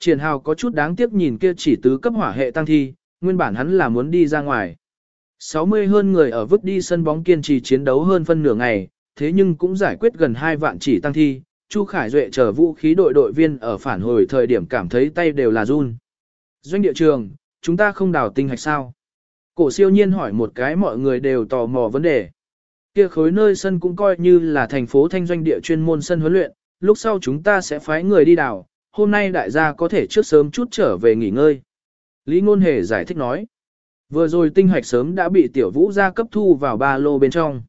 Triển hào có chút đáng tiếc nhìn kia chỉ tứ cấp hỏa hệ tăng thi, nguyên bản hắn là muốn đi ra ngoài. 60 hơn người ở vứt đi sân bóng kiên trì chiến đấu hơn phân nửa ngày, thế nhưng cũng giải quyết gần 2 vạn chỉ tăng thi. Chu Khải Duệ chờ vũ khí đội đội viên ở phản hồi thời điểm cảm thấy tay đều là run. Doanh địa trường, chúng ta không đào tinh hạch sao? Cổ siêu nhiên hỏi một cái mọi người đều tò mò vấn đề. Kia khối nơi sân cũng coi như là thành phố thanh doanh địa chuyên môn sân huấn luyện, lúc sau chúng ta sẽ phái người đi đào, hôm nay đại gia có thể trước sớm chút trở về nghỉ ngơi. Lý Ngôn Hề giải thích nói. Vừa rồi tinh hạch sớm đã bị tiểu vũ gia cấp thu vào ba lô bên trong.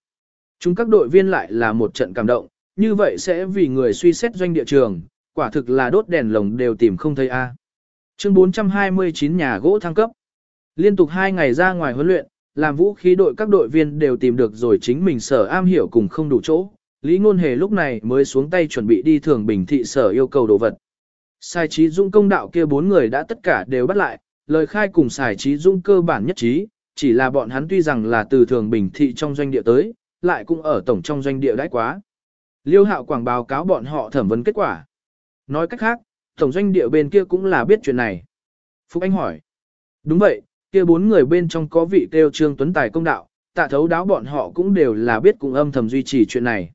Chúng các đội viên lại là một trận cảm động, như vậy sẽ vì người suy xét doanh địa trường, quả thực là đốt đèn lồng đều tìm không thấy A. Chương 429 nhà gỗ thăng cấp. Liên tục 2 ngày ra ngoài huấn luyện, làm vũ khí đội các đội viên đều tìm được rồi chính mình sở am hiểu cùng không đủ chỗ. Lý Ngôn Hề lúc này mới xuống tay chuẩn bị đi thường bình thị sở yêu cầu đồ vật. Sai trí dung công đạo kia bốn người đã tất cả đều bắt lại, lời khai cùng xài trí dung cơ bản nhất trí, chỉ là bọn hắn tuy rằng là từ thường bình thị trong doanh địa tới, lại cũng ở tổng trong doanh địa đãi quá. Liêu hạo quảng báo cáo bọn họ thẩm vấn kết quả. Nói cách khác, tổng doanh địa bên kia cũng là biết chuyện này. Phúc Anh hỏi. Đúng vậy, kia bốn người bên trong có vị kêu Trương Tuấn Tài công đạo, tạ thấu đáo bọn họ cũng đều là biết cùng âm thầm duy trì chuyện này.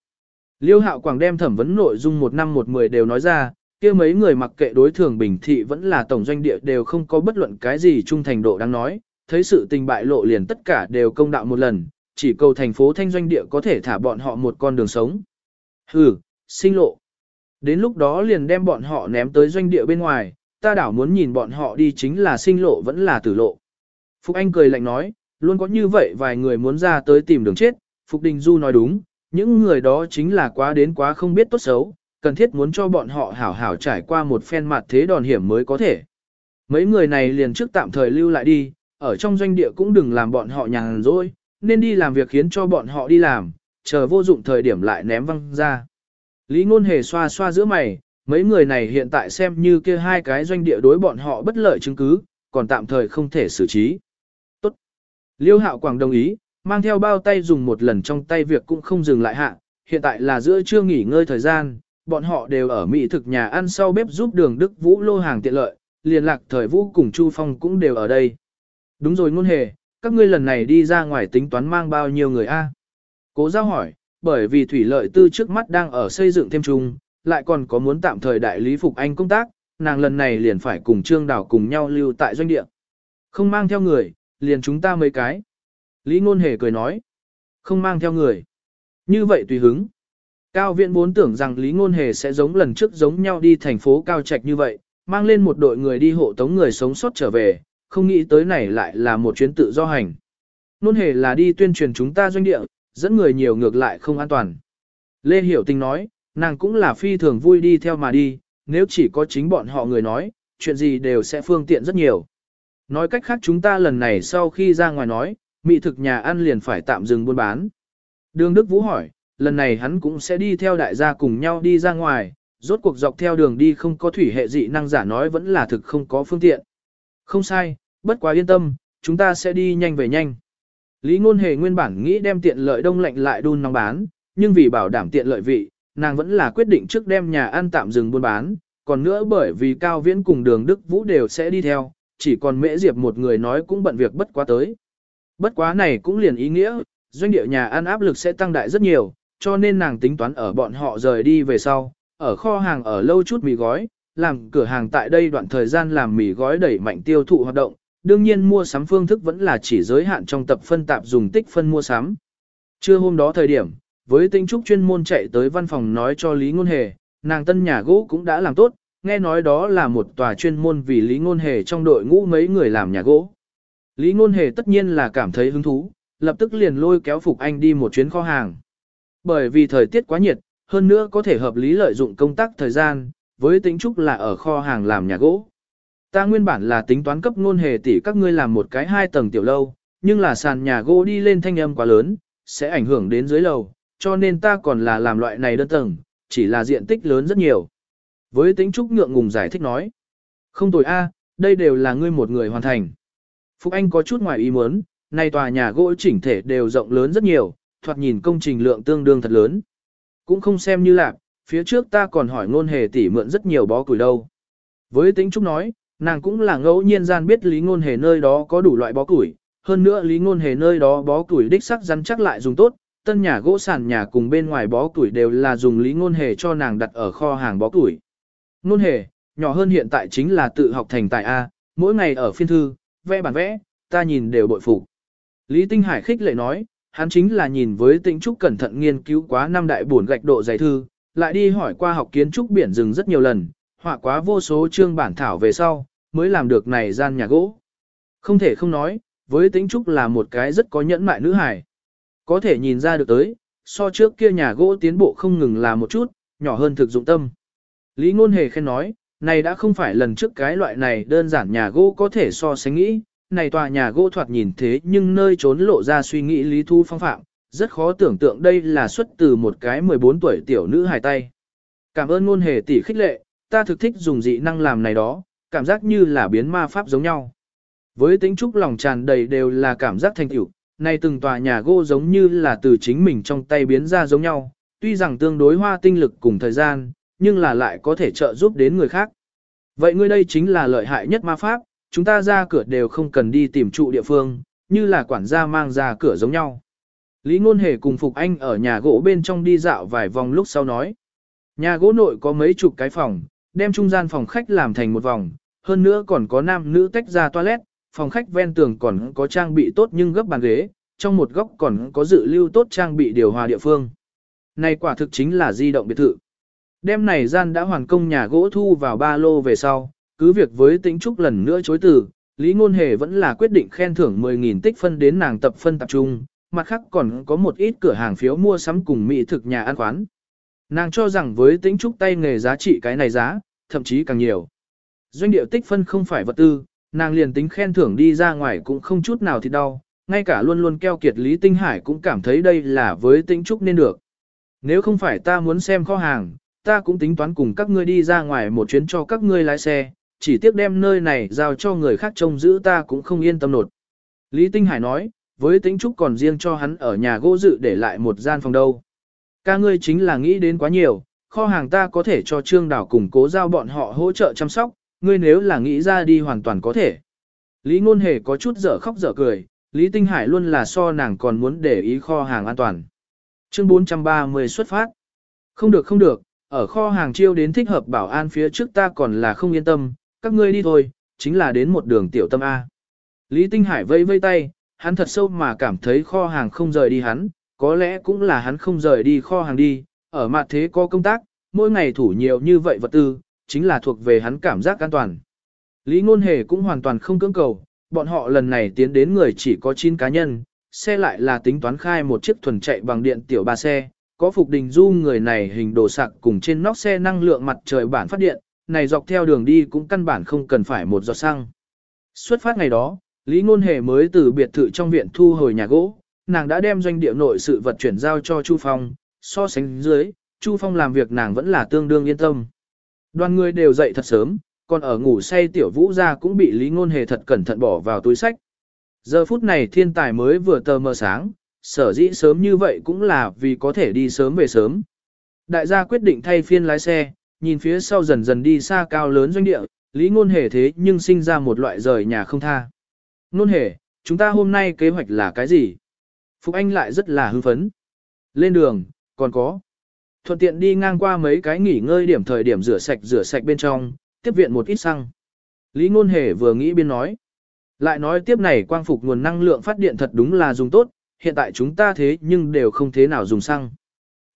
Liêu hạo quảng đem thẩm vấn nội dung một năm một mười đều nói ra, kia mấy người mặc kệ đối thường bình thị vẫn là tổng doanh địa đều không có bất luận cái gì trung thành độ đáng nói, thấy sự tình bại lộ liền tất cả đều công đạo một lần, chỉ cầu thành phố thanh doanh địa có thể thả bọn họ một con đường sống. Hừ, sinh lộ. Đến lúc đó liền đem bọn họ ném tới doanh địa bên ngoài, ta đảo muốn nhìn bọn họ đi chính là sinh lộ vẫn là tử lộ. Phục Anh cười lạnh nói, luôn có như vậy vài người muốn ra tới tìm đường chết, Phục Đình Du nói đúng, những người đó chính là quá đến quá không biết tốt xấu, cần thiết muốn cho bọn họ hảo hảo trải qua một phen mặt thế đòn hiểm mới có thể. Mấy người này liền trước tạm thời lưu lại đi, ở trong doanh địa cũng đừng làm bọn họ nhàn rỗi, nên đi làm việc khiến cho bọn họ đi làm, chờ vô dụng thời điểm lại ném văng ra. Lý ngôn hề xoa xoa giữa mày, mấy người này hiện tại xem như kia hai cái doanh địa đối bọn họ bất lợi chứng cứ, còn tạm thời không thể xử trí. Tốt. Liêu hạo quảng đồng ý, mang theo bao tay dùng một lần trong tay việc cũng không dừng lại hạ, hiện tại là giữa trưa nghỉ ngơi thời gian, bọn họ đều ở mỹ thực nhà ăn sau bếp giúp đường Đức Vũ lô hàng tiện lợi, liên lạc thời Vũ cùng Chu Phong cũng đều ở đây. Đúng rồi ngôn hề, các ngươi lần này đi ra ngoài tính toán mang bao nhiêu người a? Cố giao hỏi, bởi vì thủy lợi tư trước mắt đang ở xây dựng thêm chung, lại còn có muốn tạm thời đại lý phục anh công tác, nàng lần này liền phải cùng Trương Đào cùng nhau lưu tại doanh địa. Không mang theo người, liền chúng ta mấy cái. Lý Ngôn Hề cười nói, không mang theo người. Như vậy tùy hứng. Cao Viễn vốn tưởng rằng Lý Ngôn Hề sẽ giống lần trước giống nhau đi thành phố Cao Trạch như vậy, mang lên một đội người đi hộ tống người sống sót trở về, không nghĩ tới này lại là một chuyến tự do hành. Ngôn Hề là đi tuyên truyền chúng ta doanh địa, dẫn người nhiều ngược lại không an toàn. Lê Hiểu Tình nói, nàng cũng là phi thường vui đi theo mà đi, nếu chỉ có chính bọn họ người nói, chuyện gì đều sẽ phương tiện rất nhiều. Nói cách khác chúng ta lần này sau khi ra ngoài nói, mỹ thực nhà ăn liền phải tạm dừng buôn bán. Đường Đức Vũ hỏi, lần này hắn cũng sẽ đi theo đại gia cùng nhau đi ra ngoài, rốt cuộc dọc theo đường đi không có thủy hệ dị năng giả nói vẫn là thực không có phương tiện. Không sai, bất quá yên tâm, chúng ta sẽ đi nhanh về nhanh. Lý Ngôn Hề nguyên bản nghĩ đem tiện lợi đông lạnh lại đun nóng bán, nhưng vì bảo đảm tiện lợi vị, nàng vẫn là quyết định trước đem nhà ăn tạm dừng buôn bán, còn nữa bởi vì Cao Viễn cùng đường Đức Vũ đều sẽ đi theo, chỉ còn Mễ Diệp một người nói cũng bận việc bất quá tới. Bất quá này cũng liền ý nghĩa, doanh địa nhà ăn áp lực sẽ tăng đại rất nhiều, cho nên nàng tính toán ở bọn họ rời đi về sau, ở kho hàng ở lâu chút mì gói, làm cửa hàng tại đây đoạn thời gian làm mì gói đẩy mạnh tiêu thụ hoạt động, đương nhiên mua sắm phương thức vẫn là chỉ giới hạn trong tập phân tạp dùng tích phân mua sắm. Trưa hôm đó thời điểm, với tinh trúc chuyên môn chạy tới văn phòng nói cho Lý Ngôn Hề, nàng tân nhà gỗ cũng đã làm tốt, nghe nói đó là một tòa chuyên môn vì Lý Ngôn Hề trong đội ngũ mấy người làm nhà gỗ. Lý Ngôn Hề tất nhiên là cảm thấy hứng thú, lập tức liền lôi kéo Phục Anh đi một chuyến kho hàng. Bởi vì thời tiết quá nhiệt, hơn nữa có thể hợp lý lợi dụng công tác thời gian, với tính trúc là ở kho hàng làm nhà gỗ. Ta nguyên bản là tính toán cấp ngôn hề tỷ các ngươi làm một cái hai tầng tiểu lâu, nhưng là sàn nhà gỗ đi lên thanh âm quá lớn, sẽ ảnh hưởng đến dưới lầu, cho nên ta còn là làm loại này đơn tầng, chỉ là diện tích lớn rất nhiều. Với tính trúc ngượng ngùng giải thích nói, không tồi a, đây đều là ngươi một người hoàn thành. Phúc Anh có chút ngoài ý muốn, nay tòa nhà gỗ chỉnh thể đều rộng lớn rất nhiều, thoạt nhìn công trình lượng tương đương thật lớn. Cũng không xem như lạc, phía trước ta còn hỏi ngôn hề tỉ mượn rất nhiều bó củi đâu. Với tính trúc nói, nàng cũng là ngẫu nhiên gian biết lý ngôn hề nơi đó có đủ loại bó củi, hơn nữa lý ngôn hề nơi đó bó củi đích sắc rắn chắc lại dùng tốt, tân nhà gỗ sàn nhà cùng bên ngoài bó củi đều là dùng lý ngôn hề cho nàng đặt ở kho hàng bó củi. Ngôn hề, nhỏ hơn hiện tại chính là tự học thành tài A, mỗi ngày ở phiên thư, vẽ bản vẽ, ta nhìn đều bội phục. Lý Tinh Hải khích lệ nói, hắn chính là nhìn với tĩnh trúc cẩn thận nghiên cứu quá năm đại bổn gạch độ dày thư, lại đi hỏi qua học kiến trúc biển rừng rất nhiều lần, họa quá vô số chương bản thảo về sau, mới làm được này gian nhà gỗ. Không thể không nói, với tĩnh trúc là một cái rất có nhẫn mại nữ hài. Có thể nhìn ra được tới, so trước kia nhà gỗ tiến bộ không ngừng là một chút, nhỏ hơn thực dụng tâm. Lý Ngôn Hề khen nói, này đã không phải lần trước cái loại này đơn giản nhà gỗ có thể so sánh nghĩ, này tòa nhà gỗ thoạt nhìn thế nhưng nơi trốn lộ ra suy nghĩ lý thu phong phạm, rất khó tưởng tượng đây là xuất từ một cái 14 tuổi tiểu nữ hài tay. Cảm ơn ngôn hề tỷ khích lệ, ta thực thích dùng dị năng làm này đó, cảm giác như là biến ma pháp giống nhau. Với tính trúc lòng tràn đầy đều là cảm giác thành tựu, này từng tòa nhà gỗ giống như là từ chính mình trong tay biến ra giống nhau, tuy rằng tương đối hoa tinh lực cùng thời gian, nhưng là lại có thể trợ giúp đến người khác. Vậy ngươi đây chính là lợi hại nhất ma pháp, chúng ta ra cửa đều không cần đi tìm trụ địa phương, như là quản gia mang ra cửa giống nhau. Lý Ngôn Hề cùng Phục Anh ở nhà gỗ bên trong đi dạo vài vòng lúc sau nói. Nhà gỗ nội có mấy chục cái phòng, đem trung gian phòng khách làm thành một vòng, hơn nữa còn có nam nữ tách ra toilet, phòng khách ven tường còn có trang bị tốt nhưng gấp bàn ghế, trong một góc còn có dự lưu tốt trang bị điều hòa địa phương. Này quả thực chính là di động biệt thự. Đêm này gian đã hoàn công nhà gỗ thu vào ba lô về sau, cứ việc với tĩnh trúc lần nữa chối từ, Lý Ngôn Hề vẫn là quyết định khen thưởng 10.000 tích phân đến nàng tập phân tập trung, mặt khác còn có một ít cửa hàng phiếu mua sắm cùng mỹ thực nhà ăn quán. Nàng cho rằng với tĩnh trúc tay nghề giá trị cái này giá, thậm chí càng nhiều. Doanh điệu tích phân không phải vật tư, nàng liền tính khen thưởng đi ra ngoài cũng không chút nào thì đau, ngay cả luôn luôn keo kiệt Lý Tinh Hải cũng cảm thấy đây là với tĩnh trúc nên được. Nếu không phải ta muốn xem kho hàng, ta cũng tính toán cùng các ngươi đi ra ngoài một chuyến cho các ngươi lái xe, chỉ tiếc đem nơi này giao cho người khác trông giữ ta cũng không yên tâm nột. Lý Tinh Hải nói, với tính trúc còn riêng cho hắn ở nhà gỗ dự để lại một gian phòng đâu. Ca ngươi chính là nghĩ đến quá nhiều, kho hàng ta có thể cho Trương Đảo củng cố giao bọn họ hỗ trợ chăm sóc, ngươi nếu là nghĩ ra đi hoàn toàn có thể. Lý Ngôn Hề có chút dở khóc dở cười, Lý Tinh Hải luôn là so nàng còn muốn để ý kho hàng an toàn. Chương 430 xuất phát. Không được không được, ở kho hàng chiêu đến thích hợp bảo an phía trước ta còn là không yên tâm, các ngươi đi thôi, chính là đến một đường tiểu tâm A. Lý Tinh Hải vây vây tay, hắn thật sâu mà cảm thấy kho hàng không rời đi hắn, có lẽ cũng là hắn không rời đi kho hàng đi, ở mặt thế có công tác, mỗi ngày thủ nhiều như vậy vật tư, chính là thuộc về hắn cảm giác an toàn. Lý Ngôn Hề cũng hoàn toàn không cưỡng cầu, bọn họ lần này tiến đến người chỉ có 9 cá nhân, xe lại là tính toán khai một chiếc thuần chạy bằng điện tiểu ba xe, có Phục Đình Du người này hình đồ sạc cùng trên nóc xe năng lượng mặt trời bản phát điện, này dọc theo đường đi cũng căn bản không cần phải một giọt xăng. Xuất phát ngày đó, Lý Ngôn Hề mới từ biệt thự trong viện thu hồi nhà gỗ, nàng đã đem doanh địa nội sự vật chuyển giao cho Chu Phong, so sánh dưới, Chu Phong làm việc nàng vẫn là tương đương yên tâm. Đoàn người đều dậy thật sớm, còn ở ngủ say tiểu vũ gia cũng bị Lý Ngôn Hề thật cẩn thận bỏ vào túi sách. Giờ phút này thiên tài mới vừa tờ mờ sáng, sở dĩ sớm như vậy cũng là vì có thể đi sớm về sớm. Đại gia quyết định thay phiên lái xe, nhìn phía sau dần dần đi xa cao lớn doanh địa, Lý Ngôn Hề thế nhưng sinh ra một loại rời nhà không tha. Ngôn Hề, chúng ta hôm nay kế hoạch là cái gì? Phục Anh lại rất là hưng phấn. Lên đường, còn có. Thuận tiện đi ngang qua mấy cái nghỉ ngơi điểm thời điểm rửa sạch rửa sạch bên trong, tiếp viện một ít xăng. Lý Ngôn Hề vừa nghĩ biên nói. Lại nói tiếp này quang phục nguồn năng lượng phát điện thật đúng là dùng tốt, hiện tại chúng ta thế nhưng đều không thế nào dùng xăng.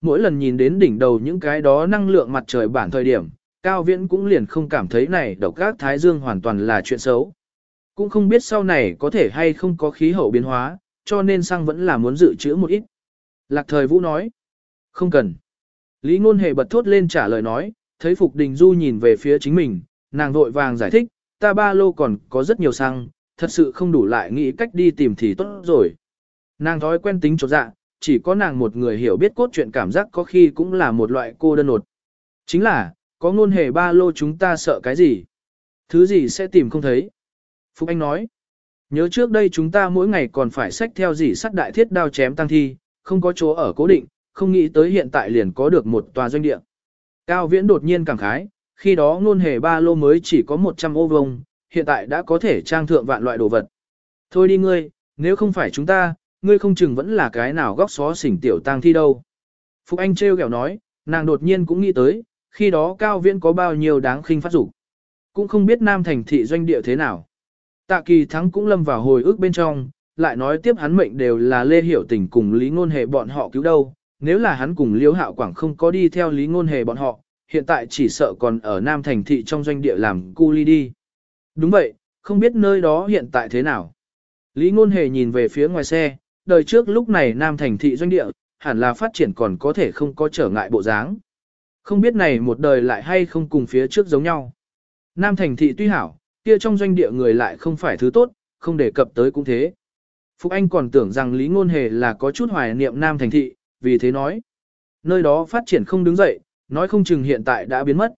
Mỗi lần nhìn đến đỉnh đầu những cái đó năng lượng mặt trời bản thời điểm, Cao Viễn cũng liền không cảm thấy này độc các Thái Dương hoàn toàn là chuyện xấu. Cũng không biết sau này có thể hay không có khí hậu biến hóa, cho nên xăng vẫn là muốn dự trữ một ít. Lạc thời Vũ nói, không cần. Lý Ngôn Hề bật thốt lên trả lời nói, thấy Phục Đình Du nhìn về phía chính mình, nàng vội vàng giải thích, ta ba lô còn có rất nhiều xăng, thật sự không đủ lại nghĩ cách đi tìm thì tốt rồi. Nàng thói quen tính chột dạ, chỉ có nàng một người hiểu biết cốt truyện cảm giác có khi cũng là một loại cô đơn nột. Chính là, có ngôn hề ba lô chúng ta sợ cái gì? Thứ gì sẽ tìm không thấy? Phúc Anh nói, nhớ trước đây chúng ta mỗi ngày còn phải xách theo gì sắt đại thiết đao chém tăng thi, không có chỗ ở cố định, không nghĩ tới hiện tại liền có được một tòa doanh địa. Cao Viễn đột nhiên cảm khái, khi đó ngôn hề ba lô mới chỉ có 100 ô vông, hiện tại đã có thể trang thượng vạn loại đồ vật. Thôi đi ngươi, nếu không phải chúng ta, ngươi không chừng vẫn là cái nào góc xó xỉnh tiểu tang thi đâu. Phục Anh trêu ghẹo nói, nàng đột nhiên cũng nghĩ tới, khi đó cao viễn có bao nhiêu đáng khinh phát dục Cũng không biết nam thành thị doanh địa thế nào. Tạ kỳ thắng cũng lâm vào hồi ức bên trong, lại nói tiếp hắn mệnh đều là Lê Hiểu Tình cùng Lý Ngôn Hề bọn họ cứu đâu, nếu là hắn cùng Liễu Hạo Quảng không có đi theo Lý Ngôn Hề bọn họ, hiện tại chỉ sợ còn ở Nam Thành Thị trong doanh địa làm cu ly đi. Đúng vậy, không biết nơi đó hiện tại thế nào. Lý Ngôn Hề nhìn về phía ngoài xe, đời trước lúc này Nam Thành Thị doanh địa, hẳn là phát triển còn có thể không có trở ngại bộ dáng. Không biết này một đời lại hay không cùng phía trước giống nhau. Nam Thành Thị tuy hảo, kia trong doanh địa người lại không phải thứ tốt, không đề cập tới cũng thế. Phục Anh còn tưởng rằng Lý Ngôn Hề là có chút hoài niệm Nam Thành Thị, vì thế nói. Nơi đó phát triển không đứng dậy, nói không chừng hiện tại đã biến mất.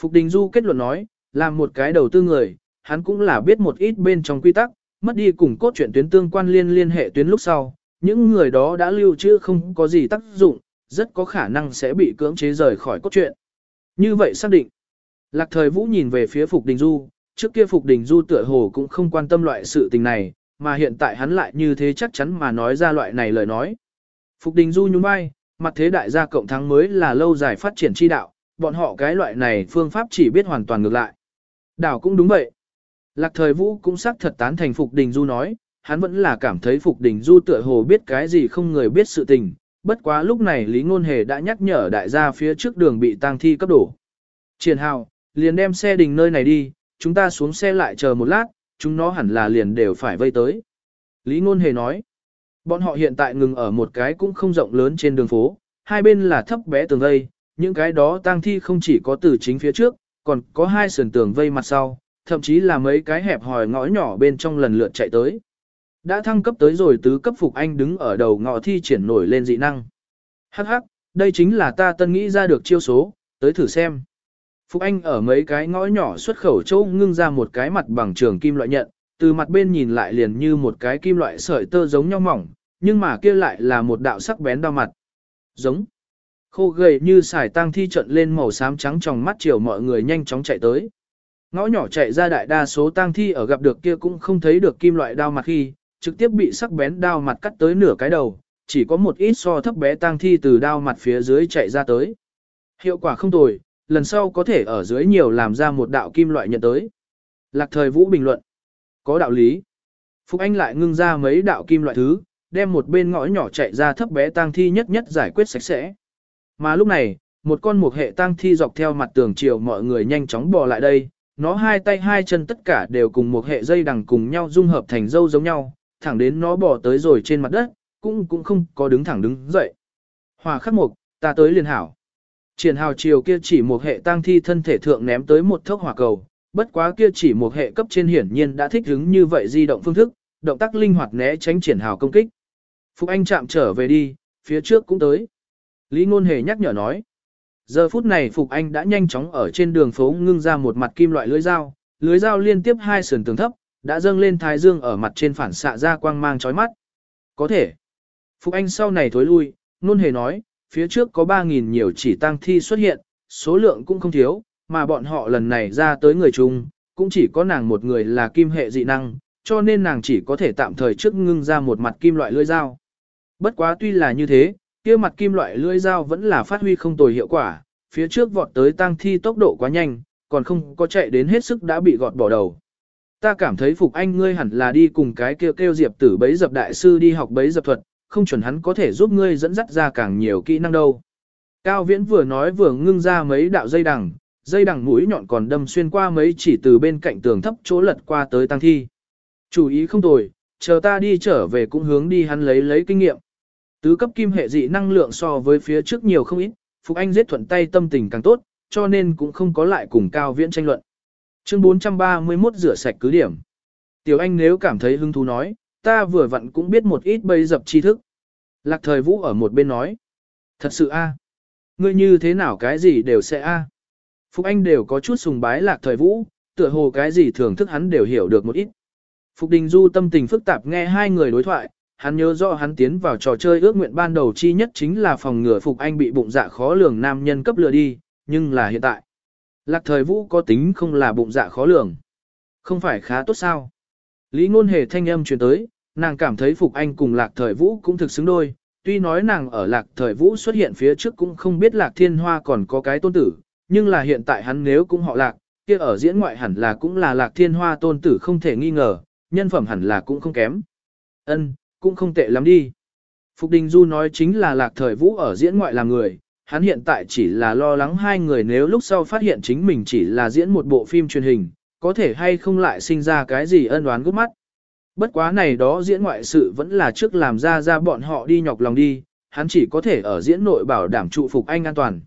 Phục Đình Du kết luận nói, làm một cái đầu tư người, hắn cũng là biết một ít bên trong quy tắc, mất đi cùng cốt truyện tuyến tương quan liên liên hệ tuyến lúc sau, những người đó đã lưu trữ không có gì tác dụng, rất có khả năng sẽ bị cưỡng chế rời khỏi cốt truyện. Như vậy xác định. Lạc thời Vũ nhìn về phía Phục Đình Du, trước kia Phục Đình Du tựa hồ cũng không quan tâm loại sự tình này, mà hiện tại hắn lại như thế chắc chắn mà nói ra loại này lời nói. Phục Đình Du nhún vai, mặt thế đại gia cộng thắng mới là lâu dài phát triển chi đạo, bọn họ cái loại này phương pháp chỉ biết hoàn toàn ngược lại. Đảo cũng đúng vậy. Lạc thời vũ cũng xác thật tán thành Phục Đình Du nói, hắn vẫn là cảm thấy Phục Đình Du tựa hồ biết cái gì không người biết sự tình, bất quá lúc này Lý Ngôn Hề đã nhắc nhở đại gia phía trước đường bị tang thi cấp đổ. Triển hào, liền đem xe đình nơi này đi, chúng ta xuống xe lại chờ một lát, chúng nó hẳn là liền đều phải vây tới. Lý Ngôn Hề nói, bọn họ hiện tại ngừng ở một cái cũng không rộng lớn trên đường phố, hai bên là thấp bé tường vây, những cái đó tang thi không chỉ có từ chính phía trước, còn có hai sườn tường vây mặt sau, thậm chí là mấy cái hẹp hòi ngõ nhỏ bên trong lần lượt chạy tới. Đã thăng cấp tới rồi tứ cấp phục anh đứng ở đầu ngõ thi triển nổi lên dị năng. Hắc hắc, đây chính là ta tân nghĩ ra được chiêu số, tới thử xem. Phục Anh ở mấy cái ngõ nhỏ xuất khẩu châu ngưng ra một cái mặt bằng trường kim loại nhận, từ mặt bên nhìn lại liền như một cái kim loại sợi tơ giống nhau mỏng, nhưng mà kia lại là một đạo sắc bén đau mặt. Giống. Khô gầy như xài tang thi trận lên màu xám trắng trong mắt chiều mọi người nhanh chóng chạy tới. Ngõ nhỏ chạy ra đại đa số tang thi ở gặp được kia cũng không thấy được kim loại đao mặt khi, trực tiếp bị sắc bén đao mặt cắt tới nửa cái đầu, chỉ có một ít so thấp bé tang thi từ đao mặt phía dưới chạy ra tới. Hiệu quả không tồi, lần sau có thể ở dưới nhiều làm ra một đạo kim loại nhận tới. Lạc thời vũ bình luận. Có đạo lý. Phục Anh lại ngưng ra mấy đạo kim loại thứ, đem một bên ngõ nhỏ chạy ra thấp bé tang thi nhất nhất giải quyết sạch sẽ. Mà lúc này, một con mục hệ tang thi dọc theo mặt tường chiều mọi người nhanh chóng bò lại đây, nó hai tay hai chân tất cả đều cùng một hệ dây đằng cùng nhau dung hợp thành dâu giống nhau, thẳng đến nó bò tới rồi trên mặt đất, cũng cũng không có đứng thẳng đứng dậy. Hòa khắc mục, ta tới liền hảo. Triển hào chiều kia chỉ một hệ tang thi thân thể thượng ném tới một thốc hỏa cầu, bất quá kia chỉ một hệ cấp trên hiển nhiên đã thích ứng như vậy di động phương thức, động tác linh hoạt né tránh triển hào công kích. Phục Anh chạm trở về đi, phía trước cũng tới. Lý Ngôn Hề nhắc nhở nói. Giờ phút này Phục Anh đã nhanh chóng ở trên đường phố ngưng ra một mặt kim loại lưới dao, lưới dao liên tiếp hai sườn tường thấp, đã dâng lên thái dương ở mặt trên phản xạ ra quang mang chói mắt. Có thể. Phục Anh sau này thối lui, luôn Hề nói, phía trước có 3.000 nhiều chỉ tăng thi xuất hiện, số lượng cũng không thiếu, mà bọn họ lần này ra tới người chung, cũng chỉ có nàng một người là kim hệ dị năng, cho nên nàng chỉ có thể tạm thời trước ngưng ra một mặt kim loại lưỡi dao. Bất quá tuy là như thế, kia mặt kim loại lưỡi dao vẫn là phát huy không tồi hiệu quả, phía trước vọt tới tang thi tốc độ quá nhanh, còn không có chạy đến hết sức đã bị gọt bỏ đầu. Ta cảm thấy Phục Anh ngươi hẳn là đi cùng cái kêu kêu diệp tử bấy dập đại sư đi học bấy dập thuật, không chuẩn hắn có thể giúp ngươi dẫn dắt ra càng nhiều kỹ năng đâu. Cao Viễn vừa nói vừa ngưng ra mấy đạo dây đằng, dây đằng mũi nhọn còn đâm xuyên qua mấy chỉ từ bên cạnh tường thấp chỗ lật qua tới tăng thi. Chủ ý không tồi, chờ ta đi trở về cũng hướng đi hắn lấy lấy kinh nghiệm. Tứ cấp kim hệ dị năng lượng so với phía trước nhiều không ít, Phục Anh giết thuận tay tâm tình càng tốt, cho nên cũng không có lại cùng Cao Viễn tranh luận. Chương 431 rửa sạch cứ điểm. Tiểu Anh nếu cảm thấy hứng thú nói, ta vừa vặn cũng biết một ít bây dập tri thức. Lạc thời vũ ở một bên nói. Thật sự a, Ngươi như thế nào cái gì đều sẽ a. À. Phục Anh đều có chút sùng bái lạc thời vũ, tựa hồ cái gì thưởng thức hắn đều hiểu được một ít. Phục Đình Du tâm tình phức tạp nghe hai người đối thoại, hắn nhớ rõ hắn tiến vào trò chơi ước nguyện ban đầu chi nhất chính là phòng ngừa Phục Anh bị bụng dạ khó lường nam nhân cấp lừa đi, nhưng là hiện tại. Lạc thời vũ có tính không là bụng dạ khó lường. Không phải khá tốt sao? Lý ngôn hề thanh âm truyền tới, nàng cảm thấy Phục Anh cùng Lạc thời vũ cũng thực xứng đôi. Tuy nói nàng ở Lạc thời vũ xuất hiện phía trước cũng không biết Lạc thiên hoa còn có cái tôn tử, nhưng là hiện tại hắn nếu cũng họ Lạc, kia ở diễn ngoại hẳn là cũng là Lạc thiên hoa tôn tử không thể nghi ngờ, nhân phẩm hẳn là cũng không kém. Ân, cũng không tệ lắm đi. Phục Đình Du nói chính là Lạc thời vũ ở diễn ngoại làm người, hắn hiện tại chỉ là lo lắng hai người nếu lúc sau phát hiện chính mình chỉ là diễn một bộ phim truyền hình, có thể hay không lại sinh ra cái gì ân oán gốc mắt. Bất quá này đó diễn ngoại sự vẫn là trước làm ra ra bọn họ đi nhọc lòng đi, hắn chỉ có thể ở diễn nội bảo đảm trụ phục anh an toàn.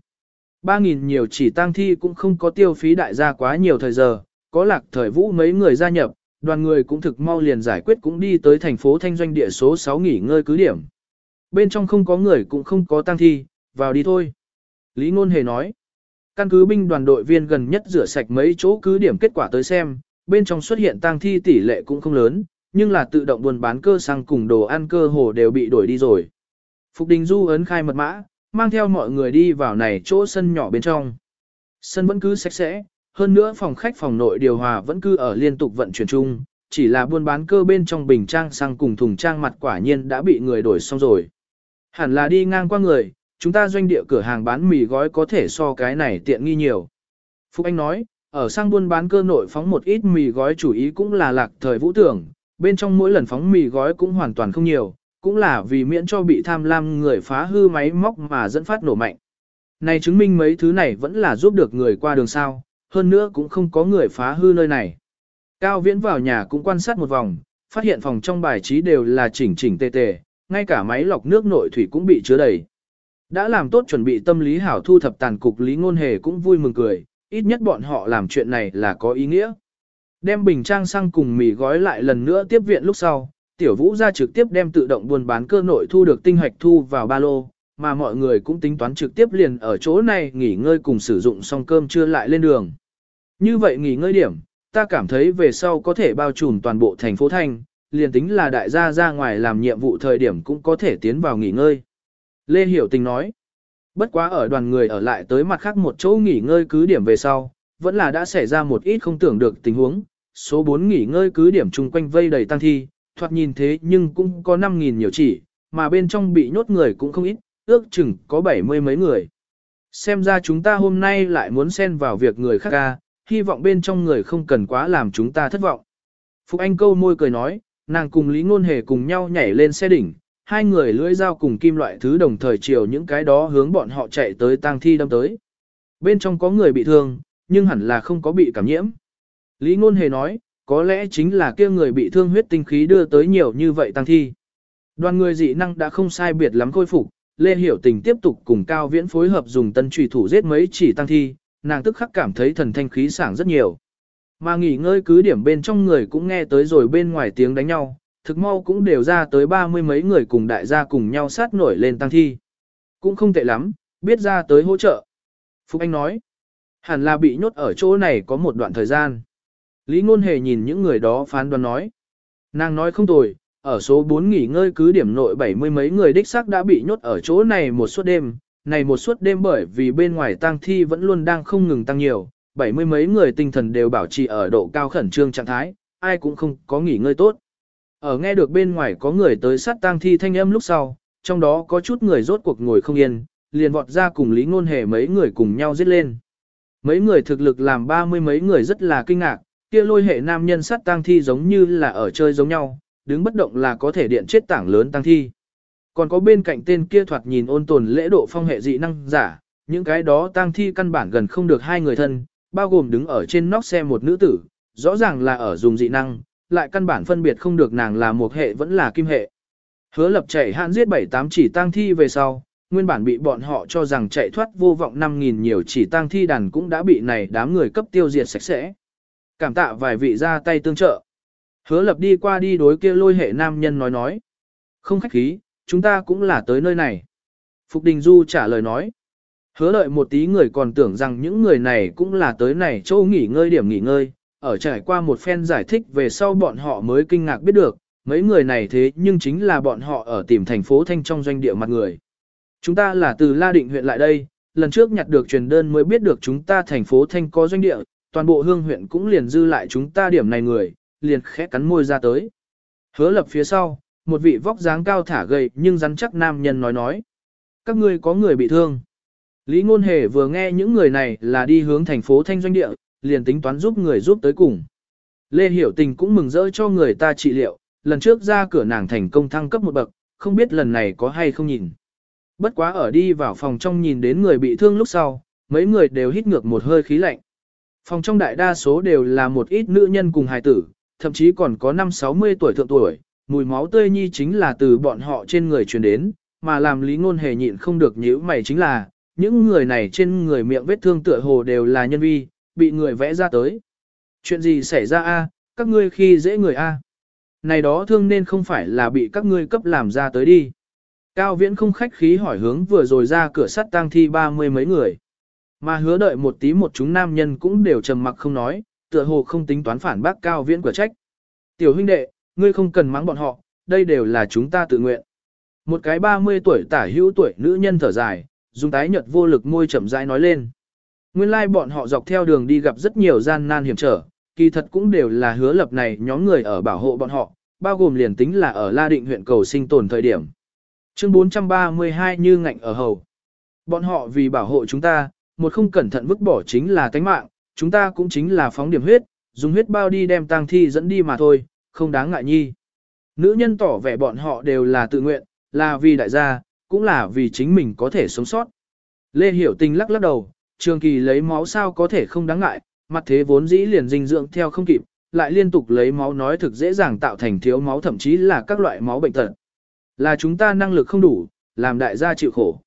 Ba nghìn nhiều chỉ tang thi cũng không có tiêu phí đại gia quá nhiều thời giờ, có lạc thời vũ mấy người gia nhập, đoàn người cũng thực mau liền giải quyết cũng đi tới thành phố thanh doanh địa số 6 nghỉ ngơi cứ điểm. Bên trong không có người cũng không có tang thi, vào đi thôi. Lý Ngôn Hề nói, căn cứ binh đoàn đội viên gần nhất rửa sạch mấy chỗ cứ điểm kết quả tới xem, bên trong xuất hiện tang thi tỷ lệ cũng không lớn, nhưng là tự động buôn bán cơ sang cùng đồ ăn cơ hồ đều bị đổi đi rồi. Phục Đình Du ấn khai mật mã, mang theo mọi người đi vào này chỗ sân nhỏ bên trong. Sân vẫn cứ sạch sẽ, hơn nữa phòng khách phòng nội điều hòa vẫn cứ ở liên tục vận chuyển chung, chỉ là buôn bán cơ bên trong bình trang sang cùng thùng trang mặt quả nhiên đã bị người đổi xong rồi. Hẳn là đi ngang qua người, chúng ta doanh địa cửa hàng bán mì gói có thể so cái này tiện nghi nhiều. Phúc Anh nói, ở sang buôn bán cơ nội phóng một ít mì gói chủ ý cũng là lạc thời vũ tưởng, bên trong mỗi lần phóng mì gói cũng hoàn toàn không nhiều, cũng là vì miễn cho bị tham lam người phá hư máy móc mà dẫn phát nổ mạnh. Này chứng minh mấy thứ này vẫn là giúp được người qua đường sao, hơn nữa cũng không có người phá hư nơi này. Cao Viễn vào nhà cũng quan sát một vòng, phát hiện phòng trong bài trí đều là chỉnh chỉnh tề tề, ngay cả máy lọc nước nội thủy cũng bị chứa đầy. Đã làm tốt chuẩn bị tâm lý hảo thu thập tàn cục Lý Ngôn Hề cũng vui mừng cười, ít nhất bọn họ làm chuyện này là có ý nghĩa. Đem bình trang xăng cùng mì gói lại lần nữa tiếp viện lúc sau, Tiểu Vũ ra trực tiếp đem tự động buôn bán cơ nội thu được tinh hạch thu vào ba lô, mà mọi người cũng tính toán trực tiếp liền ở chỗ này nghỉ ngơi cùng sử dụng xong cơm trưa lại lên đường. Như vậy nghỉ ngơi điểm, ta cảm thấy về sau có thể bao trùm toàn bộ thành phố Thanh, liền tính là đại gia ra ngoài làm nhiệm vụ thời điểm cũng có thể tiến vào nghỉ ngơi. Lê Hiểu Tình nói, bất quá ở đoàn người ở lại tới mặt khác một chỗ nghỉ ngơi cứ điểm về sau, vẫn là đã xảy ra một ít không tưởng được tình huống, số 4 nghỉ ngơi cứ điểm chung quanh vây đầy tăng thi, thoạt nhìn thế nhưng cũng có 5.000 nhiều chỉ, mà bên trong bị nhốt người cũng không ít, ước chừng có 70 mấy người. Xem ra chúng ta hôm nay lại muốn xen vào việc người khác ca, hy vọng bên trong người không cần quá làm chúng ta thất vọng. Phục Anh câu môi cười nói, nàng cùng Lý Ngôn Hề cùng nhau nhảy lên xe đỉnh, hai người lưỡi dao cùng kim loại thứ đồng thời chiều những cái đó hướng bọn họ chạy tới tang thi đâm tới. Bên trong có người bị thương, nhưng hẳn là không có bị cảm nhiễm. Lý Ngôn Hề nói, có lẽ chính là kia người bị thương huyết tinh khí đưa tới nhiều như vậy tang thi. Đoàn người dị năng đã không sai biệt lắm khôi phục, Lê Hiểu Tình tiếp tục cùng Cao Viễn phối hợp dùng tân trùy thủ giết mấy chỉ tăng thi, nàng tức khắc cảm thấy thần thanh khí sảng rất nhiều. Mà nghỉ ngơi cứ điểm bên trong người cũng nghe tới rồi bên ngoài tiếng đánh nhau, thực mau cũng đều ra tới ba mươi mấy người cùng đại gia cùng nhau sát nổi lên tăng thi. Cũng không tệ lắm, biết ra tới hỗ trợ. Phúc Anh nói, hẳn là bị nhốt ở chỗ này có một đoạn thời gian. Lý Ngôn Hề nhìn những người đó phán đoán nói. Nàng nói không tồi, ở số 4 nghỉ ngơi cứ điểm nội bảy mươi mấy người đích xác đã bị nhốt ở chỗ này một suốt đêm. Này một suốt đêm bởi vì bên ngoài tang thi vẫn luôn đang không ngừng tăng nhiều, bảy mươi mấy người tinh thần đều bảo trì ở độ cao khẩn trương trạng thái, ai cũng không có nghỉ ngơi tốt. Ở nghe được bên ngoài có người tới sát tang thi thanh âm lúc sau, trong đó có chút người rốt cuộc ngồi không yên, liền vọt ra cùng Lý Ngôn Hề mấy người cùng nhau giết lên. Mấy người thực lực làm ba mươi mấy người rất là kinh ngạc, kia lôi hệ nam nhân sát tang thi giống như là ở chơi giống nhau, đứng bất động là có thể điện chết tảng lớn tang thi. Còn có bên cạnh tên kia thoạt nhìn ôn tồn lễ độ phong hệ dị năng giả, những cái đó tang thi căn bản gần không được hai người thân, bao gồm đứng ở trên nóc xe một nữ tử, rõ ràng là ở dùng dị năng, lại căn bản phân biệt không được nàng là một hệ vẫn là kim hệ. Hứa lập chạy hạn giết bảy tám chỉ tang thi về sau, nguyên bản bị bọn họ cho rằng chạy thoát vô vọng 5.000 nhiều chỉ tang thi đàn cũng đã bị này đám người cấp tiêu diệt sạch sẽ. Cảm tạ vài vị ra tay tương trợ. Hứa lập đi qua đi đối kia lôi hệ nam nhân nói nói. Không khách khí, chúng ta cũng là tới nơi này. Phục Đình Du trả lời nói. Hứa đợi một tí người còn tưởng rằng những người này cũng là tới này chỗ nghỉ ngơi điểm nghỉ ngơi, ở trải qua một phen giải thích về sau bọn họ mới kinh ngạc biết được, mấy người này thế nhưng chính là bọn họ ở tìm thành phố Thanh trong doanh địa mặt người. Chúng ta là từ La Định huyện lại đây, lần trước nhặt được truyền đơn mới biết được chúng ta thành phố Thanh có doanh địa, toàn bộ hương huyện cũng liền dư lại chúng ta điểm này người, liền khẽ cắn môi ra tới. Hứa lập phía sau, một vị vóc dáng cao thả gầy nhưng rắn chắc nam nhân nói nói. Các ngươi có người bị thương. Lý Ngôn Hề vừa nghe những người này là đi hướng thành phố Thanh Doanh Địa, liền tính toán giúp người giúp tới cùng. Lê Hiểu Tình cũng mừng rỡ cho người ta trị liệu, lần trước ra cửa nàng thành công thăng cấp một bậc, không biết lần này có hay không nhìn. Bất quá ở đi vào phòng trong nhìn đến người bị thương lúc sau, mấy người đều hít ngược một hơi khí lạnh. Phòng trong đại đa số đều là một ít nữ nhân cùng hài tử, thậm chí còn có năm 60 tuổi thượng tuổi, mùi máu tươi nhi chính là từ bọn họ trên người truyền đến, mà làm lý ngôn hề nhịn không được nhíu mày chính là, những người này trên người miệng vết thương tựa hồ đều là nhân vi, bị người vẽ ra tới. Chuyện gì xảy ra a? các ngươi khi dễ người a? Này đó thương nên không phải là bị các ngươi cấp làm ra tới đi. Cao viễn không khách khí hỏi hướng vừa rồi ra cửa sắt tang thi ba mươi mấy người. Mà hứa đợi một tí một chúng nam nhân cũng đều trầm mặc không nói, tựa hồ không tính toán phản bác cao viễn của trách. Tiểu huynh đệ, ngươi không cần mắng bọn họ, đây đều là chúng ta tự nguyện. Một cái 30 tuổi tả hữu tuổi nữ nhân thở dài, dùng tái nhợt vô lực môi chậm rãi nói lên. Nguyên lai like bọn họ dọc theo đường đi gặp rất nhiều gian nan hiểm trở, kỳ thật cũng đều là hứa lập này nhóm người ở bảo hộ bọn họ, bao gồm liền tính là ở La Định huyện cầu sinh tồn thời điểm. Chương 432 như ngạnh ở hầu. Bọn họ vì bảo hộ chúng ta, một không cẩn thận vứt bỏ chính là tánh mạng, chúng ta cũng chính là phóng điểm huyết, dùng huyết bao đi đem tang thi dẫn đi mà thôi, không đáng ngại nhi. Nữ nhân tỏ vẻ bọn họ đều là tự nguyện, là vì đại gia, cũng là vì chính mình có thể sống sót. Lê Hiểu Tình lắc lắc đầu, trường kỳ lấy máu sao có thể không đáng ngại, mặt thế vốn dĩ liền dinh dưỡng theo không kịp, lại liên tục lấy máu nói thực dễ dàng tạo thành thiếu máu thậm chí là các loại máu bệnh tật. Là chúng ta năng lực không đủ, làm đại gia chịu khổ.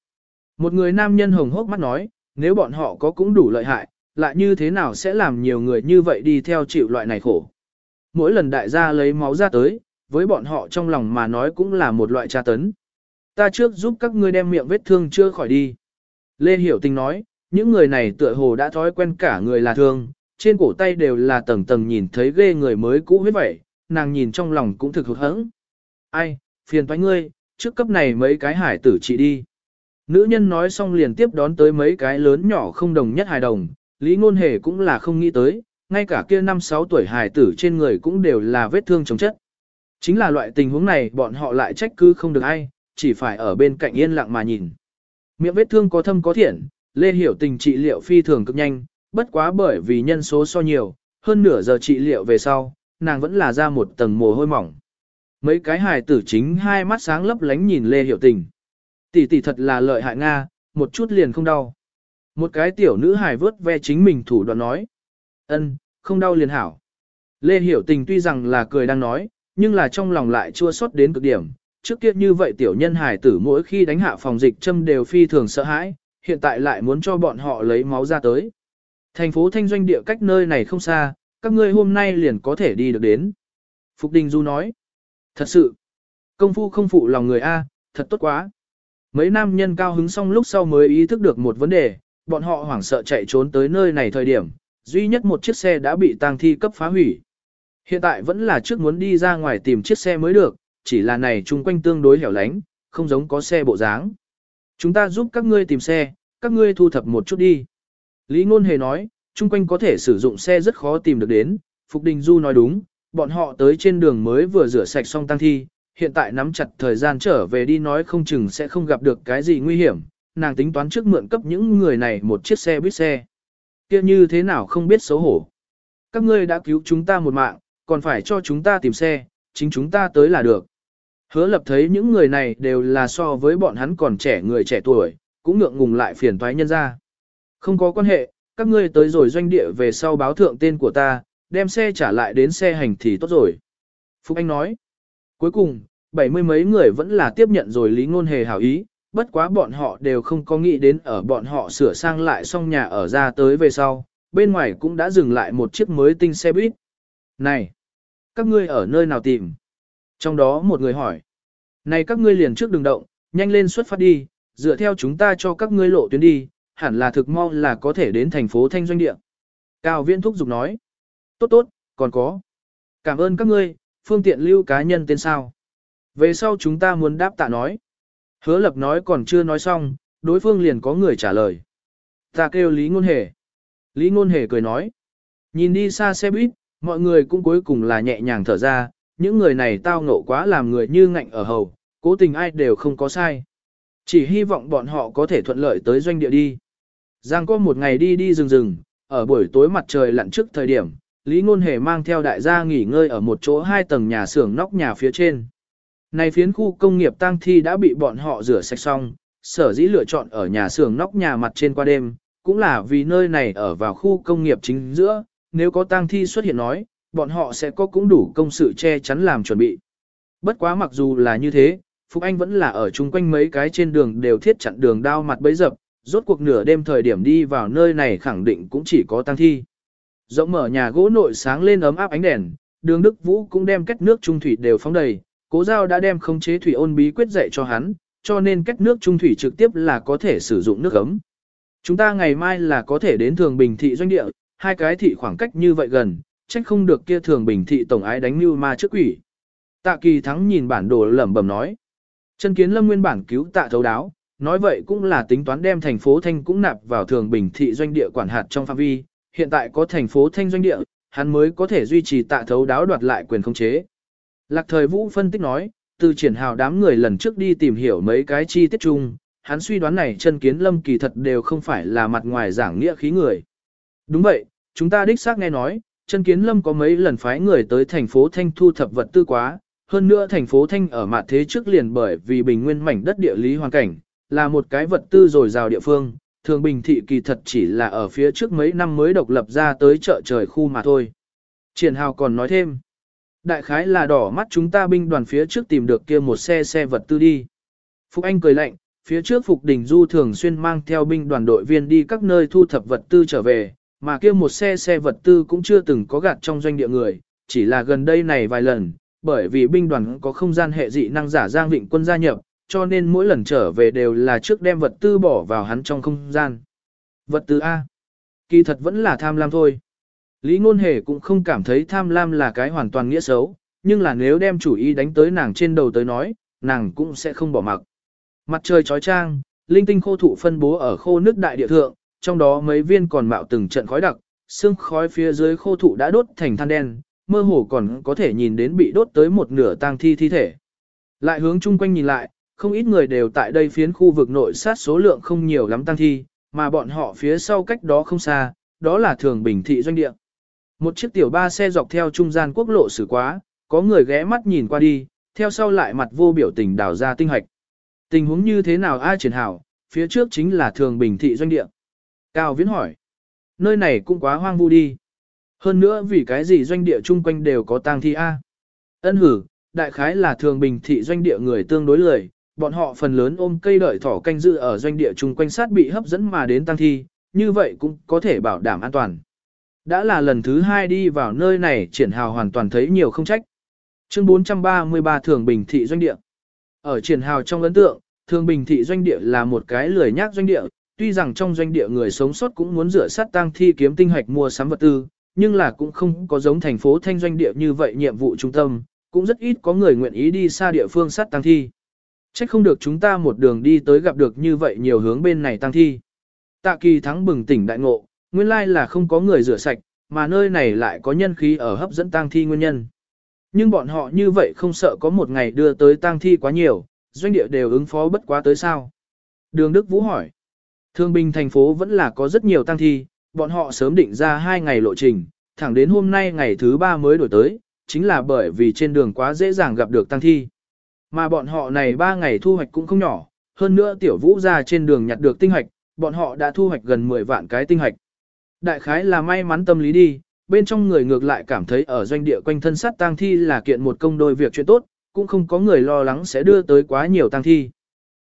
Một người nam nhân hồng hốc mắt nói, nếu bọn họ có cũng đủ lợi hại, lại như thế nào sẽ làm nhiều người như vậy đi theo chịu loại này khổ. Mỗi lần đại gia lấy máu ra tới, với bọn họ trong lòng mà nói cũng là một loại tra tấn. Ta trước giúp các ngươi đem miệng vết thương chưa khỏi đi. Lê Hiểu Tình nói, những người này tựa hồ đã thói quen cả người là thương, trên cổ tay đều là tầng tầng nhìn thấy ghê người mới cũ huyết vậy, nàng nhìn trong lòng cũng thực hụt hẫng. Ai, phiền toái ngươi, trước cấp này mấy cái hải tử trị đi. Nữ nhân nói xong liền tiếp đón tới mấy cái lớn nhỏ không đồng nhất hài đồng, Lý Ngôn Hề cũng là không nghĩ tới, ngay cả kia năm sáu tuổi hài tử trên người cũng đều là vết thương chống chất. Chính là loại tình huống này bọn họ lại trách cứ không được ai, chỉ phải ở bên cạnh yên lặng mà nhìn. Miệng vết thương có thâm có thiện, Lê Hiểu Tình trị liệu phi thường cực nhanh, bất quá bởi vì nhân số so nhiều, hơn nửa giờ trị liệu về sau, nàng vẫn là ra một tầng mồ hôi mỏng. Mấy cái hài tử chính hai mắt sáng lấp lánh nhìn Lê Hiểu Tình. Tỷ tỷ thật là lợi hại Nga, một chút liền không đau. Một cái tiểu nữ hài vớt ve chính mình thủ đoạn nói. ân, không đau liền hảo. Lê Hiểu Tình tuy rằng là cười đang nói, nhưng là trong lòng lại chua xót đến cực điểm. Trước kia như vậy tiểu nhân hài tử mỗi khi đánh hạ phòng dịch châm đều phi thường sợ hãi, hiện tại lại muốn cho bọn họ lấy máu ra tới. Thành phố Thanh Doanh địa cách nơi này không xa, các ngươi hôm nay liền có thể đi được đến. Phục Đình Du nói. Thật sự, công phu không phụ lòng người A, thật tốt quá. Mấy nam nhân cao hứng xong lúc sau mới ý thức được một vấn đề, bọn họ hoảng sợ chạy trốn tới nơi này thời điểm, duy nhất một chiếc xe đã bị tang thi cấp phá hủy. Hiện tại vẫn là trước muốn đi ra ngoài tìm chiếc xe mới được, chỉ là này chung quanh tương đối hẻo lánh, không giống có xe bộ dáng. Chúng ta giúp các ngươi tìm xe, các ngươi thu thập một chút đi. Lý Ngôn Hề nói, chung quanh có thể sử dụng xe rất khó tìm được đến, Phục Đình Du nói đúng, bọn họ tới trên đường mới vừa rửa sạch xong tăng thi, hiện tại nắm chặt thời gian trở về đi nói không chừng sẽ không gặp được cái gì nguy hiểm, nàng tính toán trước mượn cấp những người này một chiếc xe buýt xe kia như thế nào không biết xấu hổ. Các ngươi đã cứu chúng ta một mạng, còn phải cho chúng ta tìm xe, chính chúng ta tới là được. Hứa lập thấy những người này đều là so với bọn hắn còn trẻ người trẻ tuổi, cũng ngượng ngùng lại phiền toái nhân ra. Không có quan hệ, các ngươi tới rồi doanh địa về sau báo thượng tên của ta, đem xe trả lại đến xe hành thì tốt rồi. Phúc Anh nói, cuối cùng, bảy mươi mấy người vẫn là tiếp nhận rồi lý ngôn hề hảo ý, bất quá bọn họ đều không có nghĩ đến ở bọn họ sửa sang lại xong nhà ở ra tới về sau, bên ngoài cũng đã dừng lại một chiếc mới tinh xe buýt. Này, các ngươi ở nơi nào tìm? Trong đó một người hỏi, này các ngươi liền trước đừng động, nhanh lên xuất phát đi, dựa theo chúng ta cho các ngươi lộ tuyến đi, hẳn là thực mong là có thể đến thành phố Thanh Doanh Địa. Cao Viễn thúc dục nói, tốt tốt, còn có. Cảm ơn các ngươi, phương tiện lưu cá nhân tên sao. Về sau chúng ta muốn đáp tạ nói. Hứa lập nói còn chưa nói xong, đối phương liền có người trả lời. Ta kêu Lý Ngôn Hề. Lý Ngôn Hề cười nói. Nhìn đi xa xe buýt, mọi người cũng cuối cùng là nhẹ nhàng thở ra, những người này tao ngộ quá làm người như ngạnh ở hầu, cố tình ai đều không có sai. Chỉ hy vọng bọn họ có thể thuận lợi tới doanh địa đi. Giang có một ngày đi đi rừng rừng, ở buổi tối mặt trời lặn trước thời điểm, Lý Ngôn Hề mang theo đại gia nghỉ ngơi ở một chỗ hai tầng nhà xưởng nóc nhà phía trên. Này phiến khu công nghiệp tang thi đã bị bọn họ rửa sạch xong, sở dĩ lựa chọn ở nhà xưởng nóc nhà mặt trên qua đêm, cũng là vì nơi này ở vào khu công nghiệp chính giữa, nếu có tang thi xuất hiện nói, bọn họ sẽ có cũng đủ công sự che chắn làm chuẩn bị. Bất quá mặc dù là như thế, Phúc Anh vẫn là ở chung quanh mấy cái trên đường đều thiết chặn đường đao mặt bấy dập, rốt cuộc nửa đêm thời điểm đi vào nơi này khẳng định cũng chỉ có tang thi. Rộng mở nhà gỗ nội sáng lên ấm áp ánh đèn, đường Đức Vũ cũng đem cách nước trung thủy đều phóng đầy, cố giao đã đem khống chế thủy ôn bí quyết dạy cho hắn, cho nên cách nước trung thủy trực tiếp là có thể sử dụng nước ấm. Chúng ta ngày mai là có thể đến thường bình thị doanh địa, hai cái thị khoảng cách như vậy gần, trách không được kia thường bình thị tổng ái đánh như ma trước quỷ. Tạ kỳ thắng nhìn bản đồ lẩm bẩm nói. Chân kiến lâm nguyên bản cứu tạ thấu đáo, nói vậy cũng là tính toán đem thành phố Thanh cũng nạp vào thường bình thị doanh địa quản hạt trong phạm vi, hiện tại có thành phố Thanh doanh địa, hắn mới có thể duy trì tạ thấu đáo đoạt lại quyền khống chế. Lạc thời vũ phân tích nói, từ triển hào đám người lần trước đi tìm hiểu mấy cái chi tiết chung, hắn suy đoán này chân kiến lâm kỳ thật đều không phải là mặt ngoài giảng nghĩa khí người. Đúng vậy, chúng ta đích xác nghe nói, chân kiến lâm có mấy lần phái người tới thành phố Thanh thu thập vật tư quá, hơn nữa thành phố Thanh ở mặt thế trước liền bởi vì bình nguyên mảnh đất địa lý hoàn cảnh, là một cái vật tư dồi dào địa phương, thường bình thị kỳ thật chỉ là ở phía trước mấy năm mới độc lập ra tới chợ trời khu mà thôi. Triển hào còn nói thêm, đại khái là đỏ mắt chúng ta binh đoàn phía trước tìm được kia một xe xe vật tư đi. Phục Anh cười lạnh, phía trước Phục Đình Du thường xuyên mang theo binh đoàn đội viên đi các nơi thu thập vật tư trở về, mà kia một xe xe vật tư cũng chưa từng có gạt trong doanh địa người, chỉ là gần đây này vài lần, bởi vì binh đoàn có không gian hệ dị năng giả Giang Vịnh quân gia nhập, cho nên mỗi lần trở về đều là trước đem vật tư bỏ vào hắn trong không gian. Vật tư A. Kỳ thật vẫn là tham lam thôi. Lý Ngôn Hề cũng không cảm thấy tham lam là cái hoàn toàn nghĩa xấu, nhưng là nếu đem chủ ý đánh tới nàng trên đầu tới nói, nàng cũng sẽ không bỏ mặc. Mặt trời chói chang, linh tinh khô thụ phân bố ở khô nước đại địa thượng, trong đó mấy viên còn mạo từng trận khói đặc, xương khói phía dưới khô thụ đã đốt thành than đen, mơ hồ còn có thể nhìn đến bị đốt tới một nửa tang thi thi thể. Lại hướng chung quanh nhìn lại, không ít người đều tại đây phiến khu vực nội sát số lượng không nhiều lắm tang thi, mà bọn họ phía sau cách đó không xa, đó là thường bình thị doanh địa. Một chiếc tiểu ba xe dọc theo trung gian quốc lộ xử quá, có người ghé mắt nhìn qua đi, theo sau lại mặt vô biểu tình đào ra tinh hoạch. Tình huống như thế nào ai triển hảo, phía trước chính là thường bình thị doanh địa. Cao Viễn hỏi, nơi này cũng quá hoang vu đi. Hơn nữa vì cái gì doanh địa chung quanh đều có tang thi A. Ân hử, đại khái là thường bình thị doanh địa người tương đối lười, bọn họ phần lớn ôm cây đợi thỏ canh dự ở doanh địa chung quanh sát bị hấp dẫn mà đến tăng thi, như vậy cũng có thể bảo đảm an toàn. Đã là lần thứ hai đi vào nơi này triển hào hoàn toàn thấy nhiều không trách. Chương 433 Thường Bình Thị Doanh Địa Ở triển hào trong ấn tượng, Thường Bình Thị Doanh Địa là một cái lười nhác doanh địa, tuy rằng trong doanh địa người sống sót cũng muốn rửa sát tang thi kiếm tinh hoạch mua sắm vật tư, nhưng là cũng không có giống thành phố thanh doanh địa như vậy nhiệm vụ trung tâm, cũng rất ít có người nguyện ý đi xa địa phương sát tang thi. Trách không được chúng ta một đường đi tới gặp được như vậy nhiều hướng bên này tăng thi. Tạ kỳ thắng bừng tỉnh đại ngộ, nguyên lai là không có người rửa sạch, mà nơi này lại có nhân khí ở hấp dẫn tang thi nguyên nhân. Nhưng bọn họ như vậy không sợ có một ngày đưa tới tang thi quá nhiều, doanh địa đều ứng phó bất quá tới sao. Đường Đức Vũ hỏi. Thương binh thành phố vẫn là có rất nhiều tang thi, bọn họ sớm định ra hai ngày lộ trình, thẳng đến hôm nay ngày thứ ba mới đổi tới, chính là bởi vì trên đường quá dễ dàng gặp được tang thi. Mà bọn họ này 3 ngày thu hoạch cũng không nhỏ, hơn nữa tiểu vũ ra trên đường nhặt được tinh hoạch, bọn họ đã thu hoạch gần 10 vạn cái tinh hoạch. Đại khái là may mắn tâm lý đi, bên trong người ngược lại cảm thấy ở doanh địa quanh thân sát tang thi là kiện một công đôi việc chuyện tốt, cũng không có người lo lắng sẽ đưa tới quá nhiều tang thi.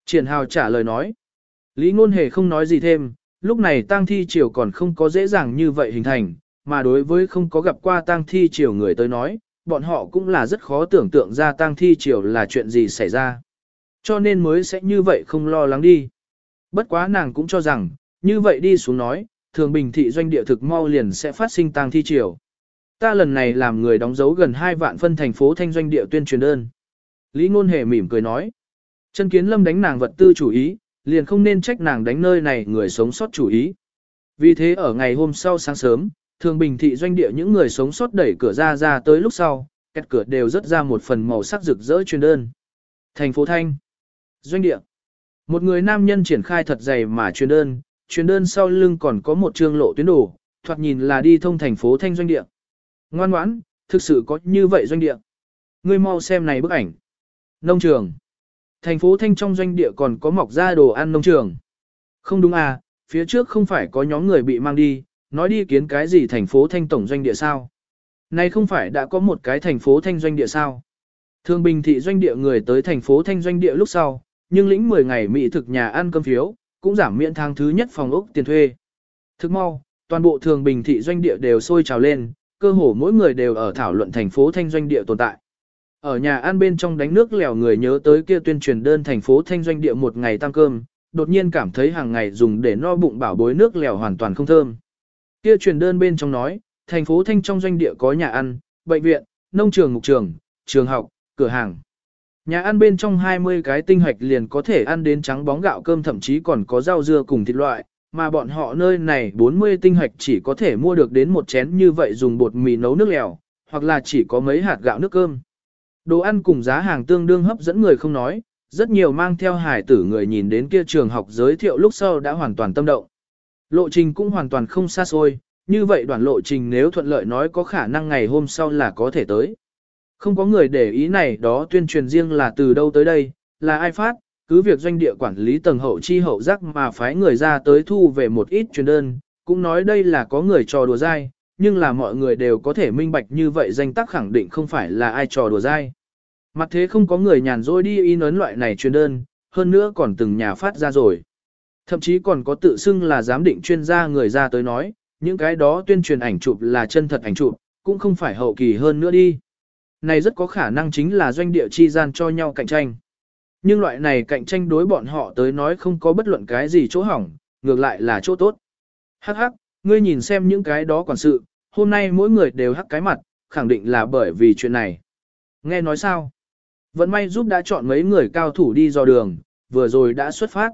Triển Hào trả lời nói. Lý Ngôn Hề không nói gì thêm, lúc này tang thi triều còn không có dễ dàng như vậy hình thành, mà đối với không có gặp qua tang thi triều người tới nói, bọn họ cũng là rất khó tưởng tượng ra tang thi triều là chuyện gì xảy ra. Cho nên mới sẽ như vậy không lo lắng đi. Bất quá nàng cũng cho rằng, như vậy đi xuống nói, thường bình thị doanh địa thực mau liền sẽ phát sinh tang thi triều. Ta lần này làm người đóng dấu gần 2 vạn phân thành phố thanh doanh địa tuyên truyền đơn. Lý Ngôn Hề mỉm cười nói. Chân kiến lâm đánh nàng vật tư chủ ý, liền không nên trách nàng đánh nơi này người sống sót chủ ý. Vì thế ở ngày hôm sau sáng sớm, thường bình thị doanh địa những người sống sót đẩy cửa ra ra tới lúc sau, kẹt cửa đều rất ra một phần màu sắc rực rỡ truyền đơn. Thành phố Thanh. Doanh địa. Một người nam nhân triển khai thật dày mà truyền đơn, truyền đơn sau lưng còn có một trương lộ tuyến đồ, thoạt nhìn là đi thông thành phố Thanh doanh địa. Ngoan ngoãn, thực sự có như vậy doanh địa. Ngươi mau xem này bức ảnh. Nông trường. Thành phố Thanh trong doanh địa còn có mọc ra đồ ăn nông trường. Không đúng à, phía trước không phải có nhóm người bị mang đi, nói đi kiến cái gì thành phố Thanh tổng doanh địa sao. Này không phải đã có một cái thành phố Thanh doanh địa sao. Thường bình thị doanh địa người tới thành phố Thanh doanh địa lúc sau, nhưng lĩnh 10 ngày mỹ thực nhà ăn cơm phiếu, cũng giảm miễn tháng thứ nhất phòng ốc tiền thuê. Thức mau, toàn bộ thường bình thị doanh địa đều sôi trào lên, cơ hồ mỗi người đều ở thảo luận thành phố Thanh doanh địa tồn tại. Ở nhà ăn bên trong đánh nước lèo người nhớ tới kia tuyên truyền đơn thành phố Thanh doanh địa một ngày tăng cơm, đột nhiên cảm thấy hàng ngày dùng để no bụng bảo bối nước lèo hoàn toàn không thơm. Kia truyền đơn bên trong nói, thành phố Thanh trong doanh địa có nhà ăn, bệnh viện, nông trường mục trường, trường học, cửa hàng. Nhà ăn bên trong 20 cái tinh hoạch liền có thể ăn đến trắng bóng gạo cơm thậm chí còn có rau dưa cùng thịt loại, mà bọn họ nơi này 40 tinh hoạch chỉ có thể mua được đến một chén như vậy dùng bột mì nấu nước lèo, hoặc là chỉ có mấy hạt gạo nước cơm. Đồ ăn cùng giá hàng tương đương hấp dẫn người không nói, rất nhiều mang theo hải tử người nhìn đến kia trường học giới thiệu lúc sau đã hoàn toàn tâm động. Lộ trình cũng hoàn toàn không xa xôi, như vậy đoạn lộ trình nếu thuận lợi nói có khả năng ngày hôm sau là có thể tới. Không có người để ý này đó tuyên truyền riêng là từ đâu tới đây, là ai phát, cứ việc doanh địa quản lý tầng hậu chi hậu giác mà phái người ra tới thu về một ít truyền đơn, cũng nói đây là có người trò đùa dai, nhưng là mọi người đều có thể minh bạch như vậy danh tác khẳng định không phải là ai trò đùa dai. Mặt thế không có người nhàn rỗi đi in ấn loại này truyền đơn, hơn nữa còn từng nhà phát ra rồi. Thậm chí còn có tự xưng là giám định chuyên gia người ra tới nói, những cái đó tuyên truyền ảnh chụp là chân thật ảnh chụp, cũng không phải hậu kỳ hơn nữa đi. Này rất có khả năng chính là doanh địa chi gian cho nhau cạnh tranh. Nhưng loại này cạnh tranh đối bọn họ tới nói không có bất luận cái gì chỗ hỏng, ngược lại là chỗ tốt. Hắc hắc, ngươi nhìn xem những cái đó quản sự, hôm nay mỗi người đều hắc cái mặt, khẳng định là bởi vì chuyện này. Nghe nói sao? Vẫn may giúp đã chọn mấy người cao thủ đi dò đường, vừa rồi đã xuất phát.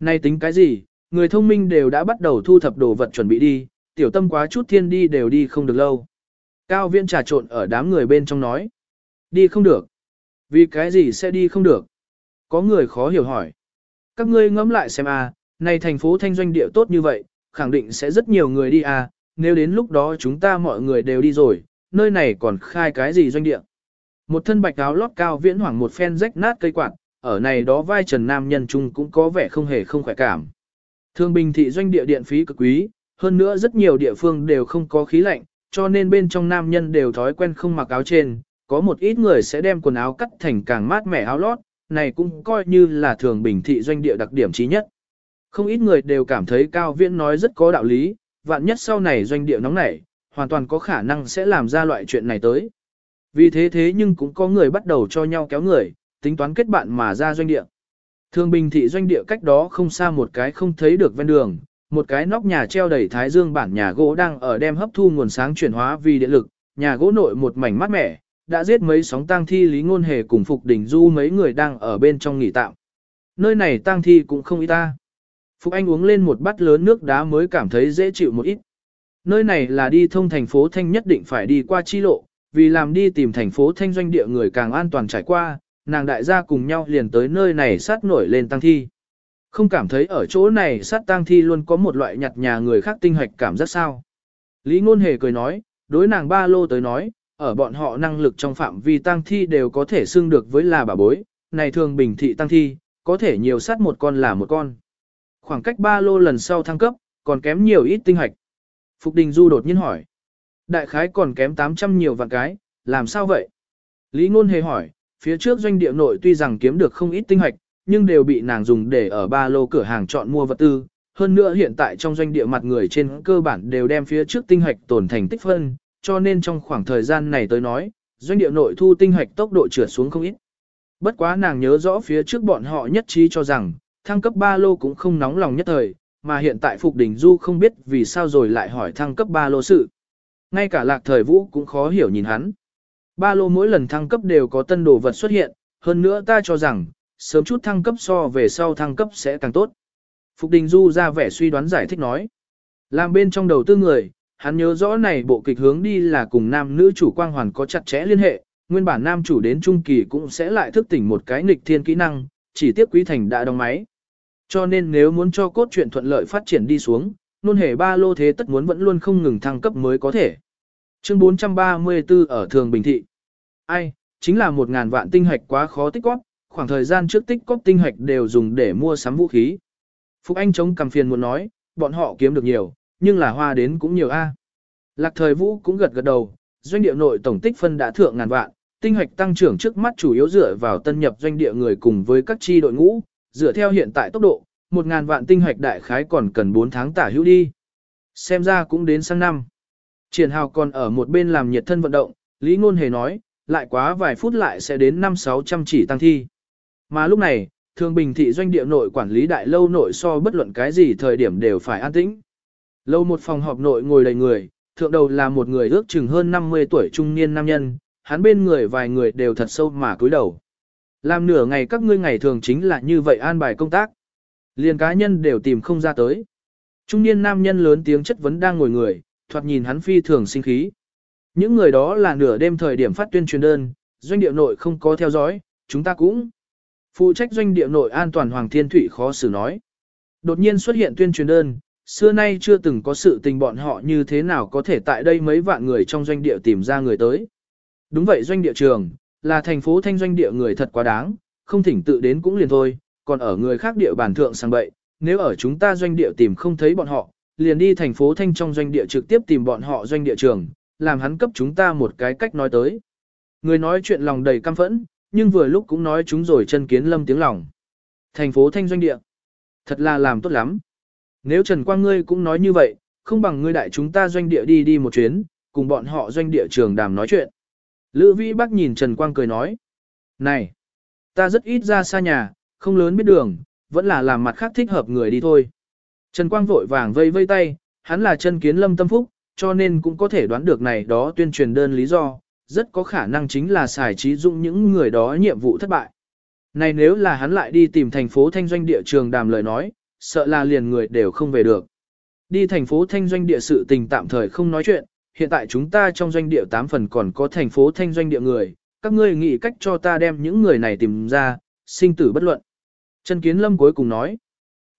Nay tính cái gì, người thông minh đều đã bắt đầu thu thập đồ vật chuẩn bị đi, tiểu tâm quá chút thiên đi đều đi không được lâu. Cao viễn trà trộn ở đám người bên trong nói. Đi không được. Vì cái gì sẽ đi không được? Có người khó hiểu hỏi. Các ngươi ngẫm lại xem a, à, này thành phố thanh doanh địa tốt như vậy, khẳng định sẽ rất nhiều người đi à, nếu đến lúc đó chúng ta mọi người đều đi rồi, nơi này còn khai cái gì doanh địa? Một thân bạch áo lót cao viễn hoảng một phen rách nát cây quạt, ở này đó vai trần nam nhân trung cũng có vẻ không hề không khỏe cảm. Thương bình thị doanh địa điện phí cực quý, hơn nữa rất nhiều địa phương đều không có khí lạnh, cho nên bên trong nam nhân đều thói quen không mặc áo trên, có một ít người sẽ đem quần áo cắt thành càng mát mẻ áo lót, này cũng coi như là thường bình thị doanh địa đặc điểm trí nhất. Không ít người đều cảm thấy Cao Viễn nói rất có đạo lý, vạn nhất sau này doanh địa nóng nảy, hoàn toàn có khả năng sẽ làm ra loại chuyện này tới. Vì thế thế nhưng cũng có người bắt đầu cho nhau kéo người, tính toán kết bạn mà ra doanh địa. Thường bình thị doanh địa cách đó không xa một cái không thấy được ven đường, một cái nóc nhà treo đầy thái dương bản nhà gỗ đang ở đem hấp thu nguồn sáng chuyển hóa vì điện lực, nhà gỗ nội một mảnh mát mẻ, đã giết mấy sóng tang thi lý ngôn hề cùng Phục Đình Du mấy người đang ở bên trong nghỉ tạm. Nơi này tang thi cũng không ít ta. Phục Anh uống lên một bát lớn nước đá mới cảm thấy dễ chịu một ít. Nơi này là đi thông thành phố Thanh nhất định phải đi qua chi lộ, vì làm đi tìm thành phố Thanh doanh địa người càng an toàn trải qua, nàng đại gia cùng nhau liền tới nơi này sát nổi lên tăng thi. Không cảm thấy ở chỗ này sát tang thi luôn có một loại nhặt nhà người khác tinh hoạch cảm giác sao. Lý ngôn hề cười nói, đối nàng ba lô tới nói, ở bọn họ năng lực trong phạm vi tang thi đều có thể xưng được với là bà bối, này thường bình thị tang thi, có thể nhiều sát một con là một con. Khoảng cách ba lô lần sau thăng cấp, còn kém nhiều ít tinh hoạch. Phục Đình Du đột nhiên hỏi. Đại khái còn kém 800 nhiều vạn cái, làm sao vậy? Lý ngôn hề hỏi, phía trước doanh địa nội tuy rằng kiếm được không ít tinh hoạch, nhưng đều bị nàng dùng để ở ba lô cửa hàng chọn mua vật tư. Hơn nữa hiện tại trong doanh địa mặt người trên cơ bản đều đem phía trước tinh hoạch tổn thành tích phân, cho nên trong khoảng thời gian này tới nói, doanh địa nội thu tinh hoạch tốc độ trượt xuống không ít. Bất quá nàng nhớ rõ phía trước bọn họ nhất trí cho rằng, thăng cấp ba lô cũng không nóng lòng nhất thời, mà hiện tại Phục Đình Du không biết vì sao rồi lại hỏi thăng cấp ba lô sự. Ngay cả lạc thời vũ cũng khó hiểu nhìn hắn. Ba lô mỗi lần thăng cấp đều có tân đồ vật xuất hiện, hơn nữa ta cho rằng, sớm chút thăng cấp so về sau thăng cấp sẽ càng tốt. Phục Đình Du ra vẻ suy đoán giải thích nói. Làm bên trong đầu tư người, hắn nhớ rõ này bộ kịch hướng đi là cùng nam nữ chủ quang hoàn có chặt chẽ liên hệ, nguyên bản nam chủ đến trung kỳ cũng sẽ lại thức tỉnh một cái nghịch thiên kỹ năng, chỉ tiếp quý thành đã đóng máy. Cho nên nếu muốn cho cốt truyện thuận lợi phát triển đi xuống, nôn hề ba lô thế tất muốn vẫn luôn không ngừng thăng cấp mới có thể. Chương 434 ở Thường Bình Thị. Ai, chính là một ngàn vạn tinh hạch quá khó tích góp, khoảng thời gian trước tích cóp tinh hạch đều dùng để mua sắm vũ khí. Phúc Anh chống cằm phiền muốn nói, bọn họ kiếm được nhiều, nhưng là hoa đến cũng nhiều a. Lạc thời vũ cũng gật gật đầu, doanh địa nội tổng tích phân đã thượng ngàn vạn, tinh hạch tăng trưởng trước mắt chủ yếu dựa vào tân nhập doanh địa người cùng với các chi đội ngũ, dựa theo hiện tại tốc độ, một ngàn vạn tinh hạch đại khái còn cần 4 tháng tả hữu đi. Xem ra cũng đến sang năm. Triển hào còn ở một bên làm nhiệt thân vận động, Lý Ngôn Hề nói, lại quá vài phút lại sẽ đến 5-600 chỉ tăng thi. Mà lúc này, thường bình thị doanh địa nội quản lý đại lâu nội so bất luận cái gì thời điểm đều phải an tĩnh. Lâu một phòng họp nội ngồi đầy người, thượng đầu là một người ước chừng hơn 50 tuổi trung niên nam nhân, hắn bên người vài người đều thật sâu mà cúi đầu. Làm nửa ngày các ngươi ngày thường chính là như vậy an bài công tác. Liền cá nhân đều tìm không ra tới. Trung niên nam nhân lớn tiếng chất vấn đang ngồi người, thoạt nhìn hắn phi thường sinh khí. Những người đó là nửa đêm thời điểm phát tuyên truyền đơn, doanh địa nội không có theo dõi, chúng ta cũng. Phụ trách doanh địa nội an toàn Hoàng Thiên Thụy khó xử nói. Đột nhiên xuất hiện tuyên truyền đơn, xưa nay chưa từng có sự tình bọn họ như thế nào có thể tại đây mấy vạn người trong doanh địa tìm ra người tới. Đúng vậy doanh địa trường, là thành phố thanh doanh địa người thật quá đáng, không thỉnh tự đến cũng liền thôi, còn ở người khác địa bàn thượng sang bậy, nếu ở chúng ta doanh địa tìm không thấy bọn họ, liền đi thành phố thanh trong doanh địa trực tiếp tìm bọn họ doanh địa trường, làm hắn cấp chúng ta một cái cách nói tới. Người nói chuyện lòng đầy căm phẫn, nhưng vừa lúc cũng nói chúng rồi chân kiến lâm tiếng lòng. Thành phố thanh doanh địa. Thật là làm tốt lắm. Nếu Trần Quang ngươi cũng nói như vậy, không bằng ngươi đại chúng ta doanh địa đi đi một chuyến, cùng bọn họ doanh địa trường đàm nói chuyện. Lữ Vĩ Bắc nhìn Trần Quang cười nói. Này, ta rất ít ra xa nhà, không lớn biết đường, vẫn là làm mặt khác thích hợp người đi thôi. Trần Quang vội vàng vây vây tay, hắn là chân kiến lâm tâm phúc, cho nên cũng có thể đoán được này đó tuyên truyền đơn lý do, rất có khả năng chính là xài trí dụng những người đó nhiệm vụ thất bại. Này nếu là hắn lại đi tìm thành phố thanh doanh địa trường đàm lời nói, sợ là liền người đều không về được. Đi thành phố thanh doanh địa sự tình tạm thời không nói chuyện, hiện tại chúng ta trong doanh địa 8 phần còn có thành phố thanh doanh địa người, các ngươi nghĩ cách cho ta đem những người này tìm ra, sinh tử bất luận. Trần Kiến Lâm cuối cùng nói,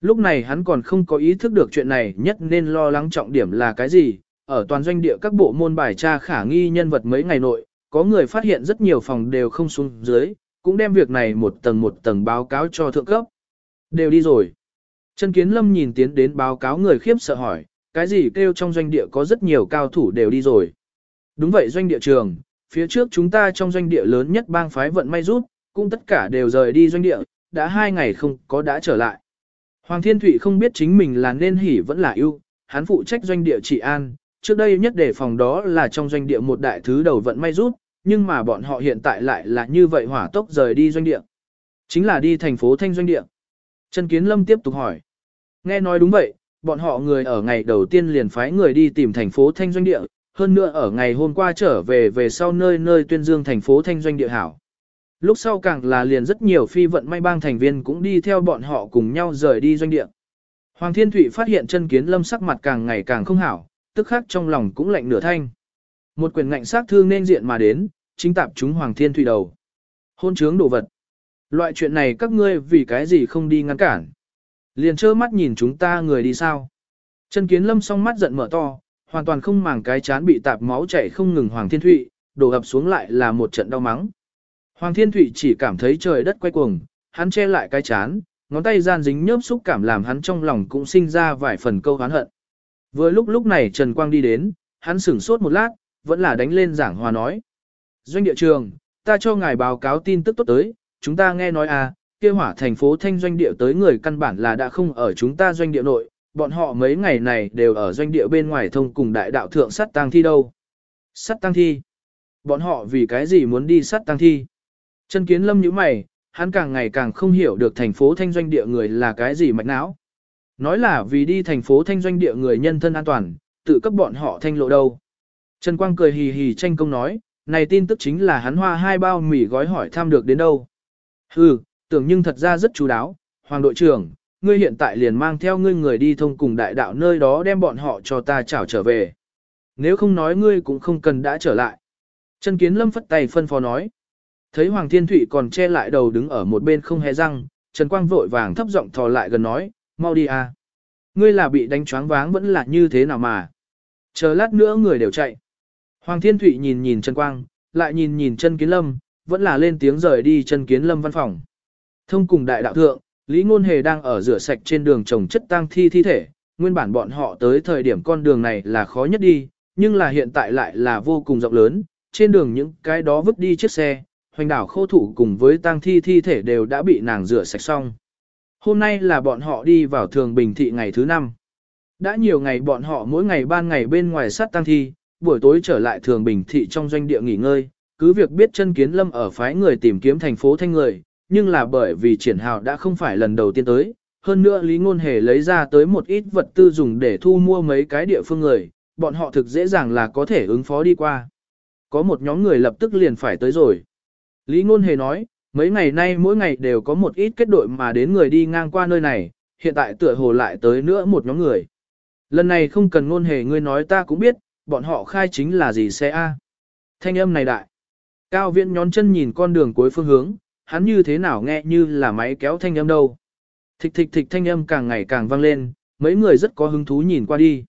lúc này hắn còn không có ý thức được chuyện này nhất nên lo lắng trọng điểm là cái gì, ở toàn doanh địa các bộ môn bài tra khả nghi nhân vật mấy ngày nội, có người phát hiện rất nhiều phòng đều không xuống dưới, cũng đem việc này một tầng một tầng báo cáo cho thượng cấp. Đều đi rồi. Trần Kiến Lâm nhìn tiến đến báo cáo người khiếp sợ hỏi, cái gì kêu trong doanh địa có rất nhiều cao thủ đều đi rồi. Đúng vậy doanh địa trường, phía trước chúng ta trong doanh địa lớn nhất bang phái vận may rút, cũng tất cả đều rời đi doanh địa, đã hai ngày không có đã trở lại. Hoàng Thiên Thụy không biết chính mình là nên hỉ vẫn là ưu, hắn phụ trách doanh địa trị an, trước đây nhất đề phòng đó là trong doanh địa một đại thứ đầu vận may rút, nhưng mà bọn họ hiện tại lại là như vậy hỏa tốc rời đi doanh địa. Chính là đi thành phố Thanh doanh địa. Trần Kiến Lâm tiếp tục hỏi. Nghe nói đúng vậy, bọn họ người ở ngày đầu tiên liền phái người đi tìm thành phố Thanh doanh địa, hơn nữa ở ngày hôm qua trở về về sau nơi nơi tuyên dương thành phố Thanh doanh địa hảo. Lúc sau càng là liền rất nhiều phi vận may bang thành viên cũng đi theo bọn họ cùng nhau rời đi doanh địa. Hoàng Thiên Thụy phát hiện chân kiến lâm sắc mặt càng ngày càng không hảo, tức khắc trong lòng cũng lạnh nửa thanh. Một quyền ngạnh sát thương nên diện mà đến, chính tạp chúng Hoàng Thiên Thụy đầu. Hôn trướng đồ vật. Loại chuyện này các ngươi vì cái gì không đi ngăn cản. Liền trơ mắt nhìn chúng ta người đi sao. Chân kiến lâm song mắt giận mở to, hoàn toàn không màng cái chán bị tạp máu chảy không ngừng Hoàng Thiên Thụy, đổ ập xuống lại là một trận đau mắng. Hoàng Thiên Thụy chỉ cảm thấy trời đất quay cuồng, hắn che lại cái chán, ngón tay gian dính nhớp xúc cảm làm hắn trong lòng cũng sinh ra vài phần câu hán hận. Vừa lúc lúc này Trần Quang đi đến, hắn sửng sốt một lát, vẫn là đánh lên giảng hòa nói. Doanh địa trường, ta cho ngài báo cáo tin tức tốt tới, chúng ta nghe nói à, kia hỏa thành phố thanh doanh địa tới người căn bản là đã không ở chúng ta doanh địa nội, bọn họ mấy ngày này đều ở doanh địa bên ngoài thông cùng đại đạo thượng sắt tang thi đâu. Sắt tang thi? Bọn họ vì cái gì muốn đi sắt tang thi? Chân kiến lâm như mày, hắn càng ngày càng không hiểu được thành phố thanh doanh địa người là cái gì mạch não. Nói là vì đi thành phố thanh doanh địa người nhân thân an toàn, tự cấp bọn họ thanh lộ đâu. Trần Quang cười hì hì tranh công nói, này tin tức chính là hắn hoa hai bao mì gói hỏi thăm được đến đâu. Hừ, tưởng nhưng thật ra rất chú đáo, Hoàng đội trưởng, ngươi hiện tại liền mang theo ngươi người đi thông cùng đại đạo nơi đó đem bọn họ cho ta trảo trở về. Nếu không nói ngươi cũng không cần đã trở lại. Trần kiến lâm phất tay phân phó nói. Thấy Hoàng Thiên Thụy còn che lại đầu đứng ở một bên không hề răng, Trần Quang vội vàng thấp giọng thò lại gần nói, mau đi à. Ngươi là bị đánh choáng váng vẫn là như thế nào mà. Chờ lát nữa người đều chạy. Hoàng Thiên Thụy nhìn nhìn Trần Quang, lại nhìn nhìn chân kiến lâm, vẫn là lên tiếng rời đi chân kiến lâm văn phòng. Thông cùng đại đạo thượng, Lý Ngôn Hề đang ở rửa sạch trên đường trồng chất tang thi thi thể, nguyên bản bọn họ tới thời điểm con đường này là khó nhất đi, nhưng là hiện tại lại là vô cùng rộng lớn, trên đường những cái đó vứt đi chiếc xe, hoành đảo khô thủ cùng với tang thi thi thể đều đã bị nàng rửa sạch xong. Hôm nay là bọn họ đi vào thường bình thị ngày thứ năm. Đã nhiều ngày bọn họ mỗi ngày ban ngày bên ngoài sát tăng thi, buổi tối trở lại thường bình thị trong doanh địa nghỉ ngơi, cứ việc biết chân kiến lâm ở phái người tìm kiếm thành phố thanh người, nhưng là bởi vì triển hào đã không phải lần đầu tiên tới, hơn nữa Lý Ngôn Hề lấy ra tới một ít vật tư dùng để thu mua mấy cái địa phương người, bọn họ thực dễ dàng là có thể ứng phó đi qua. Có một nhóm người lập tức liền phải tới rồi. Lý Ngôn Hề nói, mấy ngày nay mỗi ngày đều có một ít kết đội mà đến người đi ngang qua nơi này, hiện tại tựa hồ lại tới nữa một nhóm người. Lần này không cần Ngôn Hề ngươi nói ta cũng biết, bọn họ khai chính là gì xe A. Thanh âm này đại. Cao viễn nhón chân nhìn con đường cuối phương hướng, hắn như thế nào nghe như là máy kéo thanh âm đâu. Thịch thịch thịch thanh âm càng ngày càng vang lên, mấy người rất có hứng thú nhìn qua đi.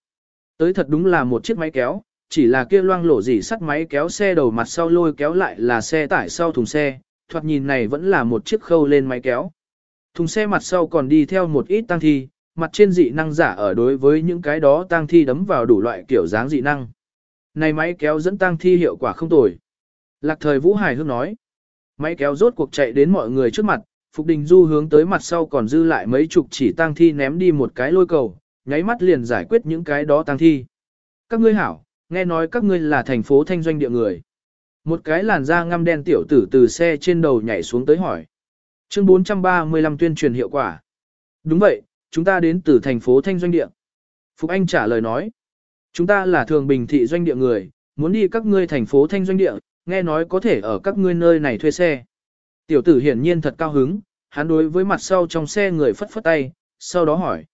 Tới thật đúng là một chiếc máy kéo, chỉ là kia loang lổ dỉ sắt máy kéo xe đầu mặt sau lôi kéo lại là xe tải sau thùng xe, thoạt nhìn này vẫn là một chiếc khâu lên máy kéo. Thùng xe mặt sau còn đi theo một ít tang thi, mặt trên dị năng giả ở đối với những cái đó tang thi đấm vào đủ loại kiểu dáng dị năng. Này máy kéo dẫn tang thi hiệu quả không tồi. Lạc thời Vũ Hải Hương nói. Máy kéo rốt cuộc chạy đến mọi người trước mặt, Phục Đình Du hướng tới mặt sau còn dư lại mấy chục chỉ tang thi ném đi một cái lôi cầu, nháy mắt liền giải quyết những cái đó tang thi. Các ngươi hảo, nghe nói các ngươi là thành phố thanh doanh địa người. Một cái làn da ngăm đen tiểu tử từ xe trên đầu nhảy xuống tới hỏi. Chương 435 tuyên truyền hiệu quả. Đúng vậy, chúng ta đến từ thành phố thanh doanh địa. Phục Anh trả lời nói. Chúng ta là thường bình thị doanh địa người, muốn đi các ngươi thành phố thanh doanh địa, nghe nói có thể ở các ngươi nơi này thuê xe. Tiểu tử hiển nhiên thật cao hứng, hắn đối với mặt sau trong xe người phất phất tay, sau đó hỏi.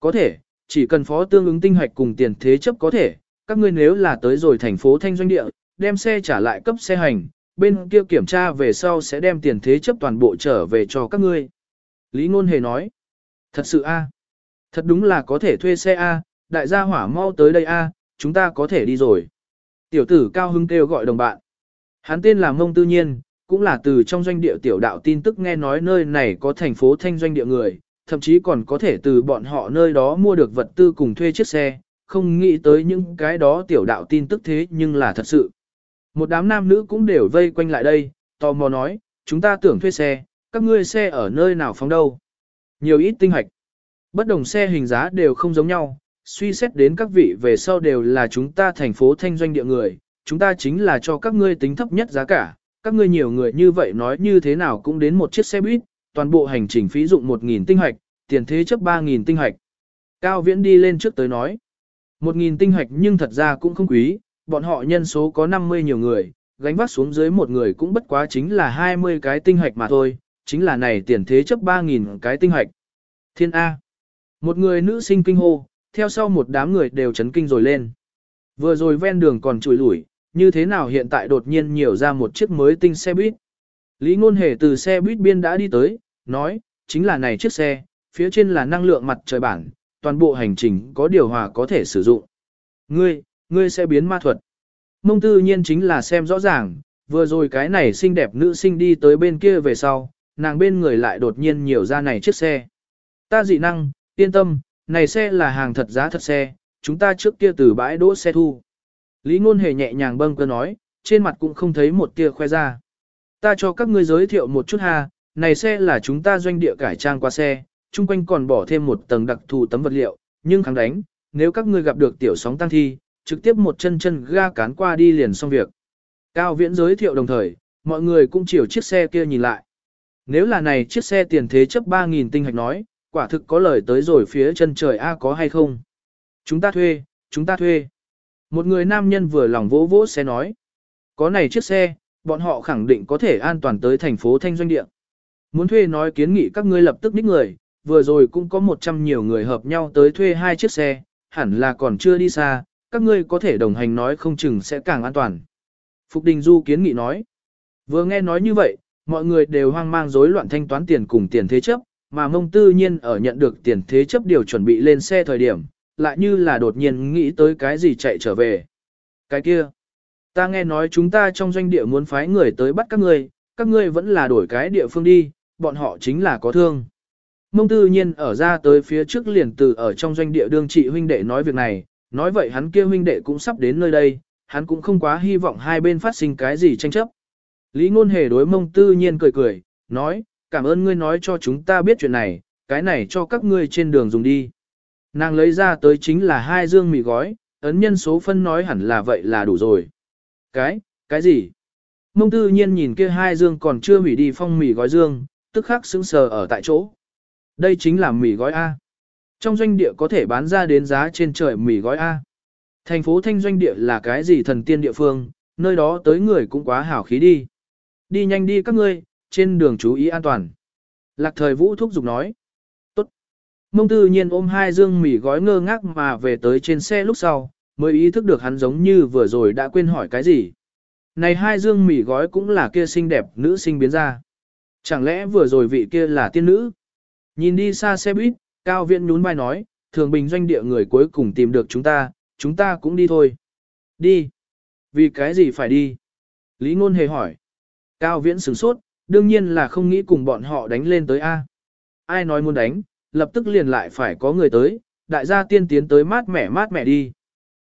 Có thể, chỉ cần phó tương ứng tinh hoạch cùng tiền thế chấp có thể, các ngươi nếu là tới rồi thành phố thanh doanh địa, đem xe trả lại cấp xe hành, bên kia kiểm tra về sau sẽ đem tiền thế chấp toàn bộ trở về cho các ngươi. Lý Ngôn Hề nói, thật sự a, thật đúng là có thể thuê xe a, đại gia hỏa mau tới đây a, chúng ta có thể đi rồi. Tiểu tử cao hưng kêu gọi đồng bạn. Hắn tên là Mông Tư Nhiên, cũng là từ trong doanh địa tiểu đạo tin tức nghe nói nơi này có thành phố thanh doanh địa người, thậm chí còn có thể từ bọn họ nơi đó mua được vật tư cùng thuê chiếc xe, không nghĩ tới những cái đó tiểu đạo tin tức thế nhưng là thật sự. Một đám nam nữ cũng đều vây quanh lại đây, tò mò nói, chúng ta tưởng thuê xe, các ngươi xe ở nơi nào phóng đâu. Nhiều ít tinh hạch, Bất đồng xe hình giá đều không giống nhau, suy xét đến các vị về sau đều là chúng ta thành phố thanh doanh địa người, chúng ta chính là cho các ngươi tính thấp nhất giá cả, các ngươi nhiều người như vậy nói như thế nào cũng đến một chiếc xe buýt, toàn bộ hành trình phí dụng 1.000 tinh hạch, tiền thế chấp 3.000 tinh hạch, Cao Viễn đi lên trước tới nói, 1.000 tinh hạch nhưng thật ra cũng không quý, bọn họ nhân số có 50 nhiều người, gánh vác xuống dưới một người cũng bất quá chính là 20 cái tinh hạch mà thôi, chính là này tiền thế chấp 3.000 cái tinh hạch. Thiên A. Một người nữ sinh kinh hô, theo sau một đám người đều chấn kinh rồi lên. Vừa rồi ven đường còn chùi lủi, như thế nào hiện tại đột nhiên nhiều ra một chiếc mới tinh xe buýt. Lý Ngôn Hề từ xe buýt biên đã đi tới, nói, chính là này chiếc xe, phía trên là năng lượng mặt trời bản, toàn bộ hành trình có điều hòa có thể sử dụng. Ngươi, ngươi sẽ biến ma thuật. Mông tư nhiên chính là xem rõ ràng, vừa rồi cái này xinh đẹp nữ sinh đi tới bên kia về sau, nàng bên người lại đột nhiên nhiều ra này chiếc xe. Ta dị năng, yên tâm, này xe là hàng thật giá thật xe, chúng ta trước kia từ bãi đỗ xe thu. Lý ngôn hề nhẹ nhàng bâng cơ nói, trên mặt cũng không thấy một tia khoe ra. Ta cho các ngươi giới thiệu một chút ha, này xe là chúng ta doanh địa cải trang qua xe, chung quanh còn bỏ thêm một tầng đặc thù tấm vật liệu, nhưng kháng đánh, nếu các ngươi gặp được tiểu sóng tăng thi, trực tiếp một chân chân ga cán qua đi liền xong việc. Cao Viễn giới thiệu đồng thời, mọi người cũng chiều chiếc xe kia nhìn lại. Nếu là này chiếc xe tiền thế chấp 3.000 tinh hạch nói, quả thực có lời tới rồi phía chân trời A có hay không? Chúng ta thuê, chúng ta thuê. Một người nam nhân vừa lòng vỗ vỗ xe nói. Có này chiếc xe, bọn họ khẳng định có thể an toàn tới thành phố Thanh Doanh Điện. Muốn thuê nói kiến nghị các ngươi lập tức ních người, vừa rồi cũng có một trăm nhiều người hợp nhau tới thuê hai chiếc xe, hẳn là còn chưa đi xa, các ngươi có thể đồng hành nói không chừng sẽ càng an toàn. Phục Đình Du kiến nghị nói, vừa nghe nói như vậy, mọi người đều hoang mang rối loạn thanh toán tiền cùng tiền thế chấp, mà mông tư nhiên ở nhận được tiền thế chấp điều chuẩn bị lên xe thời điểm, lại như là đột nhiên nghĩ tới cái gì chạy trở về. Cái kia, ta nghe nói chúng ta trong doanh địa muốn phái người tới bắt các ngươi, các ngươi vẫn là đổi cái địa phương đi, bọn họ chính là có thương. Mông tư nhiên ở ra tới phía trước liền từ ở trong doanh địa đương trị huynh đệ nói việc này, nói vậy hắn kia huynh đệ cũng sắp đến nơi đây, hắn cũng không quá hy vọng hai bên phát sinh cái gì tranh chấp. Lý ngôn hề đối mông tư nhiên cười cười, nói, cảm ơn ngươi nói cho chúng ta biết chuyện này, cái này cho các ngươi trên đường dùng đi. Nàng lấy ra tới chính là hai dương mì gói, ấn nhân số phân nói hẳn là vậy là đủ rồi. Cái, cái gì? Mông tư nhiên nhìn kia hai dương còn chưa hủy đi phong mì gói dương, tức khắc sững sờ ở tại chỗ. Đây chính là mì gói A. Trong doanh địa có thể bán ra đến giá trên trời mì gói A. Thành phố Thanh doanh địa là cái gì thần tiên địa phương, nơi đó tới người cũng quá hảo khí đi. Đi nhanh đi các ngươi, trên đường chú ý an toàn. Lạc thời vũ thúc giục nói. Tốt. Mông tư nhiên ôm hai dương mì gói ngơ ngác mà về tới trên xe lúc sau, mới ý thức được hắn giống như vừa rồi đã quên hỏi cái gì. Này hai dương mì gói cũng là kia xinh đẹp nữ sinh biến ra. Chẳng lẽ vừa rồi vị kia là tiên nữ? Nhìn đi xa xe buýt, Cao Viễn nhún vai nói, thường bình doanh địa người cuối cùng tìm được chúng ta, chúng ta cũng đi thôi. Đi. Vì cái gì phải đi? Lý Ngôn hề hỏi. Cao Viễn sửng sốt, đương nhiên là không nghĩ cùng bọn họ đánh lên tới A. Ai nói muốn đánh, lập tức liền lại phải có người tới, đại gia tiên tiến tới mát mẻ mát mẻ đi.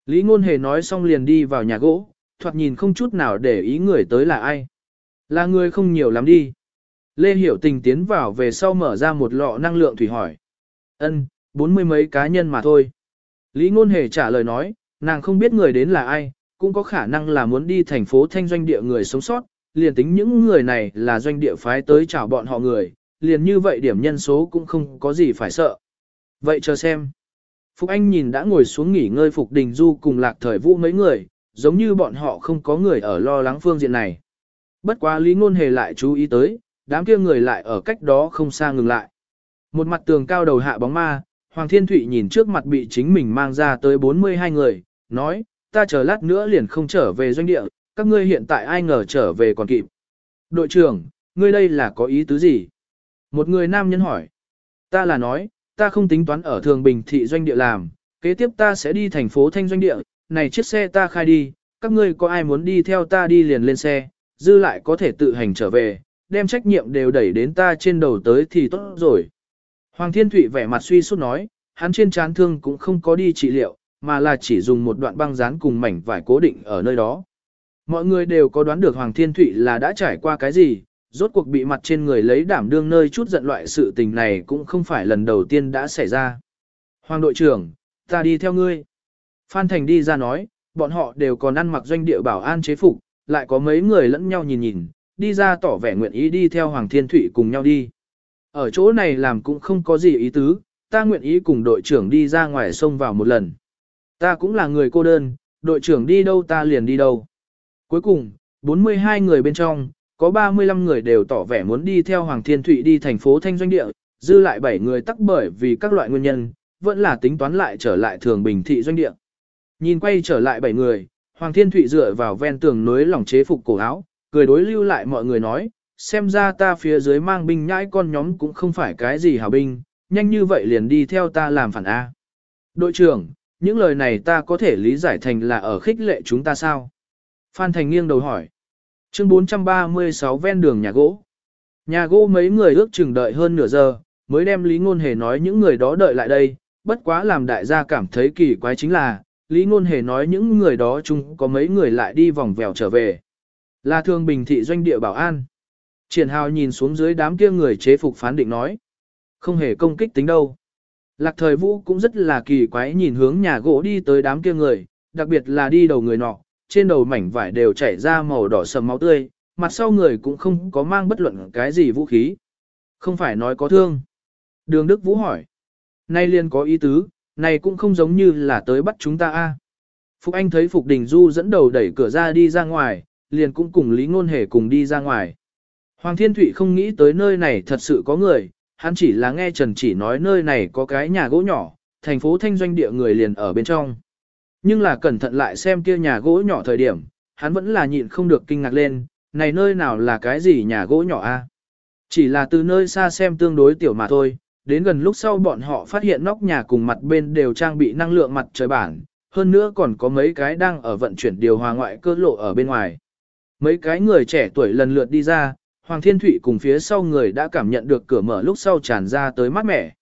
Lý Ngôn hề nói xong liền đi vào nhà gỗ, thoạt nhìn không chút nào để ý người tới là ai. Là người không nhiều lắm đi. Lê Hiểu Tình tiến vào về sau mở ra một lọ năng lượng thủy hỏi. Ân, bốn mươi mấy cá nhân mà thôi. Lý Ngôn Hề trả lời nói, nàng không biết người đến là ai, cũng có khả năng là muốn đi thành phố thanh doanh địa người sống sót, liền tính những người này là doanh địa phái tới chào bọn họ người, liền như vậy điểm nhân số cũng không có gì phải sợ. Vậy chờ xem. Phục Anh nhìn đã ngồi xuống nghỉ ngơi Phục Đình Du cùng lạc thời vũ mấy người, giống như bọn họ không có người ở lo lắng phương diện này. Bất quá Lý Ngôn Hề lại chú ý tới, đám kia người lại ở cách đó không xa ngừng lại. Một mặt tường cao đầu hạ bóng ma, Hoàng Thiên Thụy nhìn trước mặt bị chính mình mang ra tới 42 người, nói, ta chờ lát nữa liền không trở về doanh địa, các ngươi hiện tại ai ngờ trở về còn kịp. Đội trưởng, ngươi đây là có ý tứ gì? Một người nam nhân hỏi, ta là nói, ta không tính toán ở thường bình thị doanh địa làm, kế tiếp ta sẽ đi thành phố thanh doanh địa, này chiếc xe ta khai đi, các ngươi có ai muốn đi theo ta đi liền lên xe, dư lại có thể tự hành trở về, đem trách nhiệm đều đẩy đến ta trên đầu tới thì tốt rồi. Hoàng Thiên Thụy vẻ mặt suy sút nói, hắn trên chán thương cũng không có đi trị liệu, mà là chỉ dùng một đoạn băng dán cùng mảnh vải cố định ở nơi đó. Mọi người đều có đoán được Hoàng Thiên Thụy là đã trải qua cái gì, rốt cuộc bị mặt trên người lấy đảm đương nơi chút giận loại sự tình này cũng không phải lần đầu tiên đã xảy ra. Hoàng đội trưởng, ta đi theo ngươi. Phan Thành đi ra nói, bọn họ đều còn ăn mặc doanh địa bảo an chế phục, lại có mấy người lẫn nhau nhìn nhìn, đi ra tỏ vẻ nguyện ý đi theo Hoàng Thiên Thụy cùng nhau đi. Ở chỗ này làm cũng không có gì ý tứ, ta nguyện ý cùng đội trưởng đi ra ngoài sông vào một lần. Ta cũng là người cô đơn, đội trưởng đi đâu ta liền đi đâu. Cuối cùng, 42 người bên trong, có 35 người đều tỏ vẻ muốn đi theo Hoàng Thiên Thụy đi thành phố Thanh Doanh Địa, dư lại 7 người tắc bởi vì các loại nguyên nhân, vẫn là tính toán lại trở lại thường bình thị doanh địa. Nhìn quay trở lại 7 người, Hoàng Thiên Thụy dựa vào ven tường núi lỏng chế phục cổ áo, cười đối lưu lại mọi người nói, xem ra ta phía dưới mang binh nhãi con nhóm cũng không phải cái gì hảo binh, nhanh như vậy liền đi theo ta làm phản A. Đội trưởng, những lời này ta có thể lý giải thành là ở khích lệ chúng ta sao? Phan Thành nghiêng đầu hỏi. Chương 436 ven đường nhà gỗ. Nhà gỗ mấy người ước chừng đợi hơn nửa giờ, mới đem Lý Ngôn Hề nói những người đó đợi lại đây, bất quá làm đại gia cảm thấy kỳ quái chính là, Lý Ngôn Hề nói những người đó chung có mấy người lại đi vòng vèo trở về. Là thương bình thị doanh địa bảo an. Triển hào nhìn xuống dưới đám kia người chế phục phán định nói. Không hề công kích tính đâu. Lạc thời vũ cũng rất là kỳ quái nhìn hướng nhà gỗ đi tới đám kia người, đặc biệt là đi đầu người nọ, trên đầu mảnh vải đều chảy ra màu đỏ sầm máu tươi, mặt sau người cũng không có mang bất luận cái gì vũ khí. Không phải nói có thương. Đường Đức Vũ hỏi. Nay liền có ý tứ, này cũng không giống như là tới bắt chúng ta a. Phục Anh thấy Phục Đình Du dẫn đầu đẩy cửa ra đi ra ngoài, liền cũng cùng Lý Ngôn Hề cùng đi ra ngoài. Hoàng Thiên Thụy không nghĩ tới nơi này thật sự có người, hắn chỉ là nghe Trần chỉ nói nơi này có cái nhà gỗ nhỏ, thành phố thanh doanh địa người liền ở bên trong. Nhưng là cẩn thận lại xem kia nhà gỗ nhỏ thời điểm, hắn vẫn là nhịn không được kinh ngạc lên, này nơi nào là cái gì nhà gỗ nhỏ a? Chỉ là từ nơi xa xem tương đối tiểu mà thôi, đến gần lúc sau bọn họ phát hiện nóc nhà cùng mặt bên đều trang bị năng lượng mặt trời bản, hơn nữa còn có mấy cái đang ở vận chuyển điều hòa ngoại cơ lộ ở bên ngoài. Mấy cái người trẻ tuổi lần lượt đi ra, Hoàng Thiên Thụy cùng phía sau người đã cảm nhận được cửa mở lúc sau tràn ra tới mát mẻ.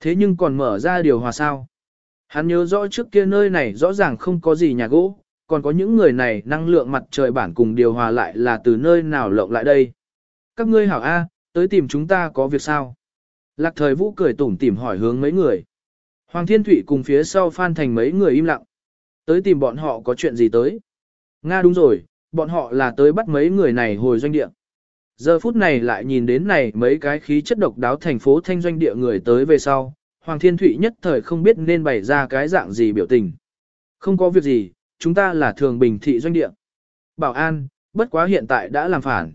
Thế nhưng còn mở ra điều hòa sao? Hắn nhớ rõ trước kia nơi này rõ ràng không có gì nhà gỗ, còn có những người này năng lượng mặt trời bản cùng điều hòa lại là từ nơi nào lộng lại đây. Các ngươi hảo A, tới tìm chúng ta có việc sao? Lạc thời vũ cười tủm tỉm hỏi hướng mấy người. Hoàng Thiên Thụy cùng phía sau Phan Thành mấy người im lặng. Tới tìm bọn họ có chuyện gì tới? Nga đúng rồi, bọn họ là tới bắt mấy người này hồi doanh địa. Giờ phút này lại nhìn đến này mấy cái khí chất độc đáo thành phố thanh doanh địa người tới về sau, Hoàng Thiên Thụy nhất thời không biết nên bày ra cái dạng gì biểu tình. Không có việc gì, chúng ta là thường bình thị doanh địa. Bảo an, bất quá hiện tại đã làm phản.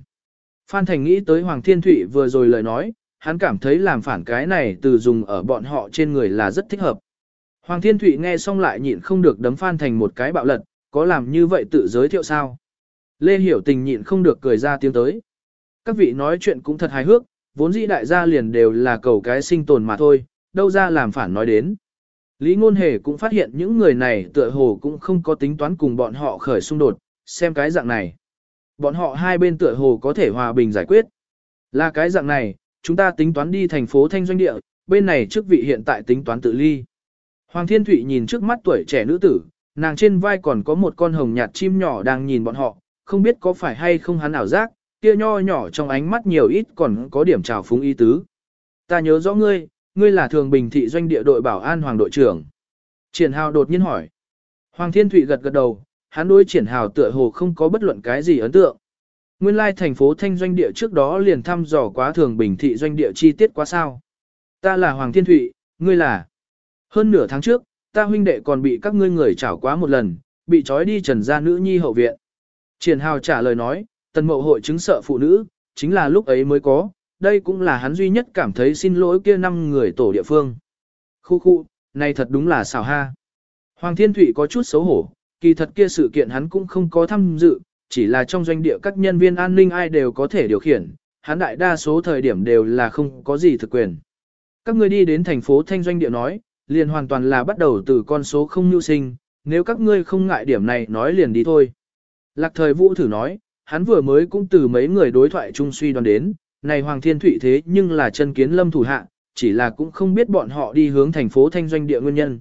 Phan Thành nghĩ tới Hoàng Thiên Thụy vừa rồi lời nói, hắn cảm thấy làm phản cái này từ dùng ở bọn họ trên người là rất thích hợp. Hoàng Thiên Thụy nghe xong lại nhịn không được đấm Phan Thành một cái bạo lật, có làm như vậy tự giới thiệu sao? Lê Hiểu Tình nhịn không được cười ra tiếng tới. Các vị nói chuyện cũng thật hài hước, vốn dĩ đại gia liền đều là cầu cái sinh tồn mà thôi, đâu ra làm phản nói đến. Lý Ngôn Hề cũng phát hiện những người này tựa hồ cũng không có tính toán cùng bọn họ khởi xung đột, xem cái dạng này. Bọn họ hai bên tựa hồ có thể hòa bình giải quyết. Là cái dạng này, chúng ta tính toán đi thành phố Thanh Doanh Địa, bên này chức vị hiện tại tính toán tự ly. Hoàng Thiên Thụy nhìn trước mắt tuổi trẻ nữ tử, nàng trên vai còn có một con hồng nhạt chim nhỏ đang nhìn bọn họ, không biết có phải hay không hắn ảo giác, kia nho nhỏ trong ánh mắt nhiều ít còn có điểm trào phúng ý tứ. Ta nhớ rõ ngươi, ngươi là thường bình thị doanh địa đội bảo an hoàng đội trưởng. Triển Hào đột nhiên hỏi. Hoàng Thiên Thụy gật gật đầu, hắn đối Triển Hào tựa hồ không có bất luận cái gì ấn tượng. Nguyên lai thành phố Thanh doanh địa trước đó liền thăm dò quá thường bình thị doanh địa chi tiết quá sao. Ta là Hoàng Thiên Thụy, ngươi là. Hơn nửa tháng trước, ta huynh đệ còn bị các ngươi người chảo quá một lần, bị trói đi trần gia nữ nhi hậu viện. Triển Hào trả lời nói, tần mậu hội chứng sợ phụ nữ, chính là lúc ấy mới có, đây cũng là hắn duy nhất cảm thấy xin lỗi kia năm người tổ địa phương. Khu khu, này thật đúng là xào ha. Hoàng Thiên Thụy có chút xấu hổ, kỳ thật kia sự kiện hắn cũng không có tham dự, chỉ là trong doanh địa các nhân viên an ninh ai đều có thể điều khiển, hắn đại đa số thời điểm đều là không có gì thực quyền. Các ngươi đi đến thành phố Thanh Doanh địa nói, liền hoàn toàn là bắt đầu từ con số không nhu sinh, nếu các ngươi không ngại điểm này nói liền đi thôi. Lạc thời vũ thử nói, hắn vừa mới cũng từ mấy người đối thoại chung suy đoán đến, này Hoàng Thiên Thụy thế nhưng là chân kiến lâm thủ hạ, chỉ là cũng không biết bọn họ đi hướng thành phố Thanh Doanh địa nguyên nhân.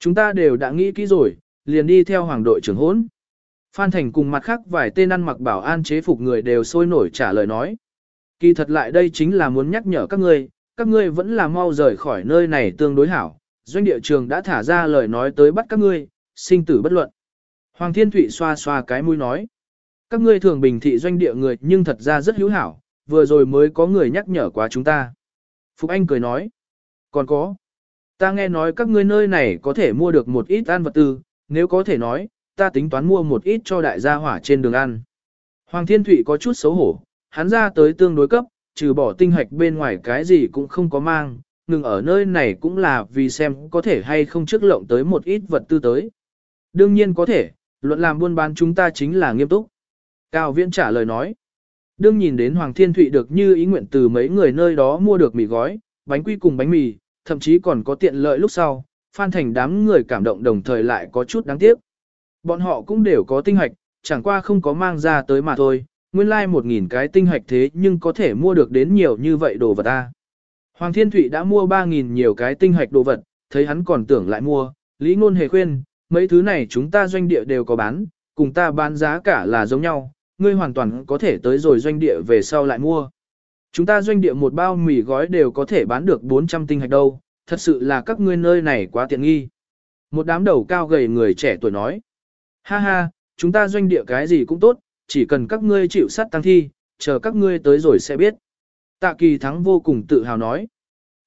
Chúng ta đều đã nghĩ kỹ rồi, liền đi theo Hoàng đội trưởng hỗn. Phan Thành cùng mặt khác vài tên ăn mặc bảo an chế phục người đều sôi nổi trả lời nói. Kỳ thật lại đây chính là muốn nhắc nhở các ngươi, các ngươi vẫn là mau rời khỏi nơi này tương đối hảo. Doanh địa trường đã thả ra lời nói tới bắt các ngươi, sinh tử bất luận. Hoàng Thiên Thụy xoa xoa cái mũi nói. Các ngươi thường bình thị doanh địa người nhưng thật ra rất hữu hảo, vừa rồi mới có người nhắc nhở quá chúng ta. Phục Anh cười nói. Còn có. Ta nghe nói các ngươi nơi này có thể mua được một ít ăn vật tư, nếu có thể nói, ta tính toán mua một ít cho đại gia hỏa trên đường ăn. Hoàng Thiên Thụy có chút xấu hổ, hắn ra tới tương đối cấp, trừ bỏ tinh hạch bên ngoài cái gì cũng không có mang, ngừng ở nơi này cũng là vì xem có thể hay không trước lộng tới một ít vật tư tới. Đương nhiên có thể, luận làm buôn bán chúng ta chính là nghiêm túc. Cao Viễn trả lời nói. Đương nhìn đến Hoàng Thiên Thụy được như ý nguyện từ mấy người nơi đó mua được mì gói, bánh quy cùng bánh mì, thậm chí còn có tiện lợi lúc sau, Phan Thành đám người cảm động đồng thời lại có chút đáng tiếc. Bọn họ cũng đều có tinh hạch, chẳng qua không có mang ra tới mà thôi, nguyên lai like một nghìn cái tinh hạch thế nhưng có thể mua được đến nhiều như vậy đồ vật ta. Hoàng Thiên Thụy đã mua 3.000 nhiều cái tinh hạch đồ vật, thấy hắn còn tưởng lại mua, Lý Ngôn hề khuyên, mấy thứ này chúng ta doanh địa đều có bán, cùng ta bán giá cả là giống nhau, ngươi hoàn toàn có thể tới rồi doanh địa về sau lại mua. Chúng ta doanh địa một bao mì gói đều có thể bán được 400 tinh hạch đâu, thật sự là các ngươi nơi này quá tiện nghi. Một đám đầu cao gầy người trẻ tuổi nói. Ha ha, chúng ta doanh địa cái gì cũng tốt, chỉ cần các ngươi chịu sát tăng thi, chờ các ngươi tới rồi sẽ biết. Tạ kỳ thắng vô cùng tự hào nói.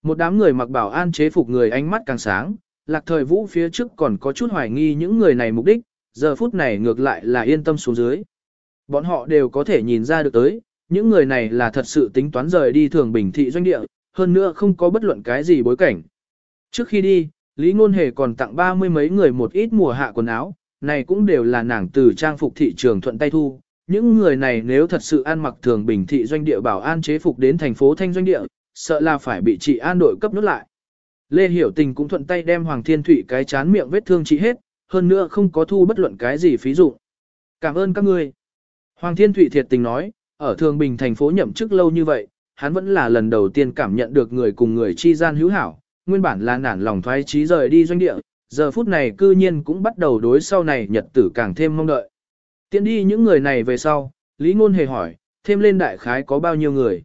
Một đám người mặc bảo an chế phục người ánh mắt càng sáng, lạc thời vũ phía trước còn có chút hoài nghi những người này mục đích, giờ phút này ngược lại là yên tâm xuống dưới. Bọn họ đều có thể nhìn ra được tới, những người này là thật sự tính toán rời đi thường bình thị doanh địa, hơn nữa không có bất luận cái gì bối cảnh. Trước khi đi, Lý Ngôn Hề còn tặng ba mươi mấy người một ít mùa hạ quần áo, này cũng đều là nàng từ trang phục thị trường thuận tay thu. Những người này nếu thật sự ăn mặc thường bình thị doanh địa bảo an chế phục đến thành phố Thanh doanh địa, sợ là phải bị trị an đội cấp nút lại. Lê Hiểu Tình cũng thuận tay đem Hoàng Thiên Thụy cái chán miệng vết thương trị hết, hơn nữa không có thu bất luận cái gì phí dụng. Cảm ơn các ngươi. Hoàng Thiên Thụy thiệt tình nói, ở Thường Bình thành phố nhậm chức lâu như vậy, hắn vẫn là lần đầu tiên cảm nhận được người cùng người chi gian hữu hảo, nguyên bản là nản lòng thoái trí rời đi doanh địa, giờ phút này cư nhiên cũng bắt đầu đối sau này nhật tử càng thêm mong đợi. Tiến đi những người này về sau, Lý Ngôn hề hỏi, thêm lên đại khái có bao nhiêu người?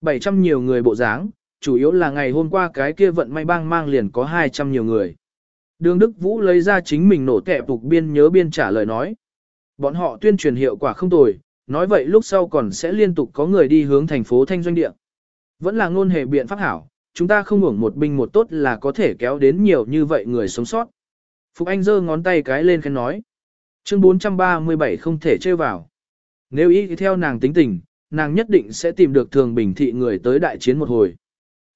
700 nhiều người bộ dáng, chủ yếu là ngày hôm qua cái kia vận may bang mang liền có 200 nhiều người. Đường Đức Vũ lấy ra chính mình nổ kẹp tục biên nhớ biên trả lời nói. Bọn họ tuyên truyền hiệu quả không tồi, nói vậy lúc sau còn sẽ liên tục có người đi hướng thành phố Thanh Doanh Địa. Vẫn là ngôn hệ biện pháp hảo, chúng ta không hưởng một binh một tốt là có thể kéo đến nhiều như vậy người sống sót. Phục Anh giơ ngón tay cái lên khen nói. Chương 437 không thể chơi vào. Nếu ý theo nàng tính tình, nàng nhất định sẽ tìm được thường bình thị người tới đại chiến một hồi.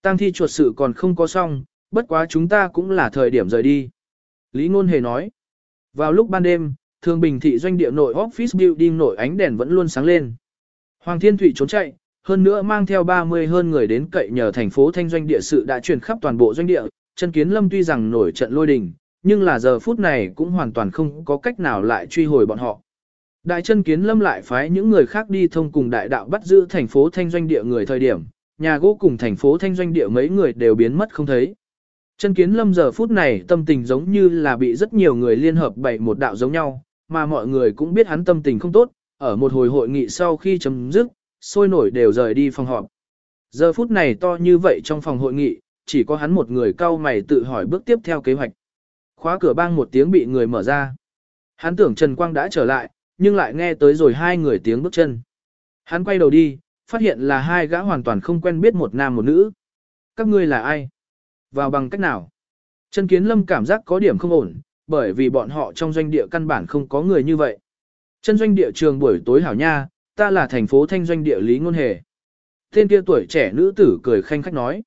Tăng thi chuột sự còn không có xong, bất quá chúng ta cũng là thời điểm rời đi. Lý Ngôn Hề nói. Vào lúc ban đêm, thường bình thị doanh địa nội office building nội ánh đèn vẫn luôn sáng lên. Hoàng Thiên Thụy trốn chạy, hơn nữa mang theo 30 hơn người đến cậy nhờ thành phố thanh doanh địa sự đã truyền khắp toàn bộ doanh địa. Chân Kiến Lâm tuy rằng nổi trận lôi đình, nhưng là giờ phút này cũng hoàn toàn không có cách nào lại truy hồi bọn họ. Đại chân kiến lâm lại phái những người khác đi thông cùng đại đạo bắt giữ thành phố thanh doanh địa người thời điểm, nhà gỗ cùng thành phố thanh doanh địa mấy người đều biến mất không thấy. Chân kiến lâm giờ phút này tâm tình giống như là bị rất nhiều người liên hợp bày một đạo giống nhau, mà mọi người cũng biết hắn tâm tình không tốt, ở một hồi hội nghị sau khi chấm dứt, sôi nổi đều rời đi phòng họp. Giờ phút này to như vậy trong phòng hội nghị, chỉ có hắn một người cau mày tự hỏi bước tiếp theo kế hoạch. Khóa cửa bang một tiếng bị người mở ra. Hắn tưởng Trần Quang đã trở lại, nhưng lại nghe tới rồi hai người tiếng bước chân. Hắn quay đầu đi, phát hiện là hai gã hoàn toàn không quen biết một nam một nữ. Các ngươi là ai? Vào bằng cách nào? Trần Kiến Lâm cảm giác có điểm không ổn, bởi vì bọn họ trong doanh địa căn bản không có người như vậy. Chân doanh địa trường buổi tối hảo nha, ta là thành phố thanh doanh địa lý ngôn hề. Tên kia tuổi trẻ nữ tử cười khanh khách nói.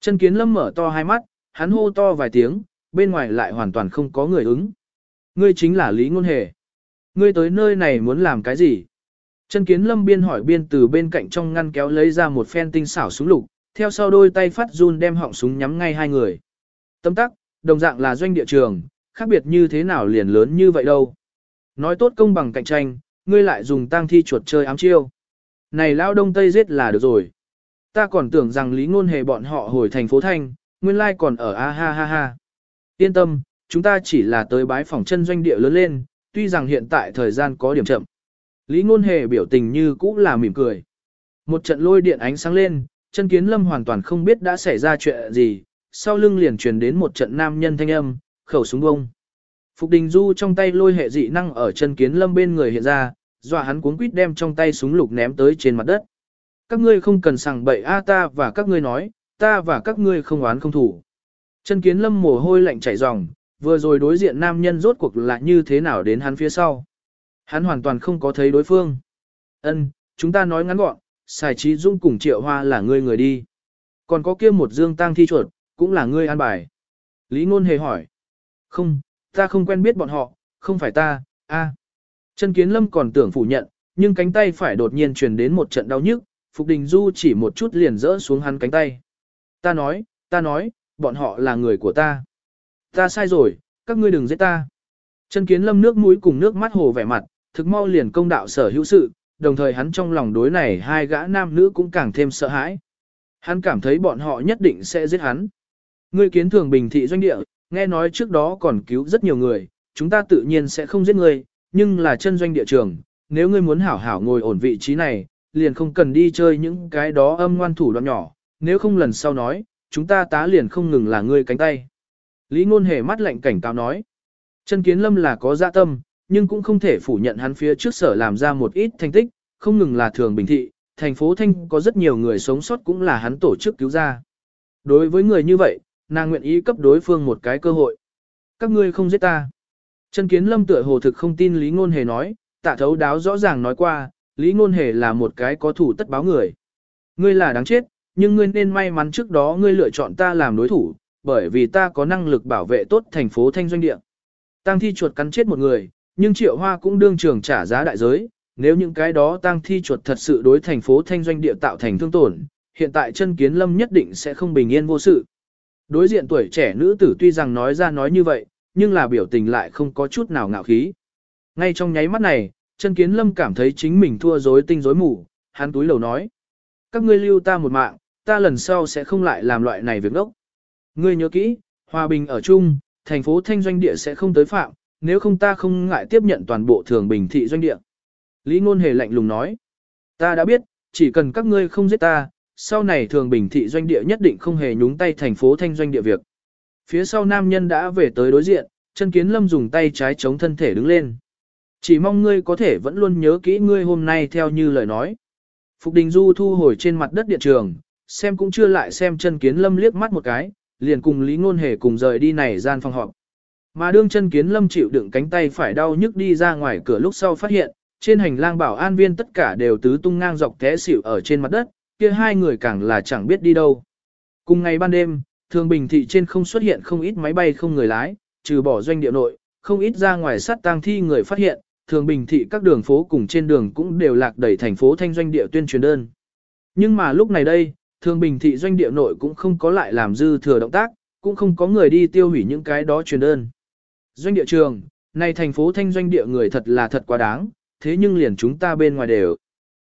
Chân Kiến Lâm mở to hai mắt, hắn hô to vài tiếng, bên ngoài lại hoàn toàn không có người ứng. Ngươi chính là Lý Ngôn Hề. Ngươi tới nơi này muốn làm cái gì? Chân kiến lâm biên hỏi biên từ bên cạnh trong ngăn kéo lấy ra một phen tinh xảo súng lục, theo sau đôi tay phát run đem họng súng nhắm ngay hai người. Tâm tắc, đồng dạng là doanh địa trường, khác biệt như thế nào liền lớn như vậy đâu. Nói tốt công bằng cạnh tranh, ngươi lại dùng tang thi chuột chơi ám chiêu. Này lao đông tây giết là được rồi. Ta còn tưởng rằng lý ngôn hề bọn họ hồi thành phố Thanh, nguyên lai còn ở a ha ha ha. Yên tâm, chúng ta chỉ là tới bái phòng chân doanh địa lớn lên, tuy rằng hiện tại thời gian có điểm chậm. Lý ngôn hề biểu tình như cũ là mỉm cười. Một trận lôi điện ánh sáng lên, chân kiến lâm hoàn toàn không biết đã xảy ra chuyện gì, sau lưng liền truyền đến một trận nam nhân thanh âm, khẩu súng bông. Phục đình du trong tay lôi hệ dị năng ở chân kiến lâm bên người hiện ra, dọa hắn cuống quýt đem trong tay súng lục ném tới trên mặt đất. Các ngươi không cần sằng bậy a ta và các ngươi nói, ta và các ngươi không oán không thủ. Chân kiến lâm mồ hôi lạnh chảy ròng, vừa rồi đối diện nam nhân rốt cuộc là như thế nào đến hắn phía sau. Hắn hoàn toàn không có thấy đối phương. Ân, chúng ta nói ngắn gọn, xài trí dung cùng triệu hoa là ngươi người đi. Còn có kia một dương tang thi chuột, cũng là ngươi an bài. Lý ngôn hề hỏi. Không, ta không quen biết bọn họ, không phải ta, a. Chân kiến lâm còn tưởng phủ nhận, nhưng cánh tay phải đột nhiên truyền đến một trận đau nhức, Phục Đình Du chỉ một chút liền rỡ xuống hắn cánh tay. Ta nói, ta nói, bọn họ là người của ta. Ta sai rồi, các ngươi đừng giết ta. Chân kiến lâm nước mũi cùng nước mắt hồ vẻ mặt, thực mau liền công đạo sở hữu sự, đồng thời hắn trong lòng đối này hai gã nam nữ cũng càng thêm sợ hãi. Hắn cảm thấy bọn họ nhất định sẽ giết hắn. Ngươi kiến thường bình thị doanh địa, nghe nói trước đó còn cứu rất nhiều người, chúng ta tự nhiên sẽ không giết ngươi, nhưng là chân doanh địa trường, nếu ngươi muốn hảo hảo ngồi ổn vị trí này, liền không cần đi chơi những cái đó âm ngoan thủ đoạn nhỏ, nếu không lần sau nói, chúng ta tá liền không ngừng là ngươi cánh tay. Lý ngôn hề mắt lạnh cảnh cáo nói. Chân kiến lâm là có dạ tâm, nhưng cũng không thể phủ nhận hắn phía trước sở làm ra một ít thành tích, không ngừng là thường bình thị, thành phố Thanh có rất nhiều người sống sót cũng là hắn tổ chức cứu ra. Đối với người như vậy, nàng nguyện ý cấp đối phương một cái cơ hội. Các ngươi không giết ta. Chân kiến lâm tựa hồ thực không tin Lý Ngôn Hề nói, tạ thấu đáo rõ ràng nói qua, Lý Ngôn Hề là một cái có thủ tất báo người. Ngươi là đáng chết, nhưng ngươi nên may mắn trước đó ngươi lựa chọn ta làm đối thủ, bởi vì ta có năng lực bảo vệ tốt thành phố thanh doanh địa. Tăng thi chuột cắn chết một người, nhưng triệu hoa cũng đương trường trả giá đại giới, nếu những cái đó tăng thi chuột thật sự đối thành phố thanh doanh địa tạo thành thương tổn, hiện tại chân kiến lâm nhất định sẽ không bình yên vô sự. Đối diện tuổi trẻ nữ tử tuy rằng nói ra nói như vậy, nhưng là biểu tình lại không có chút nào ngạo khí. Ngay trong nháy mắt này, chân kiến lâm cảm thấy chính mình thua rối tinh rối mù, hắn túi lầu nói. Các ngươi lưu ta một mạng, ta lần sau sẽ không lại làm loại này việc ngốc. Ngươi nhớ kỹ, hòa bình ở chung, thành phố thanh doanh địa sẽ không tới phạm, nếu không ta không ngại tiếp nhận toàn bộ thường bình thị doanh địa. Lý ngôn hề lạnh lùng nói. Ta đã biết, chỉ cần các ngươi không giết ta, sau này thường bình thị doanh địa nhất định không hề nhúng tay thành phố thanh doanh địa việc. Phía sau nam nhân đã về tới đối diện, chân kiến lâm dùng tay trái chống thân thể đứng lên. Chỉ mong ngươi có thể vẫn luôn nhớ kỹ ngươi hôm nay theo như lời nói. Phục Đình Du thu hồi trên mặt đất điện trường, xem cũng chưa lại xem chân kiến lâm liếc mắt một cái, liền cùng Lý Ngôn Hề cùng rời đi này gian phòng họp. Mà đương chân kiến lâm chịu đựng cánh tay phải đau nhức đi ra ngoài cửa lúc sau phát hiện, trên hành lang bảo an viên tất cả đều tứ tung ngang dọc té xỉu ở trên mặt đất, kia hai người càng là chẳng biết đi đâu. Cùng ngày ban đêm, thường bình thị trên không xuất hiện không ít máy bay không người lái, trừ bỏ doanh địa nội, không ít ra ngoài sát tang thi người phát hiện, thường bình thị các đường phố cùng trên đường cũng đều lạc đẩy thành phố thanh doanh địa tuyên truyền đơn. Nhưng mà lúc này đây, thường bình thị doanh địa nội cũng không có lại làm dư thừa động tác, cũng không có người đi tiêu hủy những cái đó truyền đơn. Doanh địa trường, này thành phố thanh doanh địa người thật là thật quá đáng, thế nhưng liền chúng ta bên ngoài đều.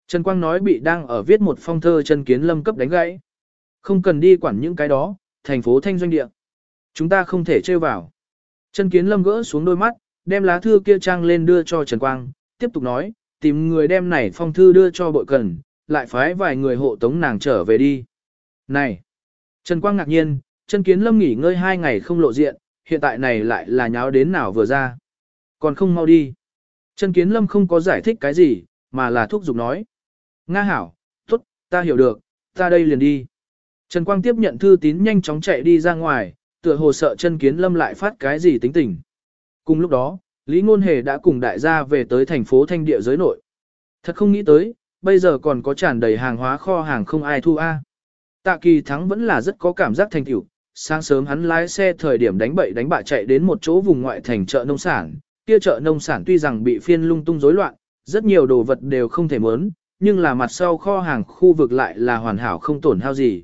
Trần Quang nói bị đang ở viết một phong thơ chân kiến lâm cấp đánh gãy. Không cần đi quản những cái đó, thành phố thanh doanh địa. Chúng ta không thể trêu vào. Chân kiến lâm gỡ xuống đôi mắt, đem lá thư kia trang lên đưa cho Trần Quang, tiếp tục nói, tìm người đem này phong thư đưa cho bội cần, lại phái vài người hộ tống nàng trở về đi. Này! Trần Quang ngạc nhiên, chân kiến lâm nghỉ ngơi hai ngày không lộ diện, hiện tại này lại là nháo đến nào vừa ra. Còn không mau đi. Chân kiến lâm không có giải thích cái gì, mà là thúc giục nói. Nga hảo, tốt, ta hiểu được, ta đây liền đi. Trần Quang tiếp nhận thư tín nhanh chóng chạy đi ra ngoài, tựa hồ sợ chân kiến lâm lại phát cái gì tính tình. Cùng lúc đó, Lý Ngôn Hề đã cùng đại gia về tới thành phố Thanh Địa giới nội. Thật không nghĩ tới, bây giờ còn có tràn đầy hàng hóa kho hàng không ai thu A. Tạ kỳ thắng vẫn là rất có cảm giác thành tựu. Sáng sớm hắn lái xe thời điểm đánh bậy đánh bạ chạy đến một chỗ vùng ngoại thành chợ nông sản. Kia chợ nông sản tuy rằng bị phiên lung tung rối loạn, rất nhiều đồ vật đều không thể mớn, nhưng là mặt sau kho hàng khu vực lại là hoàn hảo không tổn hao gì.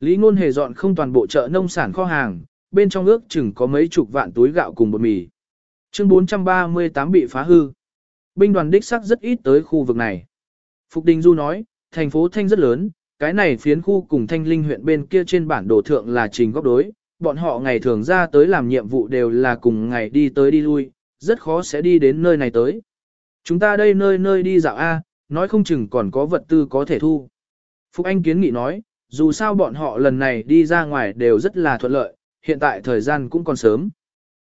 Lý Ngôn hề dọn không toàn bộ chợ nông sản kho hàng, bên trong ước chừng có mấy chục vạn túi gạo cùng bột mì. Chương 438 bị phá hư. Binh đoàn đích sắc rất ít tới khu vực này. Phục Đình Du nói, thành phố Thanh rất lớn, cái này phiến khu cùng Thanh Linh huyện bên kia trên bản đồ thượng là trình góc đối, bọn họ ngày thường ra tới làm nhiệm vụ đều là cùng ngày đi tới đi lui, rất khó sẽ đi đến nơi này tới. Chúng ta đây nơi nơi đi dạo A, nói không chừng còn có vật tư có thể thu. Phục Anh kiến nghị nói, dù sao bọn họ lần này đi ra ngoài đều rất là thuận lợi, hiện tại thời gian cũng còn sớm.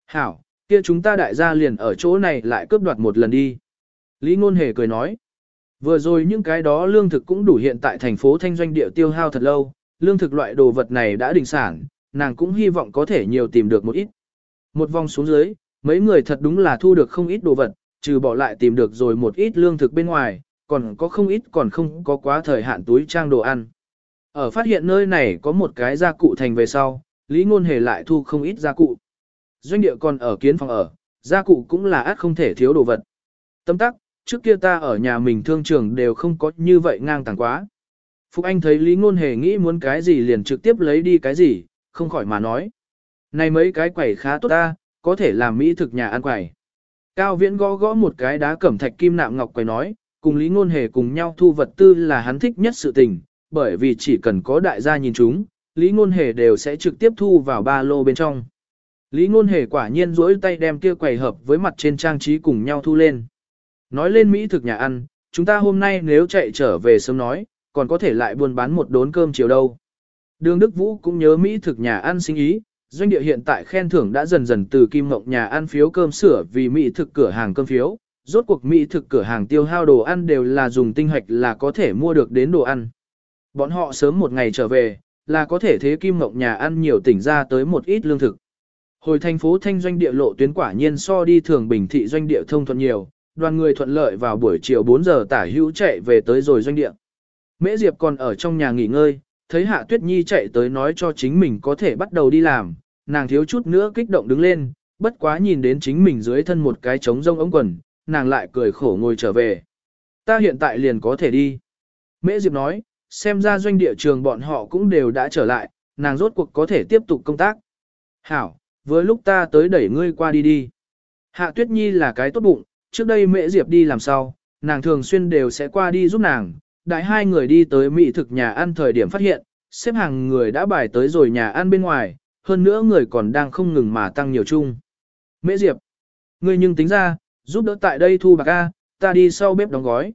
Hảo, kia chúng ta đại gia liền ở chỗ này lại cướp đoạt một lần đi. Lý Ngôn Hề cười nói, vừa rồi những cái đó lương thực cũng đủ hiện tại thành phố thanh doanh địa tiêu hao thật lâu, lương thực loại đồ vật này đã đình sản, nàng cũng hy vọng có thể nhiều tìm được một ít. Một vòng xuống dưới, mấy người thật đúng là thu được không ít đồ vật, trừ bỏ lại tìm được rồi một ít lương thực bên ngoài, còn có không ít còn không có quá thời hạn túi trang đồ ăn. Ở phát hiện nơi này có một cái gia cụ thành về sau, Lý Ngôn Hề lại thu không ít gia cụ. Doanh địa còn ở kiến phòng ở, gia cụ cũng là át không thể thiếu đồ vật. Tâm tắc, trước kia ta ở nhà mình thương trường đều không có như vậy ngang tàng quá. Phúc Anh thấy Lý Ngôn Hề nghĩ muốn cái gì liền trực tiếp lấy đi cái gì, không khỏi mà nói. Này mấy cái quẩy khá tốt ta, có thể làm mỹ thực nhà ăn quẩy. Cao Viễn gõ gõ một cái đá cẩm thạch kim nạm ngọc quẩy nói, cùng Lý Ngôn Hề cùng nhau thu vật tư là hắn thích nhất sự tình, bởi vì chỉ cần có đại gia nhìn chúng, Lý Ngôn Hề đều sẽ trực tiếp thu vào ba lô bên trong. Lý Ngôn Hề quả nhiên duỗi tay đem kia quầy hợp với mặt trên trang trí cùng nhau thu lên. Nói lên Mỹ thực nhà ăn, chúng ta hôm nay nếu chạy trở về sớm nói, còn có thể lại buôn bán một đốn cơm chiều đâu. Đường Đức Vũ cũng nhớ Mỹ thực nhà ăn sinh ý, doanh địa hiện tại khen thưởng đã dần dần từ kim mộng nhà ăn phiếu cơm sửa vì Mỹ thực cửa hàng cơm phiếu, rốt cuộc Mỹ thực cửa hàng tiêu hao đồ ăn đều là dùng tinh hoạch là có thể mua được đến đồ ăn. Bọn họ sớm một ngày trở về, là có thể thế kim mộng nhà ăn nhiều tỉnh ra tới một ít lương thực. Hồi thành phố thanh doanh địa lộ tuyến quả nhiên so đi thường bình thị doanh địa thông thuận nhiều, đoàn người thuận lợi vào buổi chiều 4 giờ tả hữu chạy về tới rồi doanh địa. Mễ Diệp còn ở trong nhà nghỉ ngơi, thấy Hạ Tuyết Nhi chạy tới nói cho chính mình có thể bắt đầu đi làm, nàng thiếu chút nữa kích động đứng lên, bất quá nhìn đến chính mình dưới thân một cái trống rông ống quần, nàng lại cười khổ ngồi trở về. Ta hiện tại liền có thể đi. Mễ Diệp nói, xem ra doanh địa trường bọn họ cũng đều đã trở lại, nàng rốt cuộc có thể tiếp tục công tác. Hảo, với lúc ta tới đẩy ngươi qua đi đi. Hạ Tuyết Nhi là cái tốt bụng, trước đây Mễ Diệp đi làm sao, nàng thường xuyên đều sẽ qua đi giúp nàng. Đại hai người đi tới mỹ thực nhà ăn thời điểm phát hiện, xếp hàng người đã bài tới rồi nhà ăn bên ngoài, hơn nữa người còn đang không ngừng mà tăng nhiều chung. Mễ Diệp, ngươi nhưng tính ra, giúp đỡ tại đây thu bạc A, ta đi sau bếp đóng gói.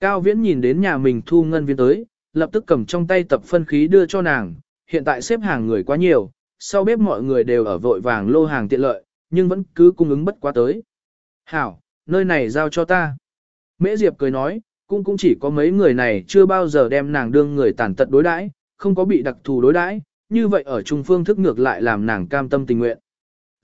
Cao Viễn nhìn đến nhà mình thu ngân viên tới, lập tức cầm trong tay tập phân khí đưa cho nàng, hiện tại xếp hàng người quá nhiều, sau bếp mọi người đều ở vội vàng lô hàng tiện lợi, nhưng vẫn cứ cung ứng bất quá tới. Hảo, nơi này giao cho ta. Mễ Diệp cười nói, cũng cũng chỉ có mấy người này chưa bao giờ đem nàng đương người tàn tật đối đãi, không có bị đặc thù đối đãi, như vậy ở trung phương thức ngược lại làm nàng cam tâm tình nguyện.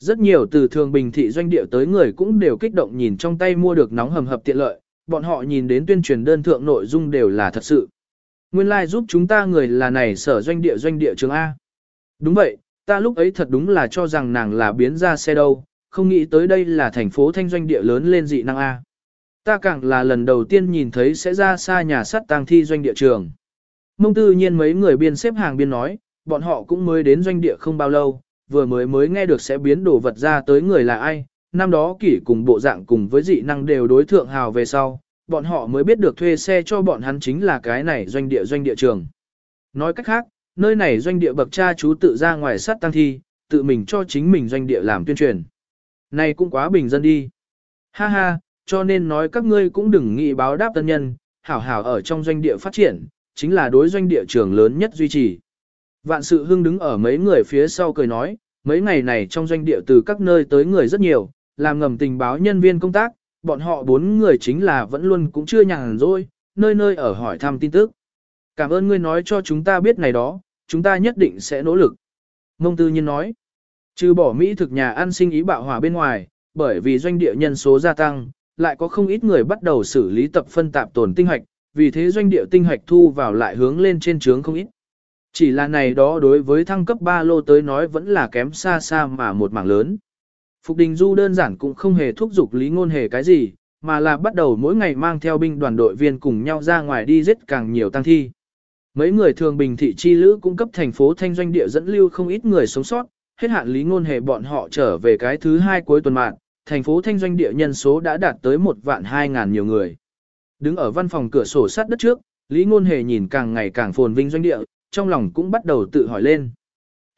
Rất nhiều từ thường bình thị doanh địa tới người cũng đều kích động nhìn trong tay mua được nóng hầm hập tiện lợi, bọn họ nhìn đến tuyên truyền đơn thượng nội dung đều là thật sự. Nguyên lai like giúp chúng ta người là này sở doanh địa doanh địa trường A. Đúng vậy, ta lúc ấy thật đúng là cho rằng nàng là biến ra xe đâu, không nghĩ tới đây là thành phố thanh doanh địa lớn lên dị năng A. Ta càng là lần đầu tiên nhìn thấy sẽ ra xa nhà sắt tang thi doanh địa trường. Mông tư nhiên mấy người biên xếp hàng biên nói, bọn họ cũng mới đến doanh địa không bao lâu, vừa mới mới nghe được sẽ biến đồ vật ra tới người là ai, năm đó kỷ cùng bộ dạng cùng với dị năng đều đối thượng hào về sau, bọn họ mới biết được thuê xe cho bọn hắn chính là cái này doanh địa doanh địa trường. Nói cách khác, nơi này doanh địa bậc cha chú tự ra ngoài sát tăng thi, tự mình cho chính mình doanh địa làm tuyên truyền. Này cũng quá bình dân đi. Ha ha, cho nên nói các ngươi cũng đừng nghĩ báo đáp tân nhân, hảo hảo ở trong doanh địa phát triển, chính là đối doanh địa trường lớn nhất duy trì. Vạn sự hưng đứng ở mấy người phía sau cười nói, mấy ngày này trong doanh địa từ các nơi tới người rất nhiều, làm ngầm tình báo nhân viên công tác, bọn họ bốn người chính là vẫn luôn cũng chưa nhàn rỗi, nơi nơi ở hỏi thăm tin tức. Cảm ơn ngươi nói cho chúng ta biết này đó, chúng ta nhất định sẽ nỗ lực. Mông tư nhiên nói, trừ bỏ Mỹ thực nhà ăn sinh ý bạo hỏa bên ngoài, bởi vì doanh địa nhân số gia tăng, lại có không ít người bắt đầu xử lý tập phân tạp tồn tinh hoạch, vì thế doanh địa tinh hoạch thu vào lại hướng lên trên trướng không ít. Chỉ là này đó đối với thăng cấp ba lô tới nói vẫn là kém xa xa mà một mảng lớn. Phục Đình Du đơn giản cũng không hề thúc giục Lý Ngôn hề cái gì, mà là bắt đầu mỗi ngày mang theo binh đoàn đội viên cùng nhau ra ngoài đi giết càng nhiều tăng thi. Mấy người thường bình thị chi lữ cung cấp thành phố thanh doanh địa dẫn lưu không ít người sống sót, hết hạn Lý Ngôn hề bọn họ trở về cái thứ hai cuối tuần mạng, thành phố thanh doanh địa nhân số đã đạt tới một vạn hai ngàn nhiều người. Đứng ở văn phòng cửa sổ sát đất trước, Lý Ngôn hề nhìn càng ngày càng phồn vinh doanh địa, trong lòng cũng bắt đầu tự hỏi lên.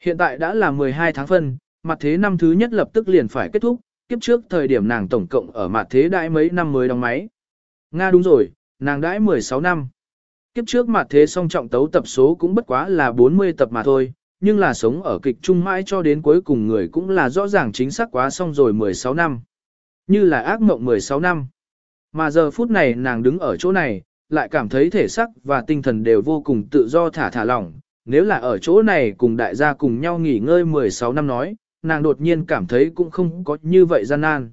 Hiện tại đã là 12 tháng phân, mặt thế năm thứ nhất lập tức liền phải kết thúc, kiếp trước thời điểm nàng tổng cộng ở mặt thế đãi mấy năm mới đóng máy. Nga đúng rồi, nàng đãi 16 năm. Kiếp trước mặt thế song trọng tấu tập số cũng bất quá là 40 tập mà thôi, nhưng là sống ở kịch trung mãi cho đến cuối cùng người cũng là rõ ràng chính xác quá xong rồi 16 năm. Như là ác mộng 16 năm. Mà giờ phút này nàng đứng ở chỗ này, lại cảm thấy thể xác và tinh thần đều vô cùng tự do thả thả lỏng. Nếu là ở chỗ này cùng đại gia cùng nhau nghỉ ngơi 16 năm nói, nàng đột nhiên cảm thấy cũng không có như vậy gian nan.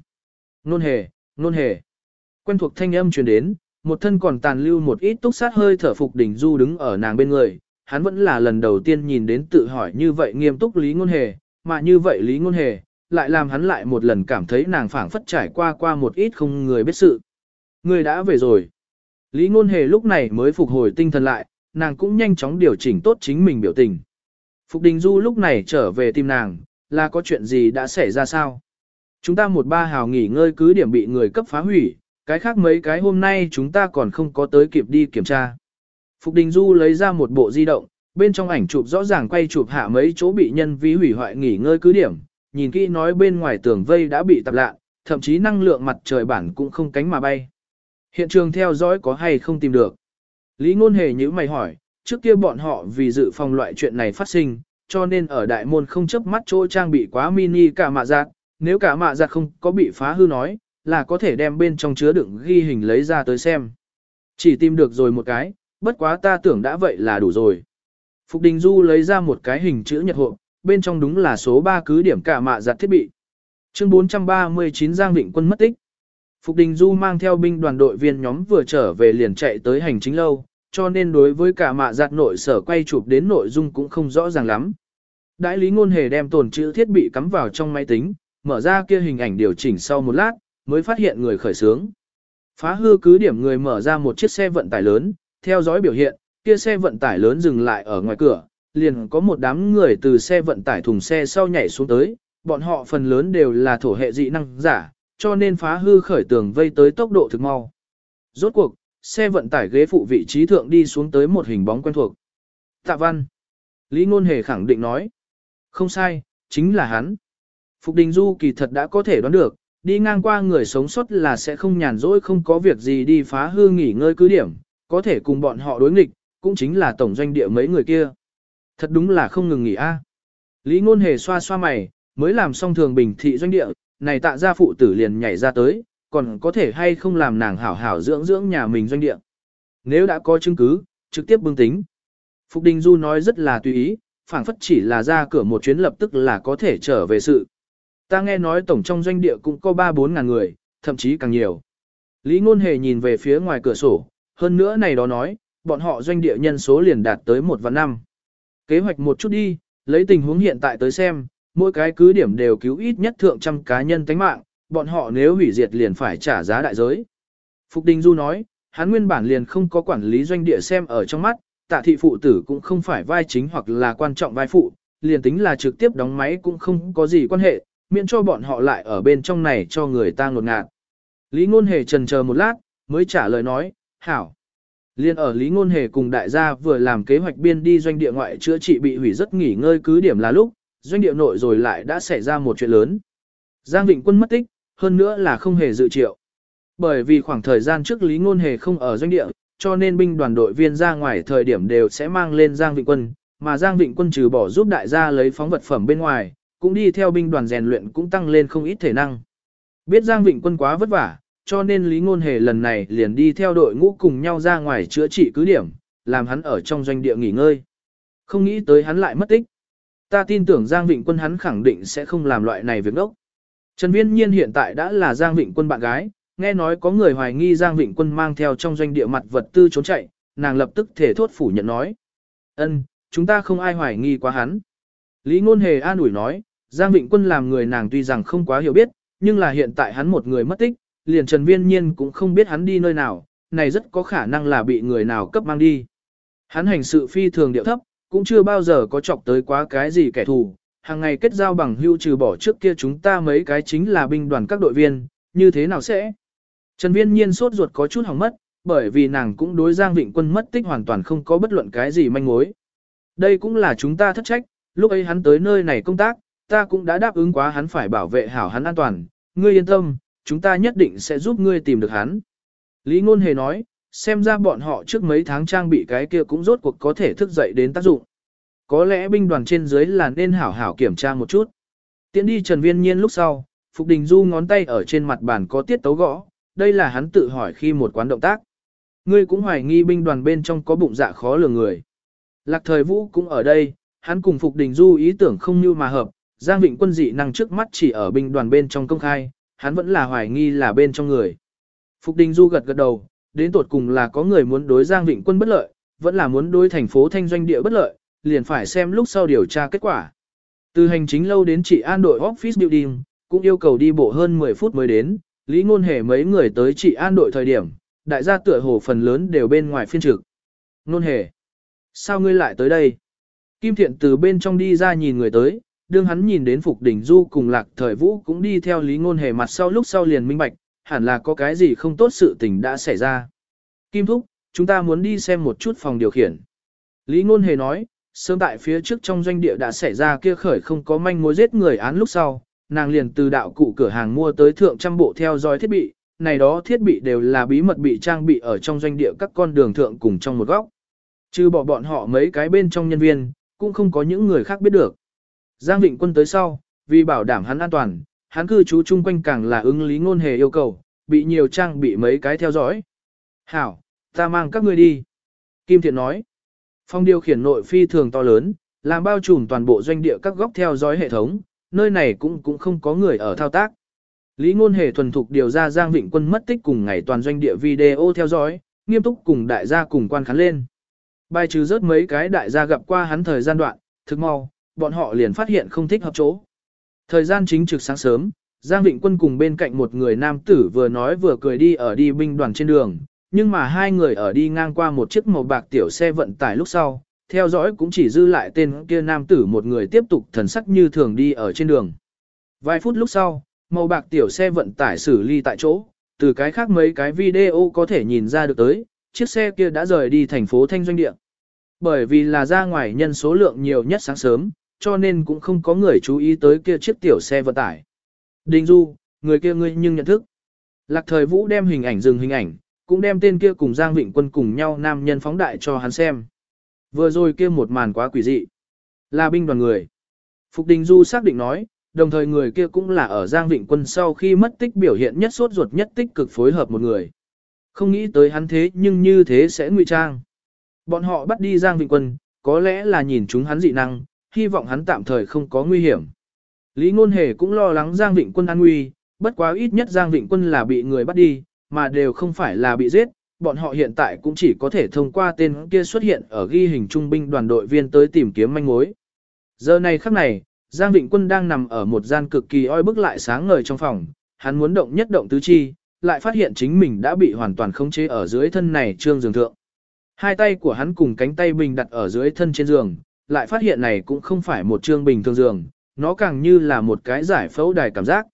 Nôn hề, nôn hề. Quen thuộc thanh âm truyền đến, một thân còn tàn lưu một ít túc sát hơi thở phục đỉnh du đứng ở nàng bên người. Hắn vẫn là lần đầu tiên nhìn đến tự hỏi như vậy nghiêm túc lý ngôn hề, mà như vậy lý ngôn hề, lại làm hắn lại một lần cảm thấy nàng phảng phất trải qua qua một ít không người biết sự. Người đã về rồi. Lý ngôn hề lúc này mới phục hồi tinh thần lại, nàng cũng nhanh chóng điều chỉnh tốt chính mình biểu tình. Phục Đình Du lúc này trở về tìm nàng, là có chuyện gì đã xảy ra sao? Chúng ta một ba hào nghỉ ngơi cứ điểm bị người cấp phá hủy, cái khác mấy cái hôm nay chúng ta còn không có tới kịp đi kiểm tra. Phục Đình Du lấy ra một bộ di động, bên trong ảnh chụp rõ ràng quay chụp hạ mấy chỗ bị nhân vi hủy hoại nghỉ ngơi cứ điểm, nhìn kỹ nói bên ngoài tường vây đã bị tạp lạ, thậm chí năng lượng mặt trời bản cũng không cánh mà bay. Hiện trường theo dõi có hay không tìm được. Lý ngôn hề như mày hỏi, trước kia bọn họ vì dự phòng loại chuyện này phát sinh, cho nên ở đại môn không chấp mắt chỗ trang bị quá mini cả mạ giặt, nếu cả mạ giặt không có bị phá hư nói, là có thể đem bên trong chứa đựng ghi hình lấy ra tới xem. Chỉ tìm được rồi một cái, bất quá ta tưởng đã vậy là đủ rồi. Phục Đình Du lấy ra một cái hình chữ nhật hộ, bên trong đúng là số 3 cứ điểm cả mạ giặt thiết bị. Chương 439 Giang Vịnh quân mất tích. Phục Đình Du mang theo binh đoàn đội viên nhóm vừa trở về liền chạy tới hành chính lâu, cho nên đối với cả mạ giặt nội sở quay chụp đến nội dung cũng không rõ ràng lắm. Đại lý ngôn hề đem tồn chữ thiết bị cắm vào trong máy tính, mở ra kia hình ảnh điều chỉnh sau một lát, mới phát hiện người khởi sướng. Phá hư cứ điểm người mở ra một chiếc xe vận tải lớn, theo dõi biểu hiện, kia xe vận tải lớn dừng lại ở ngoài cửa, liền có một đám người từ xe vận tải thùng xe sau nhảy xuống tới, bọn họ phần lớn đều là thổ hệ dị năng giả, cho nên phá hư khởi tường vây tới tốc độ thực mau. Rốt cuộc, xe vận tải ghế phụ vị trí thượng đi xuống tới một hình bóng quen thuộc. Tạ văn. Lý Ngôn Hề khẳng định nói. Không sai, chính là hắn. Phục Đình Du kỳ thật đã có thể đoán được, đi ngang qua người sống sót là sẽ không nhàn rỗi không có việc gì đi phá hư nghỉ ngơi cứ điểm, có thể cùng bọn họ đối nghịch, cũng chính là tổng doanh địa mấy người kia. Thật đúng là không ngừng nghỉ a. Lý Ngôn Hề xoa xoa mày, mới làm xong thường bình thị doanh địa, này tạ gia phụ tử liền nhảy ra tới, còn có thể hay không làm nàng hảo hảo dưỡng dưỡng nhà mình doanh địa. Nếu đã có chứng cứ, trực tiếp bưng tính. Phục Đình Du nói rất là tùy ý, phảng phất chỉ là ra cửa một chuyến lập tức là có thể trở về sự. Ta nghe nói tổng trong doanh địa cũng có 3-4 ngàn người, thậm chí càng nhiều. Lý Ngôn Hề nhìn về phía ngoài cửa sổ, hơn nữa này đó nói, bọn họ doanh địa nhân số liền đạt tới một và năm. Kế hoạch một chút đi, lấy tình huống hiện tại tới xem, mỗi cái cứ điểm đều cứu ít nhất thượng trăm cá nhân tánh mạng, bọn họ nếu hủy diệt liền phải trả giá đại giới. Phục Đình Du nói, hắn nguyên bản liền không có quản lý doanh địa xem ở trong mắt, tạ thị phụ tử cũng không phải vai chính hoặc là quan trọng vai phụ, liền tính là trực tiếp đóng máy cũng không có gì quan hệ, miễn cho bọn họ lại ở bên trong này cho người ta ngột ngạt. Lý Ngôn Hề trần chờ một lát, mới trả lời nói, hảo. Liên ở Lý Ngôn Hề cùng đại gia vừa làm kế hoạch biên đi doanh địa ngoại chữa trị bị hủy rất nghỉ ngơi cứ điểm là lúc, doanh địa nội rồi lại đã xảy ra một chuyện lớn. Giang Vịnh Quân mất tích, hơn nữa là không hề dự triệu. Bởi vì khoảng thời gian trước Lý Ngôn Hề không ở doanh địa, cho nên binh đoàn đội viên ra ngoài thời điểm đều sẽ mang lên Giang Vịnh Quân, mà Giang Vịnh Quân trừ bỏ giúp đại gia lấy phóng vật phẩm bên ngoài, cũng đi theo binh đoàn rèn luyện cũng tăng lên không ít thể năng. Biết Giang Vịnh Quân quá vất vả, cho nên Lý Ngôn Hề lần này liền đi theo đội ngũ cùng nhau ra ngoài chữa trị cứ điểm, làm hắn ở trong doanh địa nghỉ ngơi. Không nghĩ tới hắn lại mất tích. Ta tin tưởng Giang Vịnh Quân hắn khẳng định sẽ không làm loại này việc đốc. Trần Viên Nhiên hiện tại đã là Giang Vịnh Quân bạn gái, nghe nói có người hoài nghi Giang Vịnh Quân mang theo trong doanh địa mặt vật tư trốn chạy, nàng lập tức thể thốt phủ nhận nói. ân, chúng ta không ai hoài nghi quá hắn. Lý Ngôn Hề an ủi nói, Giang Vịnh Quân làm người nàng tuy rằng không quá hiểu biết, nhưng là hiện tại hắn một người mất tích, liền Trần Viên Nhiên cũng không biết hắn đi nơi nào, này rất có khả năng là bị người nào cấp mang đi. Hắn hành sự phi thường điệu thấp, cũng chưa bao giờ có chọc tới quá cái gì kẻ thù, hàng ngày kết giao bằng hưu trừ bỏ trước kia chúng ta mấy cái chính là binh đoàn các đội viên, như thế nào sẽ? Trần Viên Nhiên sốt ruột có chút hỏng mất, bởi vì nàng cũng đối Giang Vịnh Quân mất tích hoàn toàn không có bất luận cái gì manh mối. Đây cũng là chúng ta thất trách, lúc ấy hắn tới nơi này công tác, ta cũng đã đáp ứng quá hắn phải bảo vệ hảo hắn an toàn, ngươi yên tâm, chúng ta nhất định sẽ giúp ngươi tìm được hắn. Lý Ngôn Hề nói, xem ra bọn họ trước mấy tháng trang bị cái kia cũng rốt cuộc có thể thức dậy đến tác dụng. Có lẽ binh đoàn trên dưới là nên hảo hảo kiểm tra một chút. Tiến đi Trần Viên Nhiên lúc sau, Phục Đình Du ngón tay ở trên mặt bàn có tiết tấu gõ, đây là hắn tự hỏi khi một quán động tác. Ngươi cũng hoài nghi binh đoàn bên trong có bụng dạ khó lường người. Lạc thời vũ cũng ở đây, hắn cùng Phục Đình Du ý tưởng không như mà hợp, Giang Vịnh quân dị năng trước mắt chỉ ở binh đoàn bên trong công khai, hắn vẫn là hoài nghi là bên trong người. Phục Đình Du gật gật đầu, đến tột cùng là có người muốn đối Giang Vịnh quân bất lợi, vẫn là muốn đối thành phố thanh doanh địa bất lợi, liền phải xem lúc sau điều tra kết quả. Từ hành chính lâu đến trị an đội office building, cũng yêu cầu đi bộ hơn 10 phút mới đến, Lý Ngôn Hề mấy người tới trị an đội thời điểm, đại gia tựa hồ phần lớn đều bên ngoài phiên trực. Ngôn Hề, sao ngươi lại tới đây? Kim Thiện từ bên trong đi ra nhìn người tới, đương hắn nhìn đến Phục Đỉnh Du cùng Lạc Thời Vũ cũng đi theo Lý Ngôn Hề mặt sau lúc sau liền minh bạch, hẳn là có cái gì không tốt sự tình đã xảy ra. Kim Thúc, chúng ta muốn đi xem một chút phòng điều khiển. Lý Ngôn Hề nói, sớm tại phía trước trong doanh địa đã xảy ra kia khởi không có manh mối giết người án lúc sau, nàng liền từ đạo cụ cửa hàng mua tới thượng trăm bộ theo dõi thiết bị, này đó thiết bị đều là bí mật bị trang bị ở trong doanh địa các con đường thượng cùng trong một góc. Trừ bỏ bọn họ mấy cái bên trong nhân viên, cũng không có những người khác biết được. Giang Vịnh Quân tới sau, vì bảo đảm hắn an toàn, hắn cư trú chung quanh càng là ứng lý ngôn hề yêu cầu, bị nhiều trang bị mấy cái theo dõi. Hảo, ta mang các ngươi đi. Kim Thiện nói, phong điều khiển nội phi thường to lớn, làm bao trùm toàn bộ doanh địa các góc theo dõi hệ thống, nơi này cũng cũng không có người ở thao tác. Lý ngôn hề thuần thục điều ra Giang Vịnh Quân mất tích cùng ngày toàn doanh địa video theo dõi, nghiêm túc cùng đại gia cùng quan khán lên. Bài trừ rớt mấy cái đại gia gặp qua hắn thời gian đoạn, thực mau, bọn họ liền phát hiện không thích hợp chỗ. Thời gian chính trực sáng sớm, Giang Vịnh Quân cùng bên cạnh một người nam tử vừa nói vừa cười đi ở đi binh đoàn trên đường, nhưng mà hai người ở đi ngang qua một chiếc màu bạc tiểu xe vận tải lúc sau, theo dõi cũng chỉ dư lại tên kia nam tử một người tiếp tục thần sắc như thường đi ở trên đường. Vài phút lúc sau, màu bạc tiểu xe vận tải xử ly tại chỗ, từ cái khác mấy cái video có thể nhìn ra được tới, chiếc xe kia đã rời đi thành phố Thanh Doanh Địa. Bởi vì là ra ngoài nhân số lượng nhiều nhất sáng sớm, cho nên cũng không có người chú ý tới kia chiếc tiểu xe vận tải. Đinh Du, người kia ngươi nhưng nhận thức. Lạc thời Vũ đem hình ảnh dừng hình ảnh, cũng đem tên kia cùng Giang Vịnh Quân cùng nhau nam nhân phóng đại cho hắn xem. Vừa rồi kia một màn quá quỷ dị. Là binh đoàn người. Phục Đình Du xác định nói, đồng thời người kia cũng là ở Giang Vịnh Quân sau khi mất tích biểu hiện nhất sốt ruột nhất tích cực phối hợp một người. Không nghĩ tới hắn thế nhưng như thế sẽ ngụy trang. Bọn họ bắt đi Giang Vịnh Quân, có lẽ là nhìn chúng hắn dị năng, hy vọng hắn tạm thời không có nguy hiểm. Lý Ngôn Hề cũng lo lắng Giang Vịnh Quân an nguy, bất quá ít nhất Giang Vịnh Quân là bị người bắt đi, mà đều không phải là bị giết, bọn họ hiện tại cũng chỉ có thể thông qua tên kia xuất hiện ở ghi hình trung binh đoàn đội viên tới tìm kiếm manh mối. Giờ này khắc này, Giang Vịnh Quân đang nằm ở một gian cực kỳ oi bức lại sáng ngời trong phòng, hắn muốn động nhất động tứ chi, lại phát hiện chính mình đã bị hoàn toàn khống chế ở dưới thân này trương giường thượng. Hai tay của hắn cùng cánh tay bình đặt ở dưới thân trên giường, lại phát hiện này cũng không phải một chương bình thường giường, nó càng như là một cái giải phẫu đài cảm giác.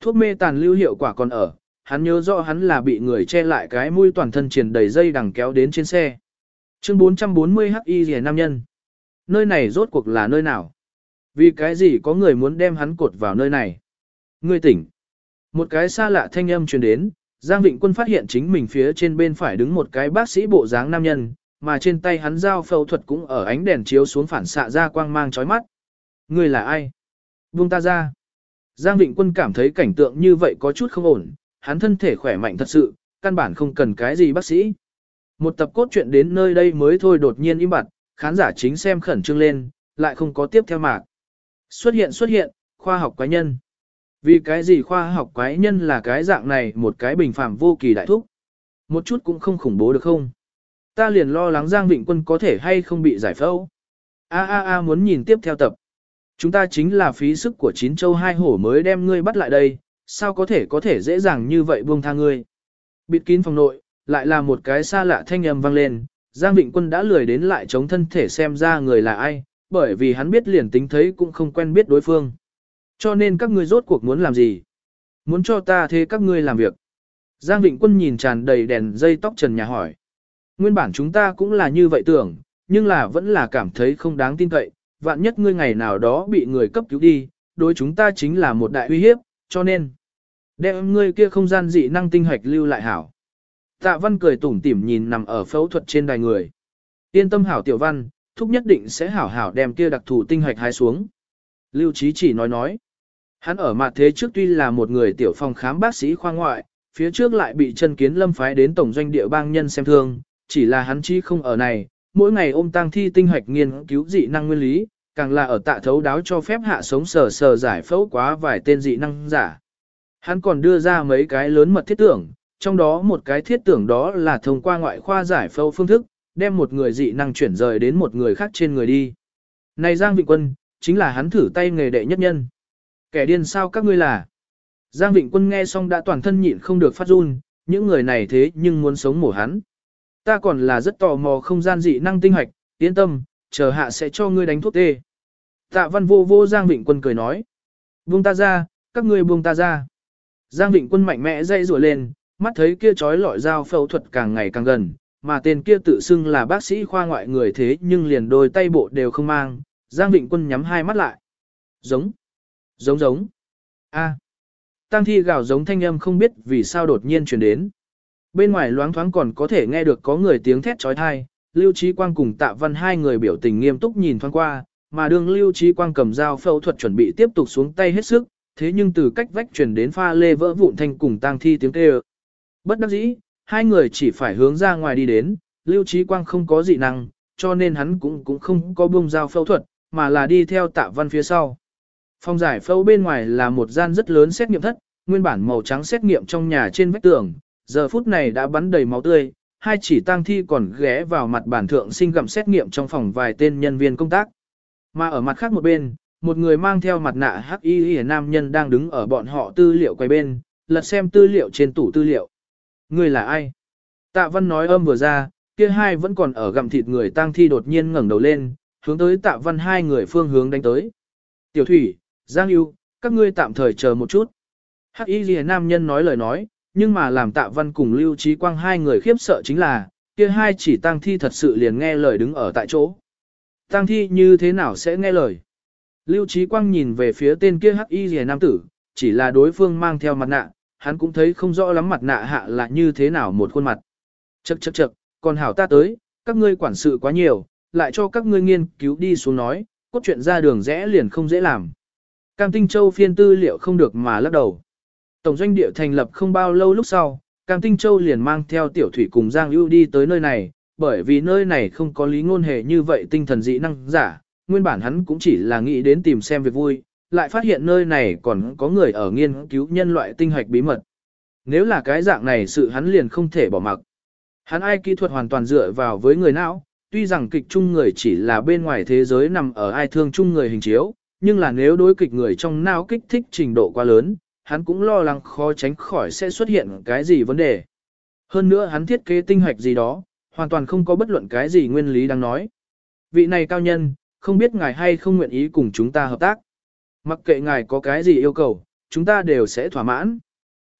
Thuốc mê tàn lưu hiệu quả còn ở, hắn nhớ rõ hắn là bị người che lại cái mũi toàn thân triển đầy dây đằng kéo đến trên xe. Chương 440 i rìa nam nhân. Nơi này rốt cuộc là nơi nào? Vì cái gì có người muốn đem hắn cột vào nơi này? Ngươi tỉnh. Một cái xa lạ thanh âm truyền đến, Giang Vịnh Quân phát hiện chính mình phía trên bên phải đứng một cái bác sĩ bộ dáng nam nhân, mà trên tay hắn dao phẫu thuật cũng ở ánh đèn chiếu xuống phản xạ ra quang mang chói mắt. người là ai? Buông ta ra. Giang Vịnh Quân cảm thấy cảnh tượng như vậy có chút không ổn, hắn thân thể khỏe mạnh thật sự, căn bản không cần cái gì bác sĩ. Một tập cốt truyện đến nơi đây mới thôi đột nhiên im bặt, khán giả chính xem khẩn trương lên, lại không có tiếp theo mạc. Xuất hiện xuất hiện, khoa học quái nhân. Vì cái gì khoa học quái nhân là cái dạng này một cái bình phạm vô kỳ đại thúc. Một chút cũng không khủng bố được không? Ta liền lo lắng Giang Vịnh Quân có thể hay không bị giải phẫu. A a a muốn nhìn tiếp theo tập. Chúng ta chính là phí sức của chín châu hai hổ mới đem ngươi bắt lại đây, sao có thể có thể dễ dàng như vậy buông tha ngươi. Bịt kín phòng nội, lại là một cái xa lạ thanh âm vang lên, Giang Vịnh Quân đã lười đến lại chống thân thể xem ra người là ai, bởi vì hắn biết liền tính thấy cũng không quen biết đối phương. Cho nên các ngươi rốt cuộc muốn làm gì? Muốn cho ta thế các ngươi làm việc. Giang Vịnh Quân nhìn tràn đầy đèn dây tóc trần nhà hỏi. Nguyên bản chúng ta cũng là như vậy tưởng, nhưng là vẫn là cảm thấy không đáng tin cậy, vạn nhất ngươi ngày nào đó bị người cấp cứu đi, đối chúng ta chính là một đại uy hiếp, cho nên đem ngươi kia không gian dị năng tinh hoạch lưu lại hảo. Tạ Văn cười tủm tỉm nhìn nằm ở phẫu thuật trên đài người. Yên tâm hảo tiểu văn, thúc nhất định sẽ hảo hảo đem kia đặc thù tinh hoạch hái xuống. Lưu Chí chỉ nói nói. Hắn ở mặt thế trước tuy là một người tiểu phòng khám bác sĩ khoa ngoại, phía trước lại bị chân kiến lâm phái đến tổng doanh địa bang nhân xem thương, chỉ là hắn chi không ở này, mỗi ngày ôm tang thi tinh hoạch nghiên cứu dị năng nguyên lý, càng là ở tạ thấu đáo cho phép hạ sống sờ sờ giải phẫu quá vài tên dị năng giả. Hắn còn đưa ra mấy cái lớn mật thiết tưởng, trong đó một cái thiết tưởng đó là thông qua ngoại khoa giải phẫu phương thức, đem một người dị năng chuyển rời đến một người khác trên người đi. Này Giang Vịnh Quân, chính là hắn thử tay nghề đệ nhất nhân. Kẻ điên sao các ngươi là? Giang Vịnh Quân nghe xong đã toàn thân nhịn không được phát run, những người này thế nhưng muốn sống mổ hắn. Ta còn là rất tò mò không gian dị năng tinh hoạch, yên tâm, chờ hạ sẽ cho ngươi đánh thuốc tê. Tạ văn vô vô Giang Vịnh Quân cười nói. Buông ta ra, các ngươi buông ta ra. Giang Vịnh Quân mạnh mẽ dây rủa lên, mắt thấy kia chói lọi dao phẫu thuật càng ngày càng gần, mà tên kia tự xưng là bác sĩ khoa ngoại người thế nhưng liền đôi tay bộ đều không mang, Giang Vịnh Quân nhắm hai mắt lại. Giống, giống giống. A. Tăng thi gào giống thanh âm không biết vì sao đột nhiên truyền đến. Bên ngoài loáng thoáng còn có thể nghe được có người tiếng thét trói thai, Lưu Trí Quang cùng Tạ Văn hai người biểu tình nghiêm túc nhìn thoáng qua, mà đường Lưu Trí Quang cầm dao phẫu thuật chuẩn bị tiếp tục xuống tay hết sức, thế nhưng từ cách vách truyền đến pha lê vỡ vụn thanh cùng tang thi tiếng kêu. Bất đắc dĩ, hai người chỉ phải hướng ra ngoài đi đến, Lưu Trí Quang không có dị năng, cho nên hắn cũng cũng không có buông dao phẫu thuật, mà là đi theo Tạ Văn phía sau. Phòng giải phẫu bên ngoài là một gian rất lớn xét nghiệm thất, nguyên bản màu trắng xét nghiệm trong nhà trên vách tường, giờ phút này đã bắn đầy máu tươi, hai chỉ tang thi còn ghé vào mặt bản thượng sinh gặm xét nghiệm trong phòng vài tên nhân viên công tác. Mà ở mặt khác một bên, một người mang theo mặt nạ hắc y y nam nhân đang đứng ở bọn họ tư liệu quay bên, lật xem tư liệu trên tủ tư liệu. Người là ai? Tạ văn nói âm vừa ra, kia hai vẫn còn ở gặm thịt người tang thi đột nhiên ngẩng đầu lên, hướng tới tạ văn hai người phương hướng đánh tới. Tiểu thủy, Giang yêu, các ngươi tạm thời chờ một chút. Hắc y ghi nam nhân nói lời nói, nhưng mà làm tạ văn cùng lưu trí quang hai người khiếp sợ chính là, kia hai chỉ tang thi thật sự liền nghe lời đứng ở tại chỗ. Tang thi như thế nào sẽ nghe lời? Lưu trí quang nhìn về phía tên kia hắc y rìa nam tử, chỉ là đối phương mang theo mặt nạ, hắn cũng thấy không rõ lắm mặt nạ hạ là như thế nào một khuôn mặt. Chậc chậc chậc, còn hảo ta tới, các ngươi quản sự quá nhiều, lại cho các ngươi nghiên cứu đi xuống nói, cốt truyện ra đường rẽ liền không dễ làm. Cam Tinh Châu phiên tư liệu không được mà lắc đầu. Tổng doanh địa thành lập không bao lâu lúc sau, Cam Tinh Châu liền mang theo tiểu thủy cùng Giang Ưu đi tới nơi này, bởi vì nơi này không có lý ngôn hề như vậy tinh thần dị năng giả, nguyên bản hắn cũng chỉ là nghĩ đến tìm xem việc vui, lại phát hiện nơi này còn có người ở nghiên cứu nhân loại tinh hạch bí mật. Nếu là cái dạng này sự hắn liền không thể bỏ mặc. Hắn ai kỹ thuật hoàn toàn dựa vào với người não, tuy rằng kịch chung người chỉ là bên ngoài thế giới nằm ở ai thương chung người hình chiếu, nhưng là nếu đối kịch người trong não kích thích trình độ quá lớn, hắn cũng lo lắng khó tránh khỏi sẽ xuất hiện cái gì vấn đề. Hơn nữa hắn thiết kế tinh hoạch gì đó, hoàn toàn không có bất luận cái gì nguyên lý đang nói. Vị này cao nhân, không biết ngài hay không nguyện ý cùng chúng ta hợp tác. Mặc kệ ngài có cái gì yêu cầu, chúng ta đều sẽ thỏa mãn.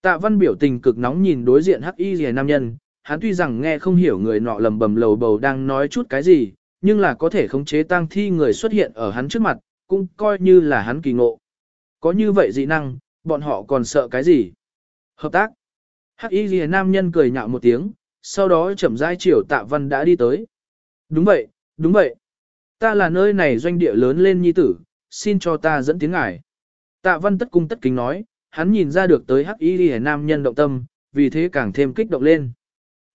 Tạ văn biểu tình cực nóng nhìn đối diện hắc y rìa nam nhân, hắn tuy rằng nghe không hiểu người nọ lầm bầm lầu bầu đang nói chút cái gì, nhưng là có thể khống chế tang thi người xuất hiện ở hắn trước mặt, cũng coi như là hắn kỳ ngộ. Có như vậy dị năng, bọn họ còn sợ cái gì? Hợp tác. Hắc y lìa nam nhân cười nhạo một tiếng, sau đó chậm rãi chiều tạ văn đã đi tới. Đúng vậy, đúng vậy. Ta là nơi này doanh địa lớn lên nhi tử, xin cho ta dẫn tiếng ngài. Tạ văn tất cung tất kính nói, hắn nhìn ra được tới hắc y lìa nam nhân động tâm, vì thế càng thêm kích động lên.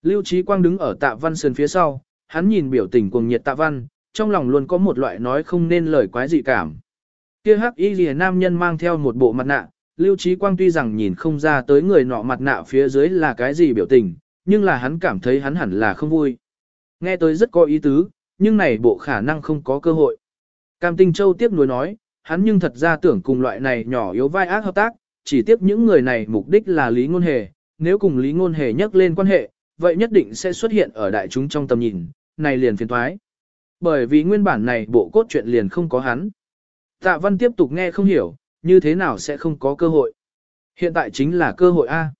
Lưu Trí Quang đứng ở tạ văn sườn phía sau, hắn nhìn biểu tình cuồng nhiệt tạ văn, trong lòng luôn có một loại nói không nên lời quái dị cảm. Kia hắc y lìa nam nhân mang theo một bộ mặt nạ, Lưu Trí Quang tuy rằng nhìn không ra tới người nọ mặt nạ phía dưới là cái gì biểu tình, nhưng là hắn cảm thấy hắn hẳn là không vui. Nghe tới rất có ý tứ, nhưng này bộ khả năng không có cơ hội. Cam Tinh Châu tiếp nối nói, hắn nhưng thật ra tưởng cùng loại này nhỏ yếu vai ác hợp tác, chỉ tiếp những người này mục đích là Lý Ngôn Hề, nếu cùng Lý Ngôn Hề nhắc lên quan hệ, vậy nhất định sẽ xuất hiện ở đại chúng trong tầm nhìn, này liền phiền thoái. Bởi vì nguyên bản này bộ cốt truyện liền không có hắn. Tạ văn tiếp tục nghe không hiểu, như thế nào sẽ không có cơ hội. Hiện tại chính là cơ hội A.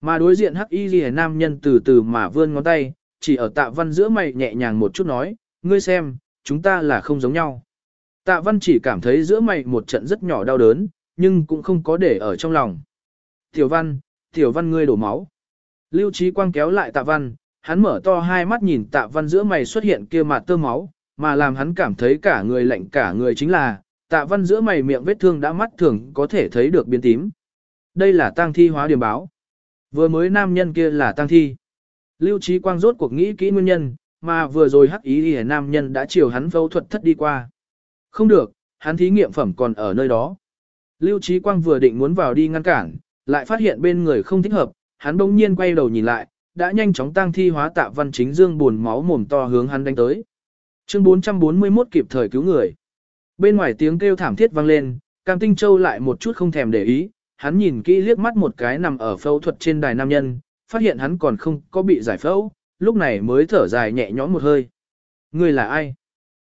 Mà đối diện hắc y ghi nam nhân từ từ mà vươn ngón tay, chỉ ở tạ văn giữa mày nhẹ nhàng một chút nói, ngươi xem, chúng ta là không giống nhau. Tạ văn chỉ cảm thấy giữa mày một trận rất nhỏ đau đớn, nhưng cũng không có để ở trong lòng. Tiểu văn, tiểu văn ngươi đổ máu. Lưu Trí Quang kéo lại tạ văn, hắn mở to hai mắt nhìn tạ văn giữa mày xuất hiện kia mặt tơ máu, mà làm hắn cảm thấy cả người lạnh cả người chính là, tạ văn giữa mày miệng vết thương đã mắt thường có thể thấy được biến tím. Đây là tang thi hóa điểm báo. Vừa mới nam nhân kia là tang thi. Lưu Trí Quang rốt cuộc nghĩ kỹ nguyên nhân, mà vừa rồi hắc ý thì nam nhân đã chiều hắn phẫu thuật thất đi qua. Không được, hắn thí nghiệm phẩm còn ở nơi đó. Lưu Trí Quang vừa định muốn vào đi ngăn cản, lại phát hiện bên người không thích hợp, hắn bỗng nhiên quay đầu nhìn lại, đã nhanh chóng tăng thi hóa tạ văn chính dương buồn máu mồm to hướng hắn đánh tới. Chương 441 kịp thời cứu người. Bên ngoài tiếng kêu thảm thiết vang lên, Cam Tinh Châu lại một chút không thèm để ý, hắn nhìn kỹ liếc mắt một cái nằm ở phẫu thuật trên đài nam nhân, phát hiện hắn còn không có bị giải phẫu, lúc này mới thở dài nhẹ nhõm một hơi. Người là ai?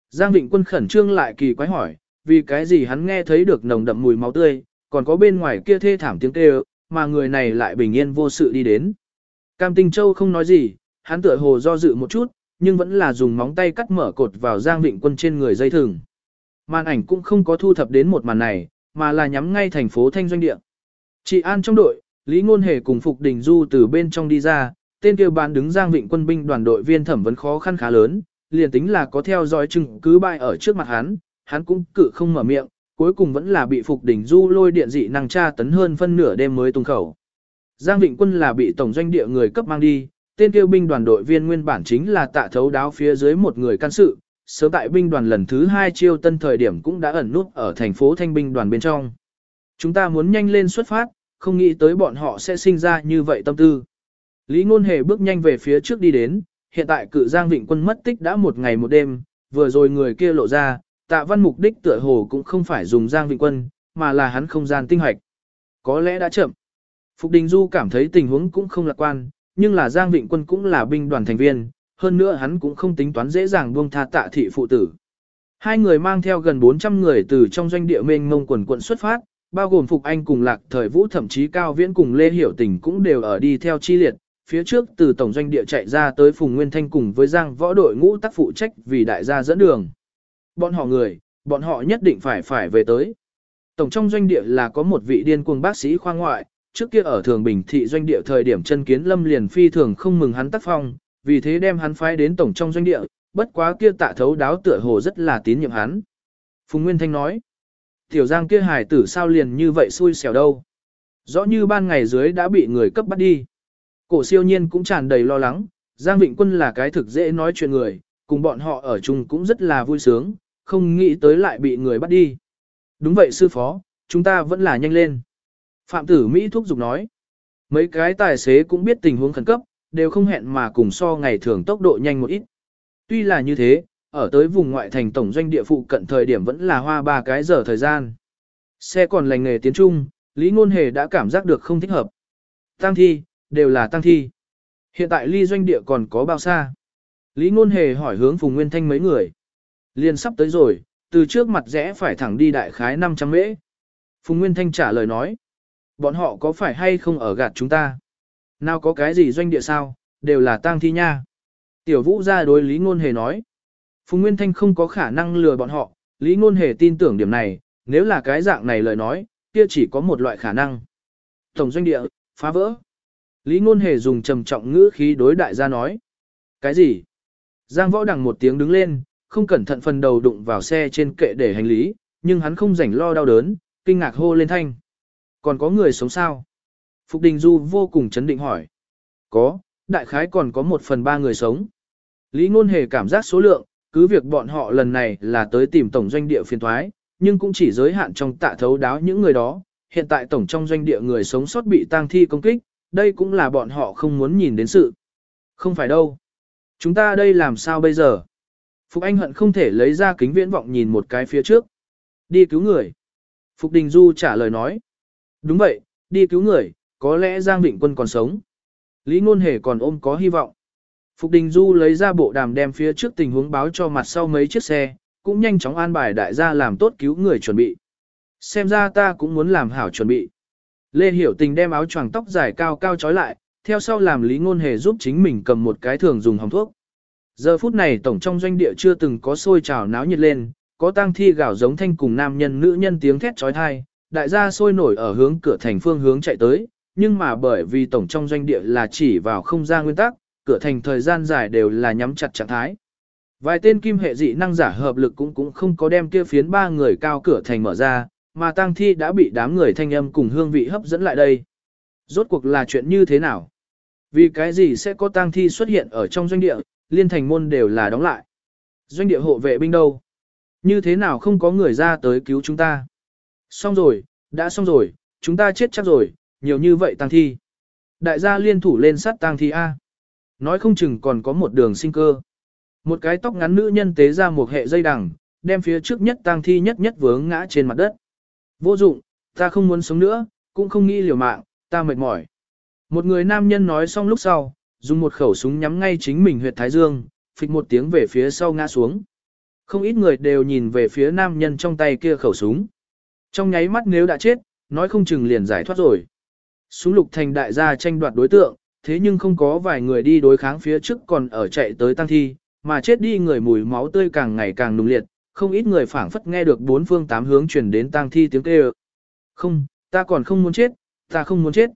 Giang Vịnh Quân khẩn trương lại kỳ quái hỏi, vì cái gì hắn nghe thấy được nồng đậm mùi máu tươi, còn có bên ngoài kia thê thảm tiếng kêu, mà người này lại bình yên vô sự đi đến. Cam Tinh Châu không nói gì, hắn tựa hồ do dự một chút, nhưng vẫn là dùng móng tay cắt mở cột vào Giang Vịnh Quân trên người dây thừng. Màn ảnh cũng không có thu thập đến một màn này, mà là nhắm ngay thành phố Thanh Doanh Địa. Chị An trong đội, Lý Ngôn Hề cùng Phục Đình Du từ bên trong đi ra, tên kia bán đứng Giang Vịnh Quân binh đoàn đội viên thẩm vấn khó khăn khá lớn, liền tính là có theo dõi chứng cứ bại ở trước mặt hắn, hắn cũng cự không mở miệng, cuối cùng vẫn là bị Phục Đình Du lôi điện dị năng tra tấn hơn phân nửa đêm mới tung khẩu. Giang Vịnh Quân là bị tổng doanh địa người cấp mang đi, tên kêu binh đoàn đội viên nguyên bản chính là tạ thấu đáo phía dưới một người can sự, sớm tại binh đoàn lần thứ hai chiêu tân thời điểm cũng đã ẩn nút ở thành phố thanh binh đoàn bên trong. Chúng ta muốn nhanh lên xuất phát, không nghĩ tới bọn họ sẽ sinh ra như vậy tâm tư. Lý Ngôn Hề bước nhanh về phía trước đi đến, hiện tại cự Giang Vịnh quân mất tích đã một ngày một đêm, vừa rồi người kia lộ ra, tạ văn mục đích tựa hồ cũng không phải dùng Giang Vịnh quân, mà là hắn không gian tinh hoạch. Có lẽ đã chậm. Phục Đình Du cảm thấy tình huống cũng không lạc quan, nhưng là Giang Vịnh quân cũng là binh đoàn thành viên, hơn nữa hắn cũng không tính toán dễ dàng buông tha tạ thị phụ tử. Hai người mang theo gần 400 người từ trong doanh địa mênh mông quần quận xuất phát, bao gồm Phục Anh cùng Lạc Thời Vũ thậm chí Cao Viễn cùng Lê Hiểu Tình cũng đều ở đi theo chi liệt, phía trước từ tổng doanh địa chạy ra tới Phùng Nguyên Thanh cùng với Giang võ đội ngũ tác phụ trách vì đại gia dẫn đường. Bọn họ người, bọn họ nhất định phải phải về tới. Tổng trong doanh địa là có một vị điên cuồng bác sĩ khoa ngoại, trước kia ở Thường Bình thị doanh địa thời điểm chân kiến lâm liền phi thường không mừng hắn tác phong, vì thế đem hắn phái đến tổng trong doanh địa, bất quá kia tạ thấu đáo tựa hồ rất là tín nhiệm hắn. Phùng Nguyên Thanh nói, tiểu giang kia hài tử sao liền như vậy xui xẻo đâu. Rõ như ban ngày dưới đã bị người cấp bắt đi. Cổ siêu nhiên cũng tràn đầy lo lắng, Giang Vịnh Quân là cái thực dễ nói chuyện người, cùng bọn họ ở chung cũng rất là vui sướng, không nghĩ tới lại bị người bắt đi. Đúng vậy sư phó, chúng ta vẫn là nhanh lên. Phạm tử Mỹ thúc giục nói. Mấy cái tài xế cũng biết tình huống khẩn cấp, đều không hẹn mà cùng so ngày thường tốc độ nhanh một ít. Tuy là như thế, ở tới vùng ngoại thành tổng doanh địa phụ cận thời điểm vẫn là hoa ba cái giờ thời gian. Xe còn lành nghề tiến trung, Lý Ngôn Hề đã cảm giác được không thích hợp. Tăng thi, đều là tăng thi. Hiện tại ly doanh địa còn có bao xa? Lý Ngôn Hề hỏi hướng Phùng Nguyên Thanh mấy người. Liên sắp tới rồi, từ trước mặt rẽ phải thẳng đi đại khái 500 mễ. Phùng Nguyên Thanh trả lời nói. Bọn họ có phải hay không ở gạt chúng ta? Nào có cái gì doanh địa sao, đều là tang thi nha. Tiểu vũ ra đối Lý Ngôn Hề nói. Phùng Nguyên Thanh không có khả năng lừa bọn họ, Lý Ngôn Hề tin tưởng điểm này, nếu là cái dạng này lời nói, kia chỉ có một loại khả năng. Tổng doanh địa, phá vỡ. Lý Ngôn Hề dùng trầm trọng ngữ khí đối đại gia nói. Cái gì? Giang võ đằng một tiếng đứng lên, không cẩn thận phần đầu đụng vào xe trên kệ để hành lý, nhưng hắn không rảnh lo đau đớn, kinh ngạc hô lên thanh. Còn có người sống sao? Phục Đình Du vô cùng chấn định hỏi. Có, đại khái còn có một phần ba người sống. Lý Ngôn Hề cảm giác số lượng, cứ việc bọn họ lần này là tới tìm tổng doanh địa phiên thoái, nhưng cũng chỉ giới hạn trong tạ thấu đáo những người đó. Hiện tại tổng trong doanh địa người sống sót bị tang thi công kích, đây cũng là bọn họ không muốn nhìn đến sự. Không phải đâu. Chúng ta đây làm sao bây giờ? Phục Anh hận không thể lấy ra kính viễn vọng nhìn một cái phía trước. Đi cứu người. Phục Đình Du trả lời nói. Đúng vậy, đi cứu người, có lẽ Giang Vịnh Quân còn sống. Lý Ngôn Hề còn ôm có hy vọng. Phục Đình Du lấy ra bộ đàm đem phía trước tình huống báo cho mặt sau mấy chiếc xe, cũng nhanh chóng an bài đại gia làm tốt cứu người chuẩn bị. Xem ra ta cũng muốn làm hảo chuẩn bị. Lê Hiểu Tình đem áo choàng tóc dài cao cao trói lại, theo sau làm Lý Ngôn Hề giúp chính mình cầm một cái thường dùng hồng thuốc. Giờ phút này tổng trong doanh địa chưa từng có sôi trào náo nhiệt lên, có tang thi gạo giống thanh cùng nam nhân nữ nhân tiếng thét trói thai, đại gia sôi nổi ở hướng cửa thành phương hướng chạy tới, nhưng mà bởi vì tổng trong doanh địa là chỉ vào không gian nguyên tắc, cửa thành thời gian dài đều là nhắm chặt trạng thái. Vài tên kim hệ dị năng giả hợp lực cũng cũng không có đem kia phiến ba người cao cửa thành mở ra, mà tang thi đã bị đám người thanh âm cùng hương vị hấp dẫn lại đây. Rốt cuộc là chuyện như thế nào? Vì cái gì sẽ có tang thi xuất hiện ở trong doanh địa, liên thành môn đều là đóng lại. Doanh địa hộ vệ binh đâu? Như thế nào không có người ra tới cứu chúng ta? Xong rồi, đã xong rồi, chúng ta chết chắc rồi, nhiều như vậy tăng thi. Đại gia liên thủ lên sát tăng thi A. Nói không chừng còn có một đường sinh cơ. Một cái tóc ngắn nữ nhân tế ra một hệ dây đằng, đem phía trước nhất tăng thi nhất nhất vướng ngã trên mặt đất. Vô dụng, ta không muốn sống nữa, cũng không nghĩ liều mạng, ta mệt mỏi. Một người nam nhân nói xong lúc sau, dùng một khẩu súng nhắm ngay chính mình huyệt thái dương, phịch một tiếng về phía sau ngã xuống. Không ít người đều nhìn về phía nam nhân trong tay kia khẩu súng. Trong nháy mắt nếu đã chết, nói không chừng liền giải thoát rồi. Súng lục thành đại gia tranh đoạt đối tượng, thế nhưng không có vài người đi đối kháng phía trước còn ở chạy tới tăng thi, mà chết đi người mùi máu tươi càng ngày càng nùng liệt, không ít người phảng phất nghe được bốn phương tám hướng truyền đến tăng thi tiếng kêu. Không, ta còn không muốn chết, ta không muốn chết.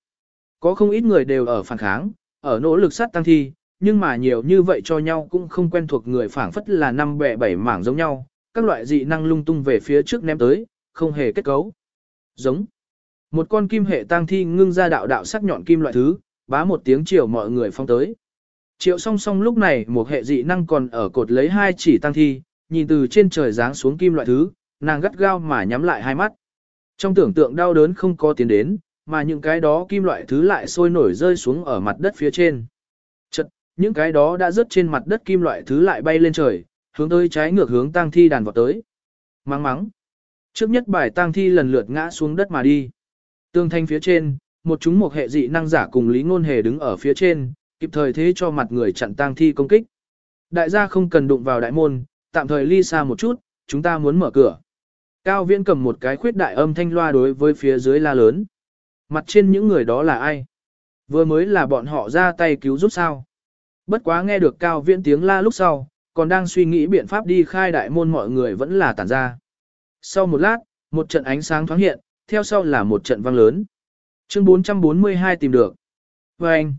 Có không ít người đều ở phản kháng, ở nỗ lực sát tăng thi, nhưng mà nhiều như vậy cho nhau cũng không quen thuộc người phảng phất là năm bẻ bảy mảng giống nhau, các loại dị năng lung tung về phía trước ném tới, không hề kết cấu. Giống. Một con kim hệ tang thi ngưng ra đạo đạo sắc nhọn kim loại thứ, bá một tiếng chiều mọi người phong tới. Triệu song song lúc này một hệ dị năng còn ở cột lấy hai chỉ tang thi, nhìn từ trên trời giáng xuống kim loại thứ, nàng gắt gao mà nhắm lại hai mắt. Trong tưởng tượng đau đớn không có tiến đến, mà những cái đó kim loại thứ lại sôi nổi rơi xuống ở mặt đất phía trên. Chật, những cái đó đã rớt trên mặt đất kim loại thứ lại bay lên trời, hướng tới trái ngược hướng tang thi đàn vào tới. Mắng mắng. Trước nhất bài tang thi lần lượt ngã xuống đất mà đi. Tương thanh phía trên, một chúng một hệ dị năng giả cùng Lý Ngôn Hề đứng ở phía trên, kịp thời thế cho mặt người chặn tang thi công kích. Đại gia không cần đụng vào đại môn, tạm thời ly xa một chút, chúng ta muốn mở cửa. Cao Viễn cầm một cái khuyết đại âm thanh loa đối với phía dưới la lớn. Mặt trên những người đó là ai? Vừa mới là bọn họ ra tay cứu giúp sao? Bất quá nghe được Cao Viễn tiếng la lúc sau, còn đang suy nghĩ biện pháp đi khai đại môn mọi người vẫn là tản ra. Sau một lát, một trận ánh sáng thoáng hiện, theo sau là một trận vang lớn. Chương 442 tìm được. Và anh,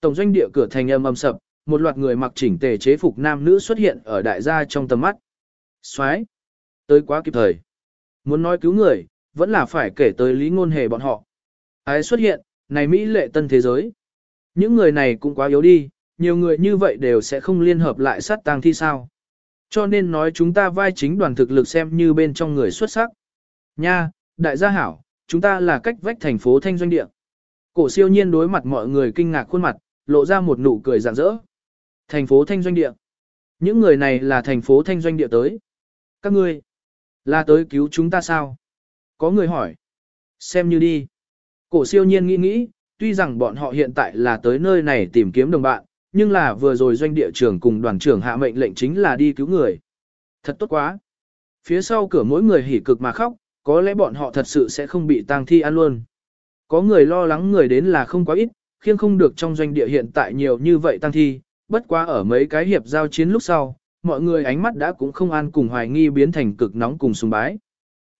tổng doanh địa cửa thành âm âm sập, một loạt người mặc chỉnh tề chế phục nam nữ xuất hiện ở đại gia trong tầm mắt. Xoái, tới quá kịp thời. Muốn nói cứu người, vẫn là phải kể tới lý ngôn hề bọn họ. Ái xuất hiện, này Mỹ lệ tân thế giới. Những người này cũng quá yếu đi, nhiều người như vậy đều sẽ không liên hợp lại sát tang thi sao. Cho nên nói chúng ta vai chính đoàn thực lực xem như bên trong người xuất sắc. Nha, đại gia hảo, chúng ta là cách vách thành phố Thanh Doanh Địa. Cổ siêu nhiên đối mặt mọi người kinh ngạc khuôn mặt, lộ ra một nụ cười rạng rỡ. Thành phố Thanh Doanh Địa. Những người này là thành phố Thanh Doanh Địa tới. Các ngươi, là tới cứu chúng ta sao? Có người hỏi. Xem như đi. Cổ siêu nhiên nghĩ nghĩ, tuy rằng bọn họ hiện tại là tới nơi này tìm kiếm đồng bạn, nhưng là vừa rồi doanh địa trưởng cùng đoàn trưởng hạ mệnh lệnh chính là đi cứu người. Thật tốt quá. Phía sau cửa mỗi người hỉ cực mà khóc, có lẽ bọn họ thật sự sẽ không bị tang thi ăn luôn. Có người lo lắng người đến là không quá ít, khiêng không được trong doanh địa hiện tại nhiều như vậy tang thi, bất quá ở mấy cái hiệp giao chiến lúc sau, mọi người ánh mắt đã cũng không an cùng hoài nghi biến thành cực nóng cùng sùng bái.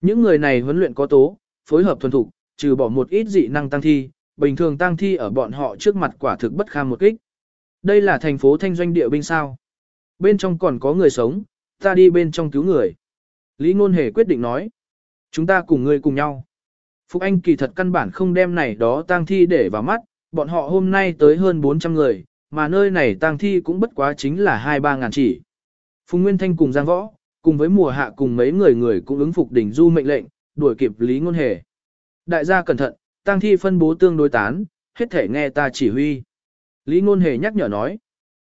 Những người này huấn luyện có tố, phối hợp thuần thục, trừ bỏ một ít dị năng tăng thi, bình thường tăng thi ở bọn họ trước mặt quả thực bất kham một kích. Đây là thành phố thanh doanh địa binh sao. Bên trong còn có người sống, ta đi bên trong cứu người. Lý Ngôn Hề quyết định nói. Chúng ta cùng người cùng nhau. Phúc Anh kỳ thật căn bản không đem này đó tang thi để vào mắt, bọn họ hôm nay tới hơn 400 người, mà nơi này tang thi cũng bất quá chính là 2-3 ngàn chỉ. Phùng Nguyên Thanh cùng Giang Võ, cùng với mùa hạ cùng mấy người người cũng ứng phục đỉnh du mệnh lệnh, đuổi kịp Lý Ngôn Hề. Đại gia cẩn thận, tang thi phân bố tương đối tán, hết thể nghe ta chỉ huy. Lý Ngôn Hề nhắc nhở nói,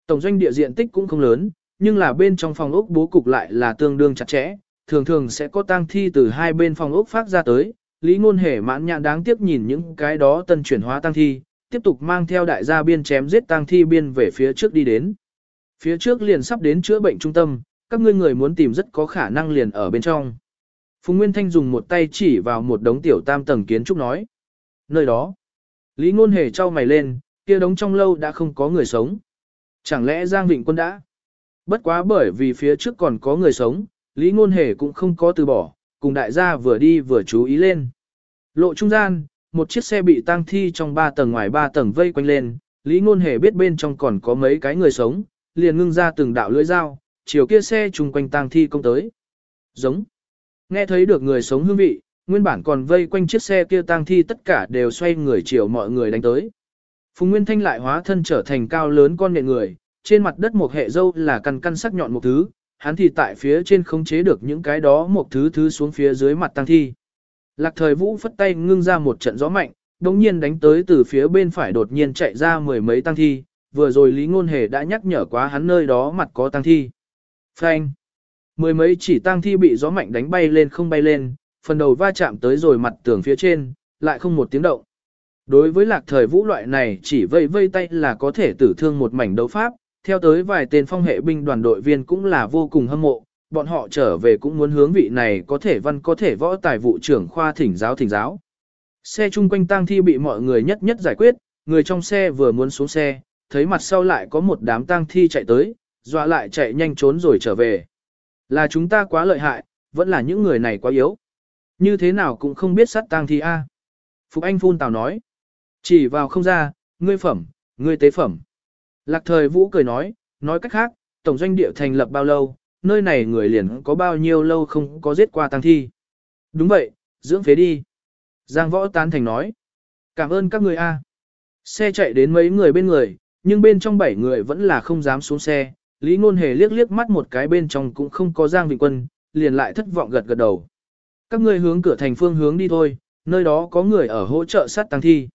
tổng doanh địa diện tích cũng không lớn, nhưng là bên trong phòng ốc bố cục lại là tương đương chặt chẽ, thường thường sẽ có tang thi từ hai bên phòng ốc phát ra tới. Lý Ngôn Hề mãn nhãn đáng tiếc nhìn những cái đó tân chuyển hóa tang thi, tiếp tục mang theo đại gia biên chém giết tang thi biên về phía trước đi đến. Phía trước liền sắp đến chữa bệnh trung tâm, các ngươi người muốn tìm rất có khả năng liền ở bên trong. Phùng Nguyên Thanh dùng một tay chỉ vào một đống tiểu tam tầng kiến trúc nói. Nơi đó, Lý Ngôn Hề trao mày lên, kia đống trong lâu đã không có người sống. Chẳng lẽ Giang Vịnh Quân đã? Bất quá bởi vì phía trước còn có người sống, Lý Ngôn Hề cũng không có từ bỏ, cùng đại gia vừa đi vừa chú ý lên. Lộ trung gian, một chiếc xe bị tang thi trong ba tầng ngoài ba tầng vây quanh lên, Lý Ngôn Hề biết bên trong còn có mấy cái người sống, liền ngưng ra từng đạo lưỡi dao, chiều kia xe chung quanh tang thi công tới. Giống. Nghe thấy được người sống hương vị, nguyên bản còn vây quanh chiếc xe kia tang thi tất cả đều xoay người chiều mọi người đánh tới. Phùng Nguyên Thanh lại hóa thân trở thành cao lớn con nện người, trên mặt đất một hệ dâu là căn căn sắc nhọn một thứ, hắn thì tại phía trên không chế được những cái đó một thứ thứ xuống phía dưới mặt tăng thi. Lạc thời vũ phất tay ngưng ra một trận gió mạnh, đồng nhiên đánh tới từ phía bên phải đột nhiên chạy ra mười mấy tăng thi, vừa rồi Lý Ngôn Hề đã nhắc nhở quá hắn nơi đó mặt có tăng thi. Phanh! Mười mấy chỉ tăng thi bị gió mạnh đánh bay lên không bay lên, phần đầu va chạm tới rồi mặt tường phía trên, lại không một tiếng động. Đối với lạc thời vũ loại này chỉ vây vây tay là có thể tử thương một mảnh đấu pháp, theo tới vài tên phong hệ binh đoàn đội viên cũng là vô cùng hâm mộ, bọn họ trở về cũng muốn hướng vị này có thể văn có thể võ tài vụ trưởng khoa thỉnh giáo thỉnh giáo. Xe chung quanh tang thi bị mọi người nhất nhất giải quyết, người trong xe vừa muốn xuống xe, thấy mặt sau lại có một đám tang thi chạy tới, dọa lại chạy nhanh trốn rồi trở về. Là chúng ta quá lợi hại, vẫn là những người này quá yếu. Như thế nào cũng không biết sát tang thi a. Phục Anh phun tào nói. Chỉ vào không ra, ngươi phẩm, ngươi tế phẩm. Lạc thời vũ cười nói, nói cách khác, tổng doanh địa thành lập bao lâu, nơi này người liền có bao nhiêu lâu không có giết qua tăng thi. Đúng vậy, dưỡng phế đi. Giang võ tán thành nói. Cảm ơn các người a. Xe chạy đến mấy người bên người, nhưng bên trong bảy người vẫn là không dám xuống xe. Lý ngôn hề liếc liếc mắt một cái bên trong cũng không có Giang Vịnh Quân, liền lại thất vọng gật gật đầu. Các ngươi hướng cửa thành phương hướng đi thôi, nơi đó có người ở hỗ trợ sát tăng thi.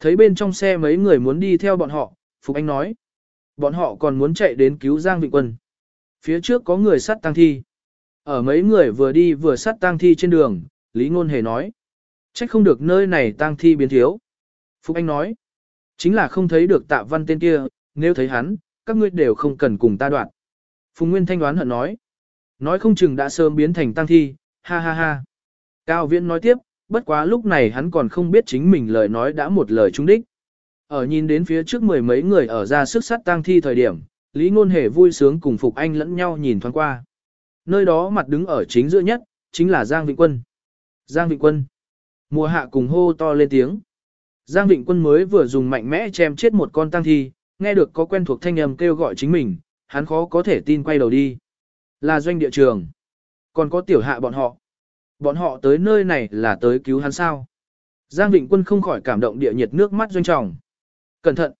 Thấy bên trong xe mấy người muốn đi theo bọn họ, Phục Anh nói. Bọn họ còn muốn chạy đến cứu Giang Vịnh Quân. Phía trước có người sát tang thi. Ở mấy người vừa đi vừa sát tang thi trên đường, Lý Ngôn Hề nói. Trách không được nơi này tang thi biến thiếu. Phúc Anh nói. Chính là không thấy được tạ văn tên kia, nếu thấy hắn, các ngươi đều không cần cùng ta đoạn. Phùng Nguyên Thanh đoán hận nói. Nói không chừng đã sớm biến thành tang thi, ha ha ha. Cao Viễn nói tiếp, bất quá lúc này hắn còn không biết chính mình lời nói đã một lời trúng đích. Ở nhìn đến phía trước mười mấy người ở ra sức sát tang thi thời điểm, Lý Ngôn Hề vui sướng cùng Phục Anh lẫn nhau nhìn thoáng qua. Nơi đó mặt đứng ở chính giữa nhất, chính là Giang Vịnh Quân. Giang Vịnh Quân. Mùa hạ cùng hô to lên tiếng. Giang Vịnh Quân mới vừa dùng mạnh mẽ chém chết một con tang thi, nghe được có quen thuộc thanh âm kêu gọi chính mình, hắn khó có thể tin quay đầu đi. Là doanh địa trường. Còn có tiểu hạ bọn họ. Bọn họ tới nơi này là tới cứu hắn sao. Giang Vịnh Quân không khỏi cảm động địa nhiệt nước mắt doanh trọng. Cẩn thận.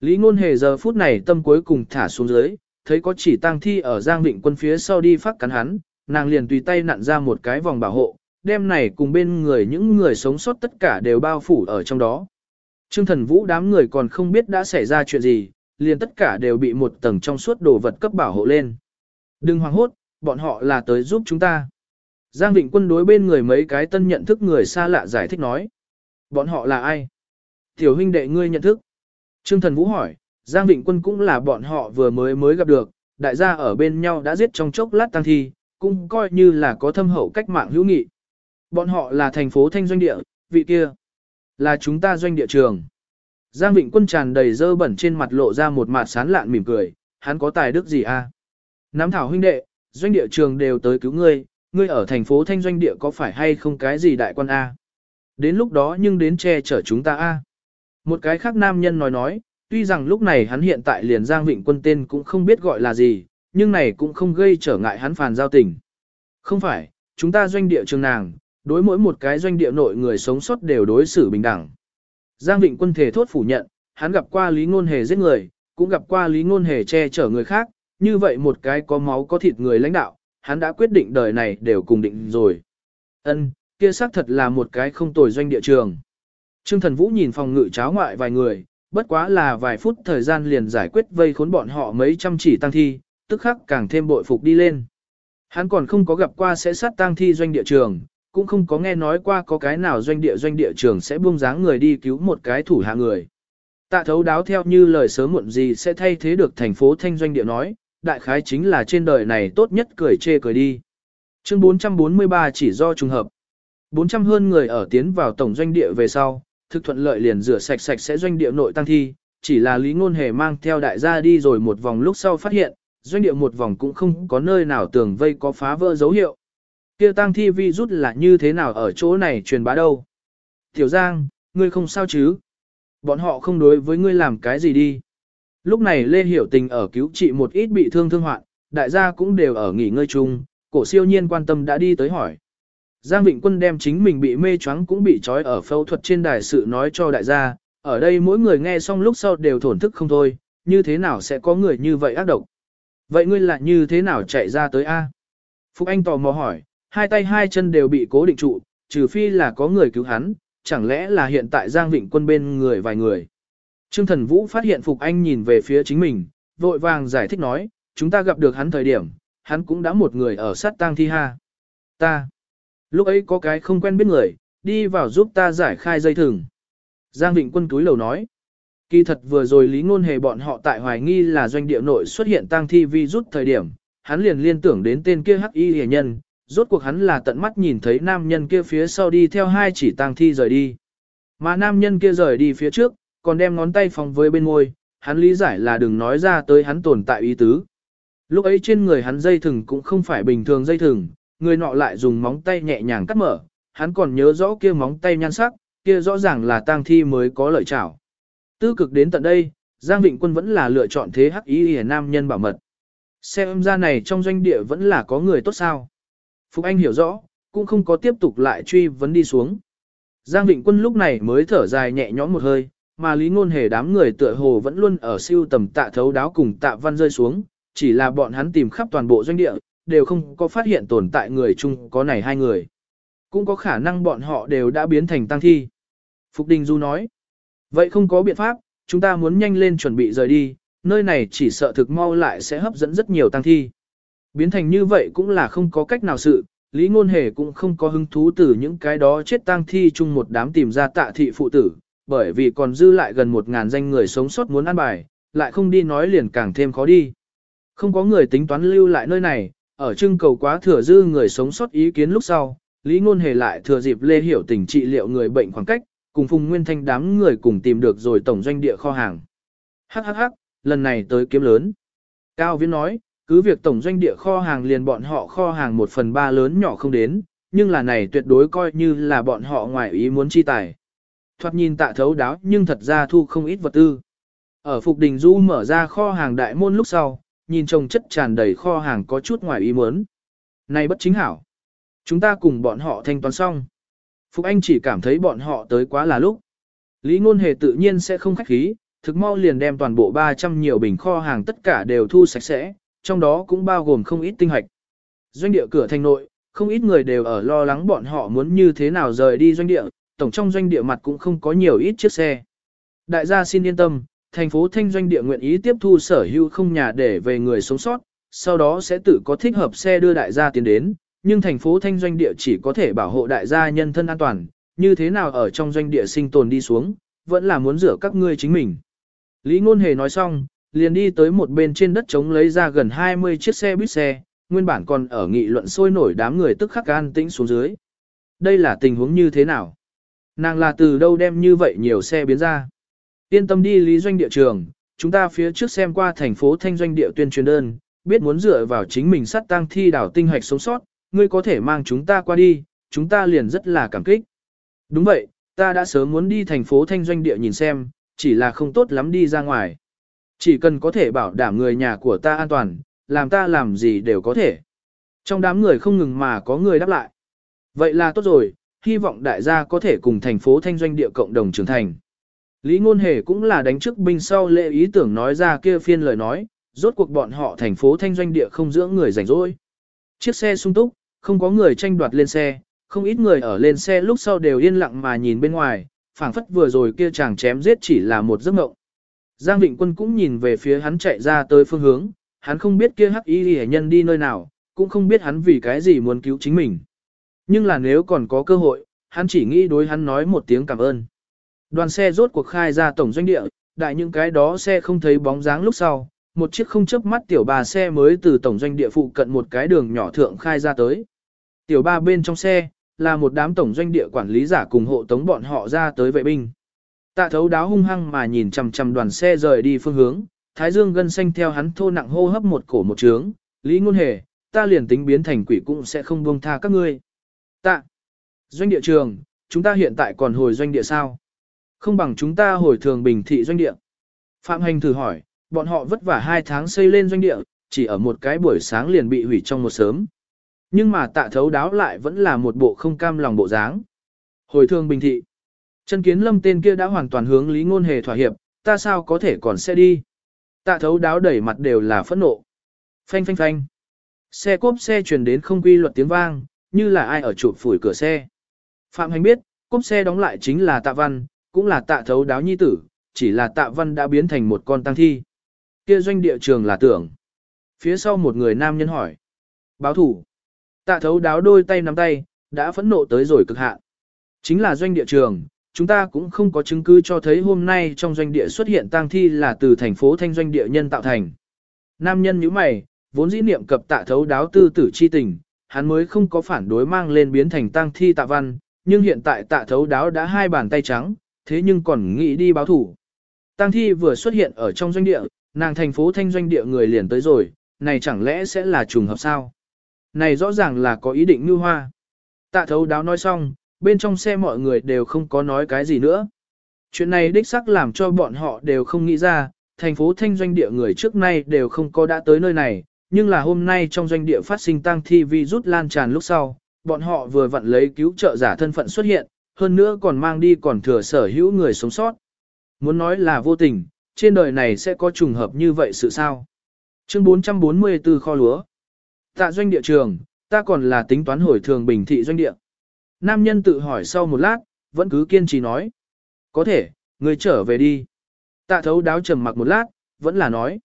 Lý Ngôn Hề giờ phút này tâm cuối cùng thả xuống dưới, thấy có chỉ tang thi ở Giang Vịnh Quân phía sau đi phát cắn hắn, nàng liền tùy tay nặn ra một cái vòng bảo hộ, đem này cùng bên người những người sống sót tất cả đều bao phủ ở trong đó. Trương thần vũ đám người còn không biết đã xảy ra chuyện gì, liền tất cả đều bị một tầng trong suốt đồ vật cấp bảo hộ lên. Đừng hoảng hốt, bọn họ là tới giúp chúng ta. Giang Vịnh Quân đối bên người mấy cái tân nhận thức người xa lạ giải thích nói. Bọn họ là ai? Tiểu huynh đệ ngươi nhận thức. Trương Thần Vũ hỏi, Giang Vịnh Quân cũng là bọn họ vừa mới mới gặp được, đại gia ở bên nhau đã giết trong chốc lát tăng thi, cũng coi như là có thâm hậu cách mạng hữu nghị. Bọn họ là thành phố Thanh Doanh Địa, vị kia. Là chúng ta doanh địa trường. Giang Vịnh Quân tràn đầy dơ bẩn trên mặt lộ ra một mặt sán lạn mỉm cười, hắn có tài đức gì a? À? Nắm thảo huynh đệ, doanh địa trường đều tới cứu ngươi, ngươi ở thành phố Thanh Doanh Địa có phải hay không cái gì đại quan A? Đến lúc đó nhưng đến che chở chúng ta A. Một cái khác nam nhân nói nói, tuy rằng lúc này hắn hiện tại liền Giang Vịnh Quân tên cũng không biết gọi là gì, nhưng này cũng không gây trở ngại hắn phàn giao tình. Không phải, chúng ta doanh địa trường nàng, đối mỗi một cái doanh địa nội người sống sót đều đối xử bình đẳng. Giang Vịnh Quân thể thốt phủ nhận, hắn gặp qua Lý Ngôn Hề giết người, cũng gặp qua Lý Ngôn Hề che chở người khác, như vậy một cái có máu có thịt người lãnh đạo, hắn đã quyết định đời này đều cùng định rồi. Ân, kia xác thật là một cái không tồi doanh địa trường. Trương Thần Vũ nhìn phòng ngự cháo ngoại vài người, bất quá là vài phút thời gian liền giải quyết vây khốn bọn họ mấy trăm chỉ tăng thi, tức khắc càng thêm bội phục đi lên. Hắn còn không có gặp qua sẽ sát tăng thi doanh địa trường, cũng không có nghe nói qua có cái nào doanh địa doanh địa trường sẽ buông dáng người đi cứu một cái thủ hạ người. Tạ thấu đáo theo như lời sớm muộn gì sẽ thay thế được thành phố thanh doanh địa nói, đại khái chính là trên đời này tốt nhất cười chê cười đi. Chương 443 chỉ do trùng hợp. 400 hơn người ở tiến vào tổng doanh địa về sau, thực thuận lợi liền rửa sạch sạch sẽ doanh địa nội tăng thi, chỉ là Lý Ngôn Hề mang theo đại gia đi rồi một vòng lúc sau phát hiện, doanh địa một vòng cũng không có nơi nào tường vây có phá vỡ dấu hiệu. Kia tăng thi vi rút là như thế nào ở chỗ này truyền bá đâu? Tiểu Giang, ngươi không sao chứ? Bọn họ không đối với ngươi làm cái gì đi. Lúc này Lê Hiểu Tình ở cứu trị một ít bị thương thương hoạn, đại gia cũng đều ở nghỉ ngơi chung, cổ siêu nhiên quan tâm đã đi tới hỏi. Giang Vịnh Quân đem chính mình bị mê choáng cũng bị trói ở phẫu thuật trên đài sự nói cho đại gia, ở đây mỗi người nghe xong lúc sau đều thổn thức không thôi, như thế nào sẽ có người như vậy ác độc. Vậy ngươi là như thế nào chạy ra tới A? Phúc Anh tò mò hỏi, hai tay hai chân đều bị cố định trụ, trừ phi là có người cứu hắn, chẳng lẽ là hiện tại Giang Vịnh Quân bên người vài người. Trương Thần Vũ phát hiện Phục Anh nhìn về phía chính mình, vội vàng giải thích nói, chúng ta gặp được hắn thời điểm, hắn cũng đã một người ở sát tang thi ha. Ta. Lúc ấy có cái không quen biết người, đi vào giúp ta giải khai dây thừng. Giang Vịnh Quân túi lầu nói. Kỳ thật vừa rồi Lý Ngôn Hề bọn họ tại hoài nghi là doanh địa nội xuất hiện tang thi vi rút thời điểm, hắn liền liên tưởng đến tên kia hắc y hề nhân, rốt cuộc hắn là tận mắt nhìn thấy nam nhân kia phía sau đi theo hai chỉ tang thi rời đi. Mà nam nhân kia rời đi phía trước, còn đem ngón tay phòng với bên môi, hắn lý giải là đừng nói ra tới hắn tồn tại ý tứ. Lúc ấy trên người hắn dây thừng cũng không phải bình thường dây thừng, người nọ lại dùng móng tay nhẹ nhàng cắt mở, hắn còn nhớ rõ kia móng tay nhan sắc, kia rõ ràng là tang thi mới có lợi chảo. Tư cực đến tận đây, Giang Vịnh Quân vẫn là lựa chọn thế hắc ý hề nam nhân bảo mật. Xem ra này trong doanh địa vẫn là có người tốt sao. Phục Anh hiểu rõ, cũng không có tiếp tục lại truy vấn đi xuống. Giang Vịnh Quân lúc này mới thở dài nhẹ nhõm một hơi, mà Lý Ngôn Hề đám người tựa hồ vẫn luôn ở siêu tầm tạ thấu đáo cùng tạ văn rơi xuống, chỉ là bọn hắn tìm khắp toàn bộ doanh địa, đều không có phát hiện tồn tại người chung có này hai người. Cũng có khả năng bọn họ đều đã biến thành tăng thi. Phục Đình Du nói. Vậy không có biện pháp, chúng ta muốn nhanh lên chuẩn bị rời đi, nơi này chỉ sợ thực mau lại sẽ hấp dẫn rất nhiều tăng thi. Biến thành như vậy cũng là không có cách nào sự, Lý Ngôn Hề cũng không có hứng thú từ những cái đó chết tang thi chung một đám tìm ra tạ thị phụ tử, bởi vì còn dư lại gần một ngàn danh người sống sót muốn ăn bài, lại không đi nói liền càng thêm khó đi. Không có người tính toán lưu lại nơi này, ở trưng cầu quá thừa dư người sống sót ý kiến lúc sau, Lý Ngôn Hề lại thừa dịp Lê Hiểu tình trị liệu người bệnh khoảng cách, cùng Phùng Nguyên Thanh đám người cùng tìm được rồi tổng doanh địa kho hàng. Hắc hắc hắc, lần này tới kiếm lớn. Cao Viễn nói, cứ việc tổng doanh địa kho hàng liền bọn họ kho hàng một phần ba lớn nhỏ không đến, nhưng là này tuyệt đối coi như là bọn họ ngoài ý muốn chi tài. Thoạt nhìn tạ thấu đáo nhưng thật ra thu không ít vật tư. Ở Phục Đình Du mở ra kho hàng đại môn lúc sau, nhìn trông chất tràn đầy kho hàng có chút ngoài ý muốn. Này bất chính hảo. Chúng ta cùng bọn họ thanh toán xong. Phục Anh chỉ cảm thấy bọn họ tới quá là lúc. Lý ngôn hề tự nhiên sẽ không khách khí, thực mau liền đem toàn bộ 300 nhiều bình kho hàng tất cả đều thu sạch sẽ, trong đó cũng bao gồm không ít tinh hạch. Doanh địa cửa thành nội, không ít người đều ở lo lắng bọn họ muốn như thế nào rời đi doanh địa, tổng trong doanh địa mặt cũng không có nhiều ít chiếc xe. Đại gia xin yên tâm, thành phố Thanh doanh địa nguyện ý tiếp thu sở hữu không nhà để về người sống sót, sau đó sẽ tự có thích hợp xe đưa đại gia tiến đến, nhưng thành phố Thanh doanh địa chỉ có thể bảo hộ đại gia nhân thân an toàn, như thế nào ở trong doanh địa sinh tồn đi xuống, vẫn là muốn rửa các ngươi chính mình. Lý Ngôn Hề nói xong, liền đi tới một bên trên đất trống lấy ra gần 20 chiếc xe buýt xe, nguyên bản còn ở nghị luận sôi nổi đám người tức khắc an tĩnh xuống dưới. Đây là tình huống như thế nào? Nàng là từ đâu đem như vậy nhiều xe biến ra? Yên tâm đi lý doanh địa trường, chúng ta phía trước xem qua thành phố thanh doanh địa tuyên truyền đơn, biết muốn dựa vào chính mình sắt tăng thi đảo tinh hạch sống sót, ngươi có thể mang chúng ta qua đi, chúng ta liền rất là cảm kích. Đúng vậy, ta đã sớm muốn đi thành phố thanh doanh địa nhìn xem, chỉ là không tốt lắm đi ra ngoài. Chỉ cần có thể bảo đảm người nhà của ta an toàn, làm ta làm gì đều có thể. Trong đám người không ngừng mà có người đáp lại. Vậy là tốt rồi, hy vọng đại gia có thể cùng thành phố thanh doanh địa cộng đồng trưởng thành. Lý Ngôn Hề cũng là đánh trước binh sau lễ ý tưởng nói ra kia phiên lời nói, rốt cuộc bọn họ thành phố thanh doanh địa không dưỡng người rảnh rỗi. Chiếc xe sung túc, không có người tranh đoạt lên xe, không ít người ở lên xe lúc sau đều yên lặng mà nhìn bên ngoài, phảng phất vừa rồi kia chàng chém giết chỉ là một giấc mộng. Giang Vịnh Quân cũng nhìn về phía hắn chạy ra tới phương hướng, hắn không biết kia hắc y hệ nhân đi nơi nào, cũng không biết hắn vì cái gì muốn cứu chính mình. Nhưng là nếu còn có cơ hội, hắn chỉ nghĩ đối hắn nói một tiếng cảm ơn. Đoàn xe rốt cuộc khai ra tổng doanh địa, đại những cái đó xe không thấy bóng dáng lúc sau, một chiếc không chớp mắt tiểu bà xe mới từ tổng doanh địa phụ cận một cái đường nhỏ thượng khai ra tới. Tiểu ba bên trong xe, là một đám tổng doanh địa quản lý giả cùng hộ tống bọn họ ra tới vệ binh. Tạ thấu đáo hung hăng mà nhìn chằm chằm đoàn xe rời đi phương hướng, thái dương gân xanh theo hắn thô nặng hô hấp một cổ một trướng, lý ngôn hề, ta liền tính biến thành quỷ cũng sẽ không buông tha các ngươi. Tạ, doanh địa trường, chúng ta hiện tại còn hồi doanh địa sao? Không bằng chúng ta hồi thường bình thị doanh địa. Phạm Hành thử hỏi, bọn họ vất vả hai tháng xây lên doanh địa, chỉ ở một cái buổi sáng liền bị hủy trong một sớm. Nhưng mà tạ thấu đáo lại vẫn là một bộ không cam lòng bộ dáng. Hồi thường bình thị. Chân kiến lâm tên kia đã hoàn toàn hướng lý ngôn hề thỏa hiệp, ta sao có thể còn xe đi. Tạ thấu đáo đẩy mặt đều là phẫn nộ. Phanh phanh phanh. Xe cốp xe truyền đến không quy luật tiếng vang, như là ai ở chụp phủi cửa xe. Phạm hành biết, cốp xe đóng lại chính là tạ văn, cũng là tạ thấu đáo nhi tử, chỉ là tạ văn đã biến thành một con tăng thi. Kia doanh địa trường là tưởng. Phía sau một người nam nhân hỏi. Báo thủ. Tạ thấu đáo đôi tay nắm tay, đã phẫn nộ tới rồi cực hạn. Chính là doanh địa trường, chúng ta cũng không có chứng cứ cho thấy hôm nay trong doanh địa xuất hiện tang thi là từ thành phố thanh doanh địa nhân tạo thành. Nam nhân như mày, vốn dĩ niệm cập tạ thấu đáo tư tử chi tình, hắn mới không có phản đối mang lên biến thành tang thi tạ văn, nhưng hiện tại tạ thấu đáo đã hai bàn tay trắng, thế nhưng còn nghĩ đi báo thủ. Tang thi vừa xuất hiện ở trong doanh địa, nàng thành phố thanh doanh địa người liền tới rồi, này chẳng lẽ sẽ là trùng hợp sao? Này rõ ràng là có ý định ngư hoa. Tạ thấu đáo nói xong, bên trong xe mọi người đều không có nói cái gì nữa. Chuyện này đích sắc làm cho bọn họ đều không nghĩ ra, thành phố thanh doanh địa người trước nay đều không có đã tới nơi này, nhưng là hôm nay trong doanh địa phát sinh tăng thi vi rút lan tràn lúc sau, bọn họ vừa vặn lấy cứu trợ giả thân phận xuất hiện, hơn nữa còn mang đi còn thừa sở hữu người sống sót. Muốn nói là vô tình, trên đời này sẽ có trùng hợp như vậy sự sao? Chương 444 kho lúa. Tạ doanh địa trường, ta còn là tính toán hồi thường bình thị doanh địa. Nam nhân tự hỏi sau một lát, vẫn cứ kiên trì nói. Có thể, người trở về đi. Tạ thấu đáo trầm mặc một lát, vẫn là nói.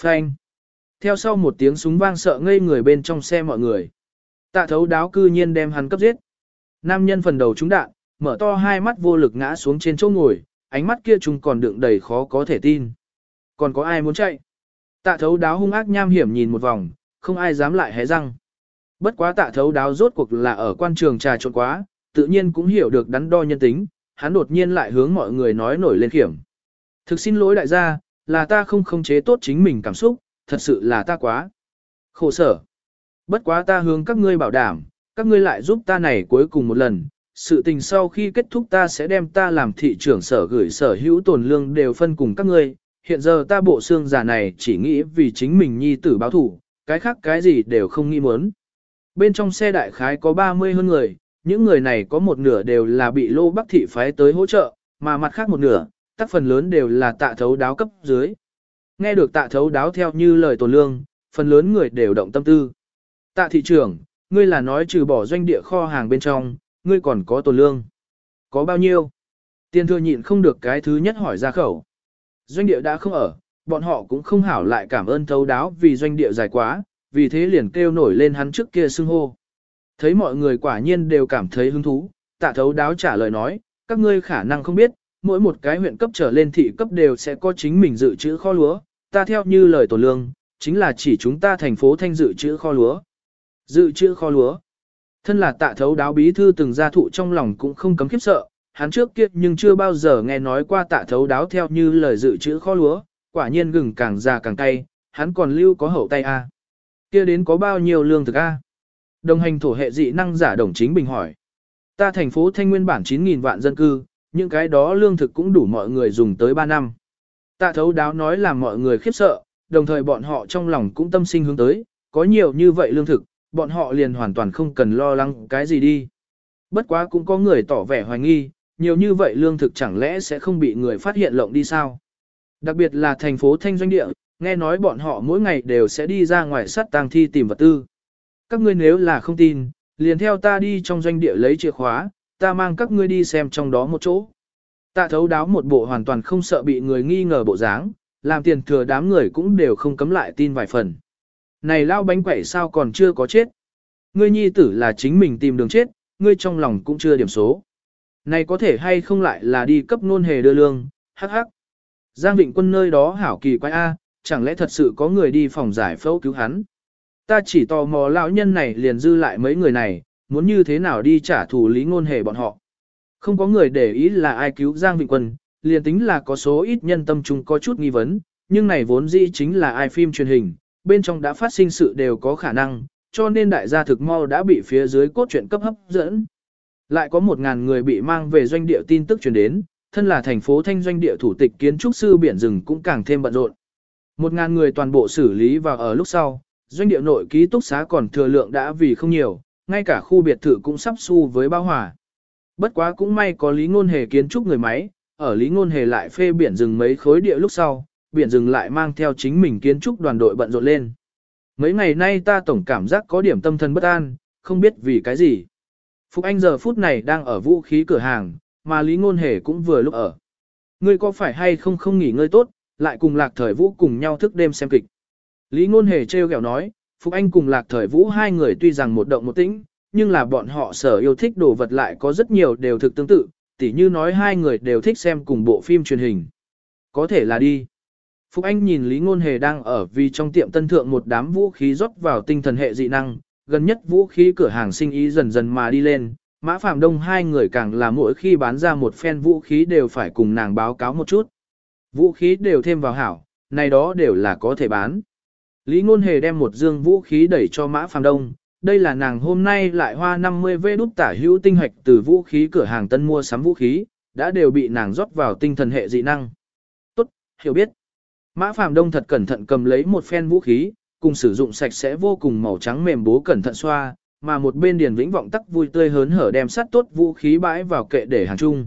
Phanh. Theo sau một tiếng súng vang sợ ngây người bên trong xe mọi người. Tạ thấu đáo cư nhiên đem hắn cấp giết. Nam nhân phần đầu trúng đạn, mở to hai mắt vô lực ngã xuống trên chỗ ngồi, ánh mắt kia trùng còn đựng đầy khó có thể tin. Còn có ai muốn chạy? Tạ thấu đáo hung ác nham hiểm nhìn một vòng, không ai dám lại hé răng. Bất quá tạ thấu đáo rốt cuộc là ở quan trường trà trộn quá, tự nhiên cũng hiểu được đắn đo nhân tính, hắn đột nhiên lại hướng mọi người nói nổi lên khiểm. Thực xin lỗi đại gia, là ta không khống chế tốt chính mình cảm xúc, thật sự là ta quá khổ sở. Bất quá ta hướng các ngươi bảo đảm, các ngươi lại giúp ta này cuối cùng một lần. Sự tình sau khi kết thúc ta sẽ đem ta làm thị trưởng sở gửi sở hữu tồn lương đều phân cùng các ngươi. Hiện giờ ta bộ xương giả này chỉ nghĩ vì chính mình nhi tử báo thủ, cái khác cái gì đều không nghĩ muốn. Bên trong xe đại khái có 30 hơn người, những người này có một nửa đều là bị lô bắc thị phái tới hỗ trợ, mà mặt khác một nửa, tác phần lớn đều là tạ thấu đáo cấp dưới. Nghe được tạ thấu đáo theo như lời tồn lương, phần lớn người đều động tâm tư. Tạ thị trưởng, ngươi là nói trừ bỏ doanh địa kho hàng bên trong, ngươi còn có tồn lương. Có bao nhiêu? Tiên thừa nhịn không được cái thứ nhất hỏi ra khẩu. Doanh địa đã không ở, bọn họ cũng không hảo lại cảm ơn thấu đáo vì doanh địa dài quá, vì thế liền kêu nổi lên hắn trước kia xưng hô. Thấy mọi người quả nhiên đều cảm thấy hứng thú, tạ thấu đáo trả lời nói, các ngươi khả năng không biết, mỗi một cái huyện cấp trở lên thị cấp đều sẽ có chính mình dự trữ kho lúa, ta theo như lời tổ lương, chính là chỉ chúng ta thành phố thanh dự trữ kho lúa. Dự trữ kho lúa. Thân là tạ thấu đáo bí thư từng gia thụ trong lòng cũng không cấm khiếp sợ, hắn trước kia nhưng chưa bao giờ nghe nói qua tạ thấu đáo theo như lời dự trữ kho lúa, quả nhiên gừng càng già càng cay, hắn còn lưu có hậu tay a. Kia đến có bao nhiêu lương thực a? Đồng hành thổ hệ dị năng giả đồng chính bình hỏi. Ta thành phố thanh nguyên bản 9.000 vạn dân cư, những cái đó lương thực cũng đủ mọi người dùng tới 3 năm. Tạ thấu đáo nói làm mọi người khiếp sợ, đồng thời bọn họ trong lòng cũng tâm sinh hướng tới, có nhiều như vậy lương thực, bọn họ liền hoàn toàn không cần lo lắng cái gì đi. Bất quá cũng có người tỏ vẻ hoài nghi, nhiều như vậy lương thực chẳng lẽ sẽ không bị người phát hiện lộng đi sao? Đặc biệt là thành phố Thanh Doanh Địa, nghe nói bọn họ mỗi ngày đều sẽ đi ra ngoài sắt tang thi tìm vật tư. Các ngươi nếu là không tin, liền theo ta đi trong doanh địa lấy chìa khóa, ta mang các ngươi đi xem trong đó một chỗ. Tạ thấu đáo một bộ hoàn toàn không sợ bị người nghi ngờ bộ dáng, làm tiền thừa đám người cũng đều không cấm lại tin vài phần. Này lao bánh quẩy sao còn chưa có chết. Ngươi nhi tử là chính mình tìm đường chết, ngươi trong lòng cũng chưa điểm số. Này có thể hay không lại là đi cấp nôn hề đưa lương, hắc hắc. Giang Vịnh Quân nơi đó hảo kỳ quái A, chẳng lẽ thật sự có người đi phòng giải phẫu cứu hắn. Ta chỉ tò mò lão nhân này liền dư lại mấy người này, muốn như thế nào đi trả thù lý ngôn hề bọn họ. Không có người để ý là ai cứu Giang Vịnh Quân, liền tính là có số ít nhân tâm chúng có chút nghi vấn, nhưng này vốn dĩ chính là ai phim truyền hình, bên trong đã phát sinh sự đều có khả năng, cho nên đại gia thực mau đã bị phía dưới cốt truyện cấp hấp dẫn. Lại có một ngàn người bị mang về doanh địa tin tức truyền đến, thân là thành phố thanh doanh địa thủ tịch kiến trúc sư biển rừng cũng càng thêm bận rộn. Một ngàn người toàn bộ xử lý và ở lúc sau, doanh địa nội ký túc xá còn thừa lượng đã vì không nhiều, ngay cả khu biệt thự cũng sắp xu với bao hòa. Bất quá cũng may có lý ngôn hề kiến trúc người máy, ở lý ngôn hề lại phê biển rừng mấy khối địa lúc sau, biển rừng lại mang theo chính mình kiến trúc đoàn đội bận rộn lên. Mấy ngày nay ta tổng cảm giác có điểm tâm thần bất an, không biết vì cái gì. phục Anh giờ phút này đang ở vũ khí cửa hàng, mà Lý Ngôn Hề cũng vừa lúc ở. Ngươi có phải hay không không nghỉ ngơi tốt, lại cùng Lạc Thời Vũ cùng nhau thức đêm xem kịch. Lý Ngôn Hề trêu ghẹo nói, phục Anh cùng Lạc Thời Vũ hai người tuy rằng một động một tĩnh, nhưng là bọn họ sở yêu thích đồ vật lại có rất nhiều đều thực tương tự, tỉ như nói hai người đều thích xem cùng bộ phim truyền hình. Có thể là đi. Phúc Anh nhìn Lý Ngôn Hề đang ở vì trong tiệm tân thượng một đám vũ khí rót vào tinh thần hệ dị năng, gần nhất vũ khí cửa hàng sinh ý dần dần mà đi lên, Mã Phạm Đông hai người càng là mỗi khi bán ra một phen vũ khí đều phải cùng nàng báo cáo một chút. Vũ khí đều thêm vào hảo, này đó đều là có thể bán. Lý Ngôn Hề đem một dương vũ khí đẩy cho Mã Phạm Đông, đây là nàng hôm nay lại hoa 50 vê đút tả hữu tinh hoạch từ vũ khí cửa hàng tân mua sắm vũ khí, đã đều bị nàng rót vào tinh thần hệ dị năng. Tốt, hiểu biết. Mã Phạm Đông thật cẩn thận cầm lấy một phen vũ khí, cùng sử dụng sạch sẽ vô cùng màu trắng mềm bố cẩn thận xoa, mà một bên Điền Vĩnh Vọng tắc vui tươi hớn hở đem sắt tốt vũ khí bãi vào kệ để hàng chung.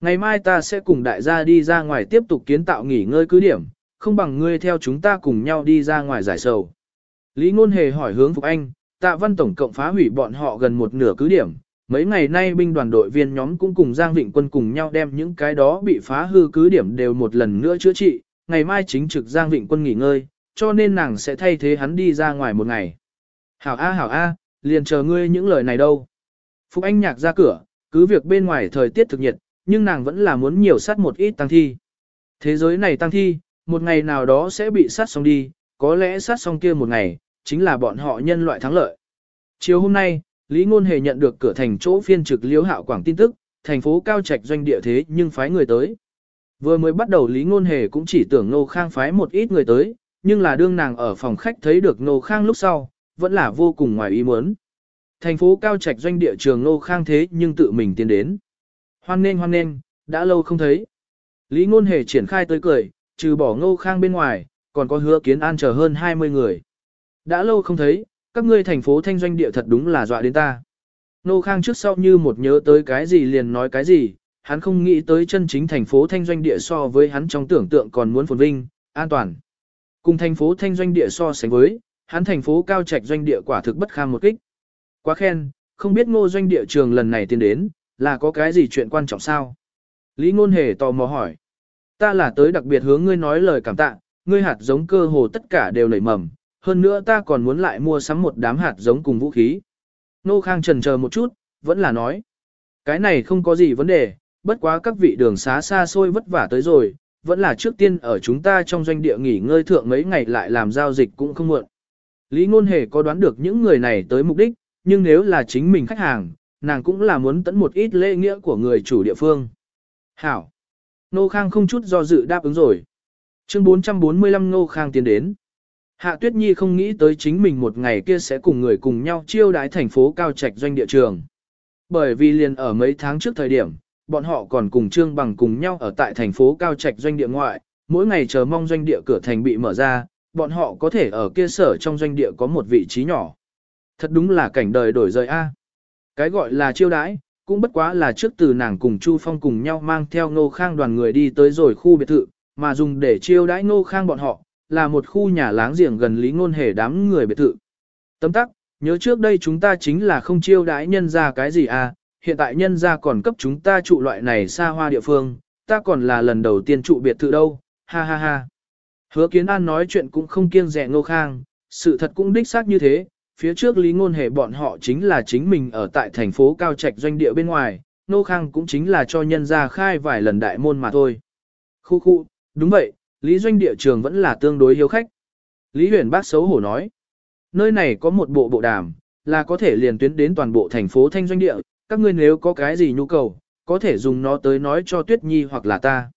Ngày mai ta sẽ cùng đại gia đi ra ngoài tiếp tục kiến tạo nghỉ ngơi cứ điểm, không bằng ngươi theo chúng ta cùng nhau đi ra ngoài giải sầu. Lý Ngôn Hề hỏi hướng Phục Anh, tạ văn tổng cộng phá hủy bọn họ gần một nửa cứ điểm, Mấy ngày nay binh đoàn đội viên nhóm cũng cùng Giang Vịnh Quân cùng nhau đem những cái đó bị phá hư cứ điểm đều một lần nữa chữa trị, ngày mai chính trực Giang Vịnh Quân nghỉ ngơi, cho nên nàng sẽ thay thế hắn đi ra ngoài một ngày. Hảo A hảo A, liền chờ ngươi những lời này đâu. Phúc Anh nhạc ra cửa, cứ việc bên ngoài thời tiết thực nhiệt, nhưng nàng vẫn là muốn nhiều sát một ít tăng thi. Thế giới này tăng thi, một ngày nào đó sẽ bị sát xong đi, có lẽ sát xong kia một ngày, chính là bọn họ nhân loại thắng lợi. Chiều hôm nay, Lý Ngôn Hề nhận được cửa thành chỗ phiên trực liếu hạo quảng tin tức, thành phố cao trạch doanh địa thế nhưng phái người tới. Vừa mới bắt đầu Lý Ngôn Hề cũng chỉ tưởng Nô Khang phái một ít người tới, nhưng là đương nàng ở phòng khách thấy được Nô Khang lúc sau, vẫn là vô cùng ngoài ý muốn. Thành phố cao trạch doanh địa trường Nô Khang thế nhưng tự mình tiến đến. Hoan nên hoan nên, đã lâu không thấy. Lý Ngôn Hề triển khai tới cười, trừ bỏ Nô Khang bên ngoài, còn có hứa kiến an chờ hơn 20 người. Đã lâu không thấy, các ngươi thành phố thanh doanh địa thật đúng là dọa đến ta. Nô Khang trước sau như một nhớ tới cái gì liền nói cái gì, hắn không nghĩ tới chân chính thành phố thanh doanh địa so với hắn trong tưởng tượng còn muốn phồn vinh, an toàn. Cùng thành phố thanh doanh địa so sánh với, hắn thành phố cao trạch doanh địa quả thực bất kham một kích. Quá khen, không biết ngô doanh địa trường lần này tiến đến, là có cái gì chuyện quan trọng sao? Lý ngôn hề tò mò hỏi. Ta là tới đặc biệt hướng ngươi nói lời cảm tạ, ngươi hạt giống cơ hồ tất cả đều nảy mầm, hơn nữa ta còn muốn lại mua sắm một đám hạt giống cùng vũ khí. Nô Khang trần chờ một chút, vẫn là nói. Cái này không có gì vấn đề, bất quá các vị đường xá xa xôi vất vả tới rồi, vẫn là trước tiên ở chúng ta trong doanh địa nghỉ ngơi thượng mấy ngày lại làm giao dịch cũng không muộn. Lý Ngôn Hề có đoán được những người này tới mục đích, nhưng nếu là chính mình khách hàng, nàng cũng là muốn tận một ít lễ nghĩa của người chủ địa phương. Hảo! Nô Khang không chút do dự đáp ứng rồi. Chương 445 Nô Khang tiến đến. Hạ Tuyết Nhi không nghĩ tới chính mình một ngày kia sẽ cùng người cùng nhau chiêu đái thành phố cao trạch doanh địa trường. Bởi vì liền ở mấy tháng trước thời điểm, bọn họ còn cùng Trương Bằng cùng nhau ở tại thành phố cao trạch doanh địa ngoại, mỗi ngày chờ mong doanh địa cửa thành bị mở ra, bọn họ có thể ở kia sở trong doanh địa có một vị trí nhỏ. Thật đúng là cảnh đời đổi rời A. Cái gọi là chiêu đãi, cũng bất quá là trước từ nàng cùng Chu Phong cùng nhau mang theo Ngô Khang đoàn người đi tới rồi khu biệt thự, mà dùng để chiêu đãi Ngô Khang bọn họ, là một khu nhà láng giềng gần Lý Ngôn Hề đám người biệt thự. Tấm tắc, nhớ trước đây chúng ta chính là không chiêu đãi nhân ra cái gì à, hiện tại nhân ra còn cấp chúng ta trụ loại này xa hoa địa phương, ta còn là lần đầu tiên trụ biệt thự đâu, ha ha ha. Hứa Kiến An nói chuyện cũng không kiêng rẻ Ngô Khang, sự thật cũng đích xác như thế, phía trước Lý Ngôn Hề bọn họ chính là chính mình ở tại thành phố Cao Trạch doanh địa bên ngoài, Ngô Khang cũng chính là cho nhân ra khai vài lần đại môn mà thôi. Khu khu, đúng vậy, Lý Doanh địa trường vẫn là tương đối hiếu khách. Lý Huyền bác xấu hổ nói, nơi này có một bộ bộ đàm, là có thể liền tuyến đến toàn bộ thành phố Thanh Doanh địa, các ngươi nếu có cái gì nhu cầu, có thể dùng nó tới nói cho Tuyết Nhi hoặc là ta.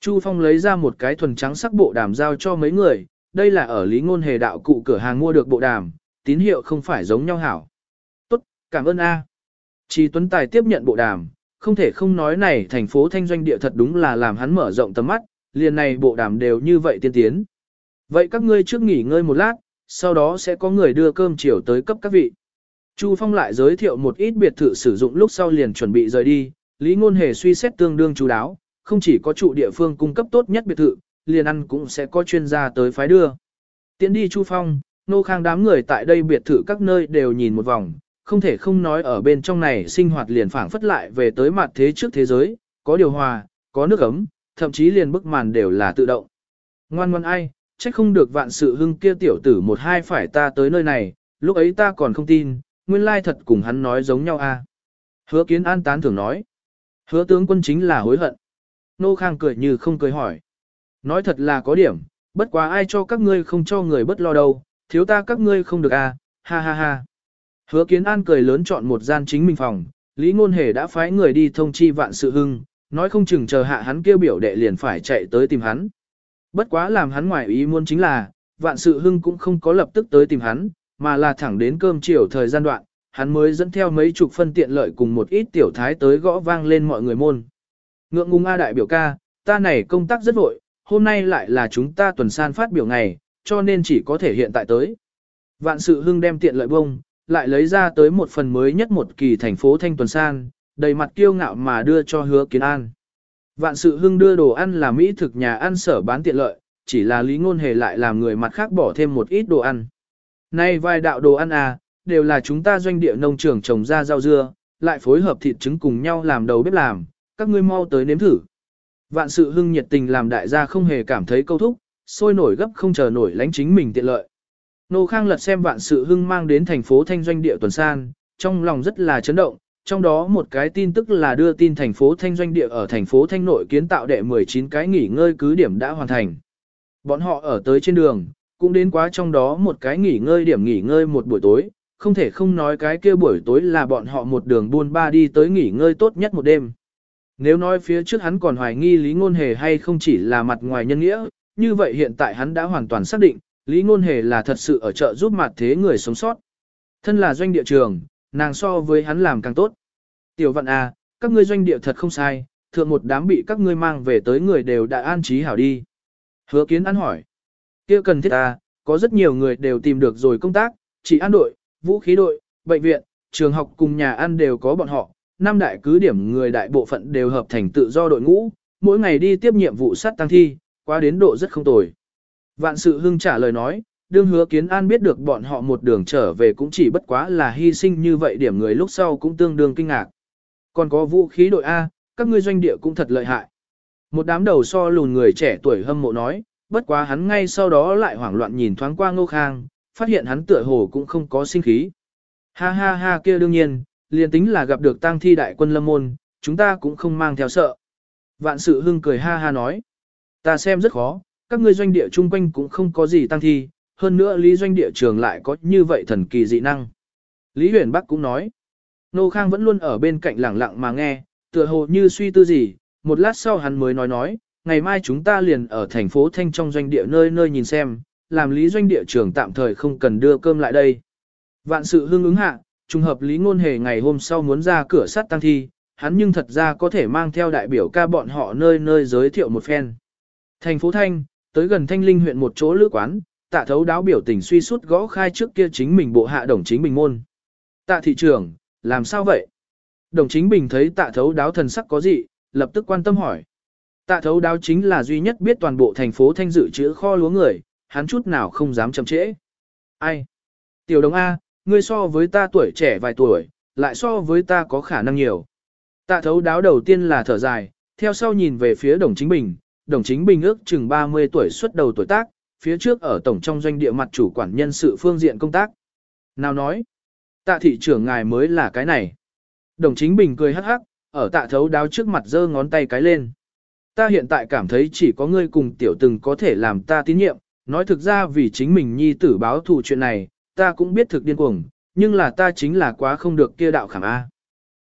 Chu Phong lấy ra một cái thuần trắng sắc bộ đàm giao cho mấy người, đây là ở Lý Ngôn Hề đạo cụ cửa hàng mua được bộ đàm, tín hiệu không phải giống nhau hảo. Tốt, cảm ơn A. Chi Tuấn Tài tiếp nhận bộ đàm, không thể không nói này thành phố Thanh Doanh địa thật đúng là làm hắn mở rộng tầm mắt, liền này bộ đàm đều như vậy tiên tiến. Vậy các ngươi trước nghỉ ngơi một lát, sau đó sẽ có người đưa cơm chiều tới cấp các vị. Chu Phong lại giới thiệu một ít biệt thự sử dụng lúc sau liền chuẩn bị rời đi, Lý Ngôn Hề suy xét tương đương chú đáo, không chỉ có trụ địa phương cung cấp tốt nhất biệt thự, liền ăn cũng sẽ có chuyên gia tới phái đưa. Tiến đi Chu Phong, nô khang đám người tại đây biệt thự các nơi đều nhìn một vòng, không thể không nói ở bên trong này sinh hoạt liền phảng phất lại về tới mặt thế trước thế giới, có điều hòa, có nước ấm, thậm chí liền bức màn đều là tự động. Ngoan ngoan ai, trách không được vạn sự hưng kia tiểu tử một hai phải ta tới nơi này, lúc ấy ta còn không tin, nguyên lai thật cùng hắn nói giống nhau a. À. Hứa kiến an tán thường nói. Hứa tướng quân chính là hối hận. Nô Khang cười như không cười hỏi. Nói thật là có điểm, bất quá ai cho các ngươi không cho người bất lo đâu, thiếu ta các ngươi không được à, ha ha ha. Hứa kiến an cười lớn chọn một gian chính mình phòng, Lý Ngôn Hề đã phái người đi thông chi vạn sự hưng, nói không chừng chờ hạ hắn kêu biểu đệ liền phải chạy tới tìm hắn. Bất quá làm hắn ngoài ý muốn chính là, vạn sự hưng cũng không có lập tức tới tìm hắn, mà là thẳng đến cơm chiều thời gian đoạn, hắn mới dẫn theo mấy chục phân tiện lợi cùng một ít tiểu thái tới gõ vang lên mọi người môn. Ngượng ngùng A đại biểu ca, ta này công tác rất vội, hôm nay lại là chúng ta tuần san phát biểu ngày, cho nên chỉ có thể hiện tại tới. Vạn sự hưng đem tiện lợi bông, lại lấy ra tới một phần mới nhất một kỳ thành phố Thanh Tuần San, đầy mặt kiêu ngạo mà đưa cho hứa kiến an. Vạn sự hưng đưa đồ ăn là Mỹ thực nhà ăn sở bán tiện lợi, chỉ là lý ngôn hề lại làm người mặt khác bỏ thêm một ít đồ ăn. Nay vài đạo đồ ăn à, đều là chúng ta doanh địa nông trường trồng ra rau dưa, lại phối hợp thịt trứng cùng nhau làm đầu bếp làm, các ngươi mau tới nếm thử. Vạn sự hưng nhiệt tình làm đại gia không hề cảm thấy câu thúc, sôi nổi gấp không chờ nổi lánh chính mình tiện lợi. Nô Khang lật xem vạn sự hưng mang đến thành phố Thanh Doanh địa tuần san, trong lòng rất là chấn động, trong đó một cái tin tức là đưa tin thành phố Thanh Doanh địa ở thành phố Thanh Nội kiến tạo đệ 19 cái nghỉ ngơi cứ điểm đã hoàn thành. Bọn họ ở tới trên đường, cũng đến quá trong đó một cái nghỉ ngơi điểm nghỉ ngơi một buổi tối, không thể không nói cái kia buổi tối là bọn họ một đường buôn ba đi tới nghỉ ngơi tốt nhất một đêm. Nếu nói phía trước hắn còn hoài nghi Lý Ngôn Hề hay không chỉ là mặt ngoài nhân nghĩa, như vậy hiện tại hắn đã hoàn toàn xác định, Lý Ngôn Hề là thật sự ở chợ giúp mặt thế người sống sót. Thân là doanh địa trường, nàng so với hắn làm càng tốt. Tiểu vận à, các ngươi doanh địa thật không sai, thượng một đám bị các ngươi mang về tới người đều đã an trí hảo đi. Hứa kiến ăn hỏi kia cần thiết ta, có rất nhiều người đều tìm được rồi công tác, chỉ an đội, vũ khí đội, bệnh viện, trường học cùng nhà ăn đều có bọn họ. Năm đại cứ điểm người đại bộ phận đều hợp thành tự do đội ngũ, mỗi ngày đi tiếp nhiệm vụ sát tăng thi, qua đến độ rất không tồi. Vạn sự hưng trả lời nói, đương hứa kiến an biết được bọn họ một đường trở về cũng chỉ bất quá là hy sinh như vậy điểm người lúc sau cũng tương đương kinh ngạc. Còn có vũ khí đội A, các ngươi doanh địa cũng thật lợi hại. Một đám đầu so lùn người trẻ tuổi hâm mộ nói, bất quá hắn ngay sau đó lại hoảng loạn nhìn thoáng qua ngô khang, phát hiện hắn tựa hồ cũng không có sinh khí. Ha ha ha kia đương nhiên, liền tính là gặp được tang thi đại quân lâm môn, chúng ta cũng không mang theo sợ. Vạn sự hưng cười ha ha nói, ta xem rất khó, các ngươi doanh địa chung quanh cũng không có gì tăng thi, hơn nữa lý doanh địa trường lại có như vậy thần kỳ dị năng. Lý huyền Bắc cũng nói, Nô Khang vẫn luôn ở bên cạnh lẳng lặng mà nghe, tựa hồ như suy tư gì, một lát sau hắn mới nói nói, ngày mai chúng ta liền ở thành phố Thanh trong doanh địa nơi nơi nhìn xem, làm lý doanh địa trưởng tạm thời không cần đưa cơm lại đây. Vạn sự hương ứng hạ, trùng hợp lý ngôn hề ngày hôm sau muốn ra cửa sắt tăng thi, hắn nhưng thật ra có thể mang theo đại biểu ca bọn họ nơi nơi giới thiệu một phen. Thành phố Thanh, tới gần Thanh Linh huyện một chỗ lữ quán, tạ thấu đáo biểu tình suy suốt gõ khai trước kia chính mình bộ hạ đồng chính bình môn. Tạ thị trưởng, làm sao vậy? Đồng chính bình thấy tạ thấu đáo thần sắc có gì, lập tức quan tâm hỏi. Tạ thấu đáo chính là duy nhất biết toàn bộ thành phố thanh dự chữ kho lúa người, hắn chút nào không dám chậm trễ. Ai? Tiểu đồng A, ngươi so với ta tuổi trẻ vài tuổi, lại so với ta có khả năng nhiều. Tạ thấu đáo đầu tiên là thở dài, theo sau nhìn về phía đồng chính bình, đồng chính bình ước chừng 30 tuổi xuất đầu tuổi tác, phía trước ở tổng trong doanh địa mặt chủ quản nhân sự phương diện công tác. Nào nói, tạ thị trưởng ngài mới là cái này. Đồng chính bình cười hắc hắc, ở tạ thấu đáo trước mặt giơ ngón tay cái lên. Ta hiện tại cảm thấy chỉ có ngươi cùng tiểu từng có thể làm ta tín nhiệm, nói thực ra vì chính mình nhi tử báo thù chuyện này, ta cũng biết thực điên cuồng, nhưng là ta chính là quá không được kia đạo khảm A.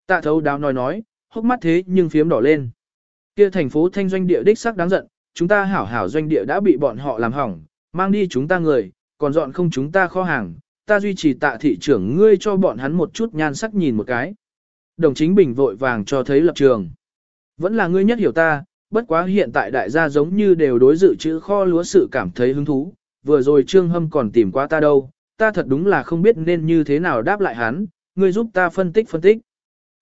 Tạ thấu đáo nói nói, hốc mắt thế nhưng phiếm đỏ lên. Kia thành phố thanh doanh địa đích sắc đáng giận, chúng ta hảo hảo doanh địa đã bị bọn họ làm hỏng, mang đi chúng ta người, còn dọn không chúng ta kho hàng, ta duy trì tạ thị trưởng ngươi cho bọn hắn một chút nhan sắc nhìn một cái. Đồng chính bình vội vàng cho thấy lập trường. Vẫn là ngươi nhất hiểu ta, bất quá hiện tại đại gia giống như đều đối dự chữ kho lúa sự cảm thấy hứng thú, vừa rồi Trương Hâm còn tìm qua ta đâu, ta thật đúng là không biết nên như thế nào đáp lại hắn, ngươi giúp ta phân tích phân tích.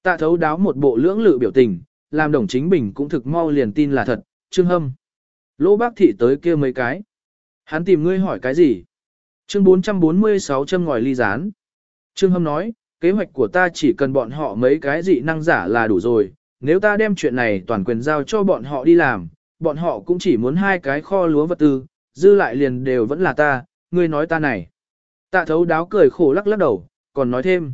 Tạ thấu đáo một bộ lưỡng lự biểu tình, làm đồng chính bình cũng thực mau liền tin là thật, Trương Hâm. Lỗ bác thị tới kia mấy cái. Hắn tìm ngươi hỏi cái gì? Chương 446 châm ngòi ly rán. Trương Hâm nói, kế hoạch của ta chỉ cần bọn họ mấy cái dị năng giả là đủ rồi, nếu ta đem chuyện này toàn quyền giao cho bọn họ đi làm, bọn họ cũng chỉ muốn hai cái kho lúa vật tư, dư lại liền đều vẫn là ta, ngươi nói ta này. Tạ thấu đáo cười khổ lắc lắc đầu, còn nói thêm.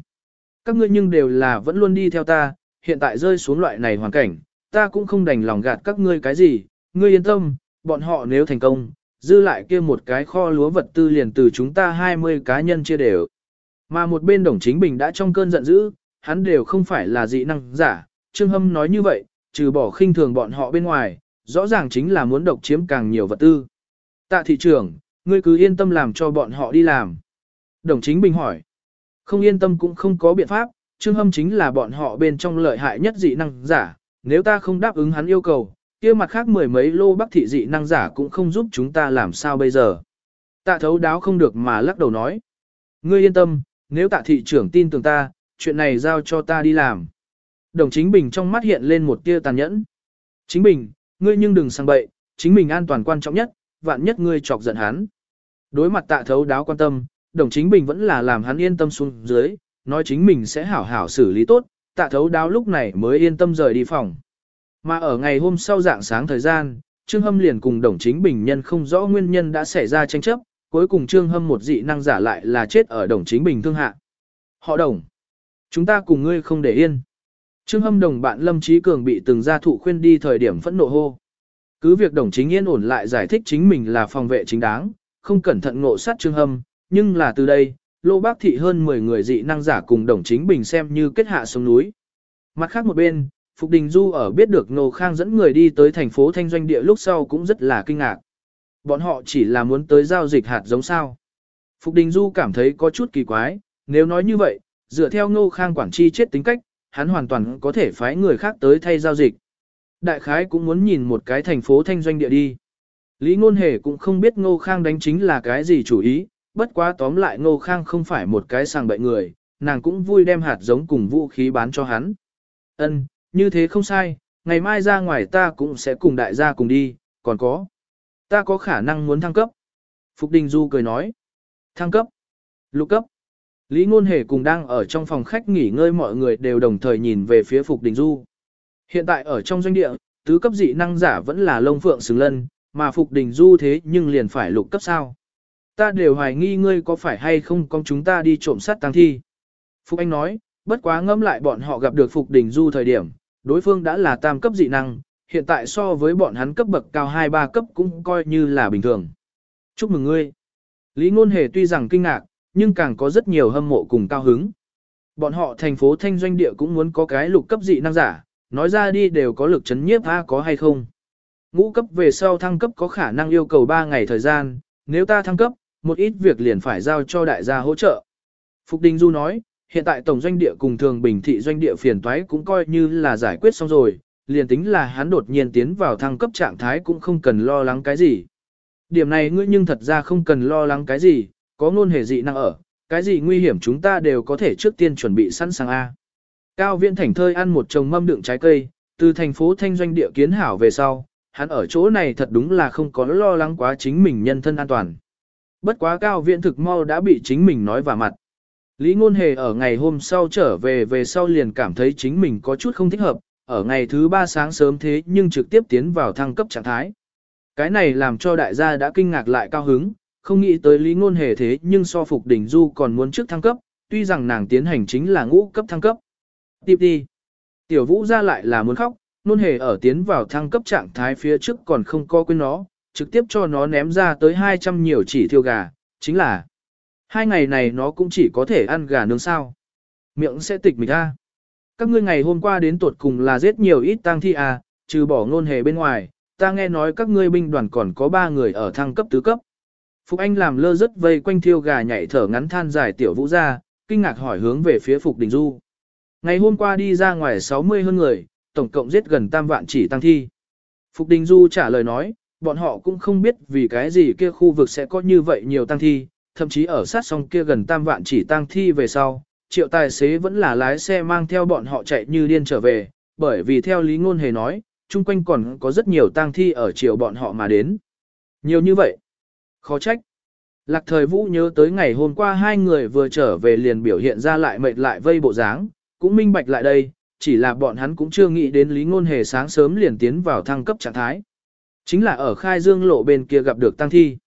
Các ngươi nhưng đều là vẫn luôn đi theo ta, hiện tại rơi xuống loại này hoàn cảnh, ta cũng không đành lòng gạt các ngươi cái gì, ngươi yên tâm, bọn họ nếu thành công, dư lại kia một cái kho lúa vật tư liền từ chúng ta 20 cá nhân chia đều. Mà một bên đồng chính bình đã trong cơn giận dữ, hắn đều không phải là dị năng giả, Trương Hâm nói như vậy, trừ bỏ khinh thường bọn họ bên ngoài, rõ ràng chính là muốn độc chiếm càng nhiều vật tư. Tạ thị trưởng, ngươi cứ yên tâm làm cho bọn họ đi làm. Đồng chính bình hỏi, không yên tâm cũng không có biện pháp, Trương Hâm chính là bọn họ bên trong lợi hại nhất dị năng giả, nếu ta không đáp ứng hắn yêu cầu, kia mặt khác mười mấy lô bắc thị dị năng giả cũng không giúp chúng ta làm sao bây giờ. Tạ thấu đáo không được mà lắc đầu nói. Ngươi yên tâm, nếu tạ thị trưởng tin tưởng ta, chuyện này giao cho ta đi làm. Đồng chính bình trong mắt hiện lên một tia tàn nhẫn. Chính bình, ngươi nhưng đừng sang bậy, chính mình an toàn quan trọng nhất, vạn nhất ngươi chọc giận hắn. Đối mặt tạ thấu đáo quan tâm, đồng chính bình vẫn là làm hắn yên tâm xuống dưới, nói chính mình sẽ hảo hảo xử lý tốt, tạ thấu đáo lúc này mới yên tâm rời đi phòng. Mà ở ngày hôm sau dạng sáng thời gian, Trương Hâm liền cùng Đồng Chính Bình nhân không rõ nguyên nhân đã xảy ra tranh chấp, cuối cùng Trương Hâm một dị năng giả lại là chết ở Đồng Chính Bình thương hạ. Họ Đồng, chúng ta cùng ngươi không để yên. Trương Hâm đồng bạn Lâm Trí Cường bị từng gia thụ khuyên đi thời điểm phẫn nộ hô. Cứ việc Đồng Chính Yên ổn lại giải thích chính mình là phòng vệ chính đáng, không cẩn thận ngộ sát Trương Hâm, nhưng là từ đây, Lô Bác Thị hơn 10 người dị năng giả cùng Đồng Chính Bình xem như kết hạ xuống núi. Mặt khác một bên, Phục Đình Du ở biết được Ngô Khang dẫn người đi tới thành phố Thanh Doanh Địa lúc sau cũng rất là kinh ngạc. Bọn họ chỉ là muốn tới giao dịch hạt giống sao. Phục Đình Du cảm thấy có chút kỳ quái, nếu nói như vậy, dựa theo Ngô Khang quản chi chết tính cách, hắn hoàn toàn có thể phái người khác tới thay giao dịch. Đại khái cũng muốn nhìn một cái thành phố Thanh Doanh Địa đi. Lý Ngôn Hề cũng không biết Ngô Khang đánh chính là cái gì chủ ý, bất quá tóm lại Ngô Khang không phải một cái sàng bậy người, nàng cũng vui đem hạt giống cùng vũ khí bán cho hắn. Ân, như thế không sai, ngày mai ra ngoài ta cũng sẽ cùng đại gia cùng đi, còn có. Ta có khả năng muốn thăng cấp. Phục Đình Du cười nói. Thăng cấp. Lục cấp. Lý Ngôn Hề cùng đang ở trong phòng khách nghỉ ngơi mọi người đều đồng thời nhìn về phía Phục Đình Du. Hiện tại ở trong doanh địa, tứ cấp dị năng giả vẫn là lông phượng xứng lân, mà Phục Đình Du thế nhưng liền phải lục cấp sao. Ta đều hoài nghi ngươi có phải hay không con chúng ta đi trộm sát tăng thi. Phục Anh nói, bất quá ngẫm lại bọn họ gặp được Phục Đình Du thời điểm, đối phương đã là tam cấp dị năng, hiện tại so với bọn hắn cấp bậc cao 2-3 cấp cũng coi như là bình thường. Chúc mừng ngươi. Lý Ngôn Hề tuy rằng kinh ngạc, nhưng càng có rất nhiều hâm mộ cùng cao hứng. Bọn họ thành phố thanh doanh địa cũng muốn có cái lục cấp dị năng giả, nói ra đi đều có lực chấn nhiếp a có hay không. Ngũ cấp về sau thăng cấp có khả năng yêu cầu 3 ngày thời gian, nếu ta thăng cấp, một ít việc liền phải giao cho đại gia hỗ trợ. Phục Đình Du nói, hiện tại tổng doanh địa cùng thường bình thị doanh địa phiền toái cũng coi như là giải quyết xong rồi, liền tính là hắn đột nhiên tiến vào thăng cấp trạng thái cũng không cần lo lắng cái gì. Điểm này ngươi nhưng thật ra không cần lo lắng cái gì, có ngôn hề dị năng ở, cái gì nguy hiểm chúng ta đều có thể trước tiên chuẩn bị sẵn sàng A. Cao Viễn Thành thơi ăn một chồng mâm đựng trái cây, từ thành phố Thanh Doanh địa kiến hảo về sau, hắn ở chỗ này thật đúng là không có lo lắng quá chính mình nhân thân an toàn. Bất quá Cao Viễn thực mau đã bị chính mình nói vào mặt. Lý Ngôn Hề ở ngày hôm sau trở về về sau liền cảm thấy chính mình có chút không thích hợp, ở ngày thứ ba sáng sớm thế nhưng trực tiếp tiến vào thăng cấp trạng thái. Cái này làm cho đại gia đã kinh ngạc lại cao hứng, không nghĩ tới Lý Ngôn Hề thế nhưng so phục đỉnh du còn muốn trước thăng cấp, tuy rằng nàng tiến hành chính là ngũ cấp thăng cấp. Tiếp đi. Tiểu vũ ra lại là muốn khóc, Ngôn Hề ở tiến vào thăng cấp trạng thái phía trước còn không co quên nó, trực tiếp cho nó ném ra tới 200 nhiều chỉ thiêu gà, chính là hai ngày này nó cũng chỉ có thể ăn gà nướng sao. Miệng sẽ tịch mịch ra. Các ngươi ngày hôm qua đến tuột cùng là giết nhiều ít tang thi à, trừ bỏ ngôn hề bên ngoài, ta nghe nói các ngươi binh đoàn còn có ba người ở thăng cấp tứ cấp. Phục Anh làm lơ rất vây quanh thiêu gà nhảy thở ngắn than dài tiểu vũ ra, kinh ngạc hỏi hướng về phía Phục Đình Du. Ngày hôm qua đi ra ngoài 60 hơn người, tổng cộng giết gần tam vạn chỉ tăng thi. Phục Đình Du trả lời nói, bọn họ cũng không biết vì cái gì kia khu vực sẽ có như vậy nhiều tăng thi, thậm chí ở sát sông kia gần tam vạn chỉ tăng thi về sau, triệu tài xế vẫn là lái xe mang theo bọn họ chạy như điên trở về, bởi vì theo lý ngôn hề nói, chung quanh còn có rất nhiều tang thi ở chiều bọn họ mà đến. Nhiều như vậy. Khó trách. Lạc thời vũ nhớ tới ngày hôm qua hai người vừa trở về liền biểu hiện ra lại mệt lại vây bộ dáng, cũng minh bạch lại đây, chỉ là bọn hắn cũng chưa nghĩ đến lý ngôn hề sáng sớm liền tiến vào thăng cấp trạng thái. Chính là ở khai dương lộ bên kia gặp được tăng thi.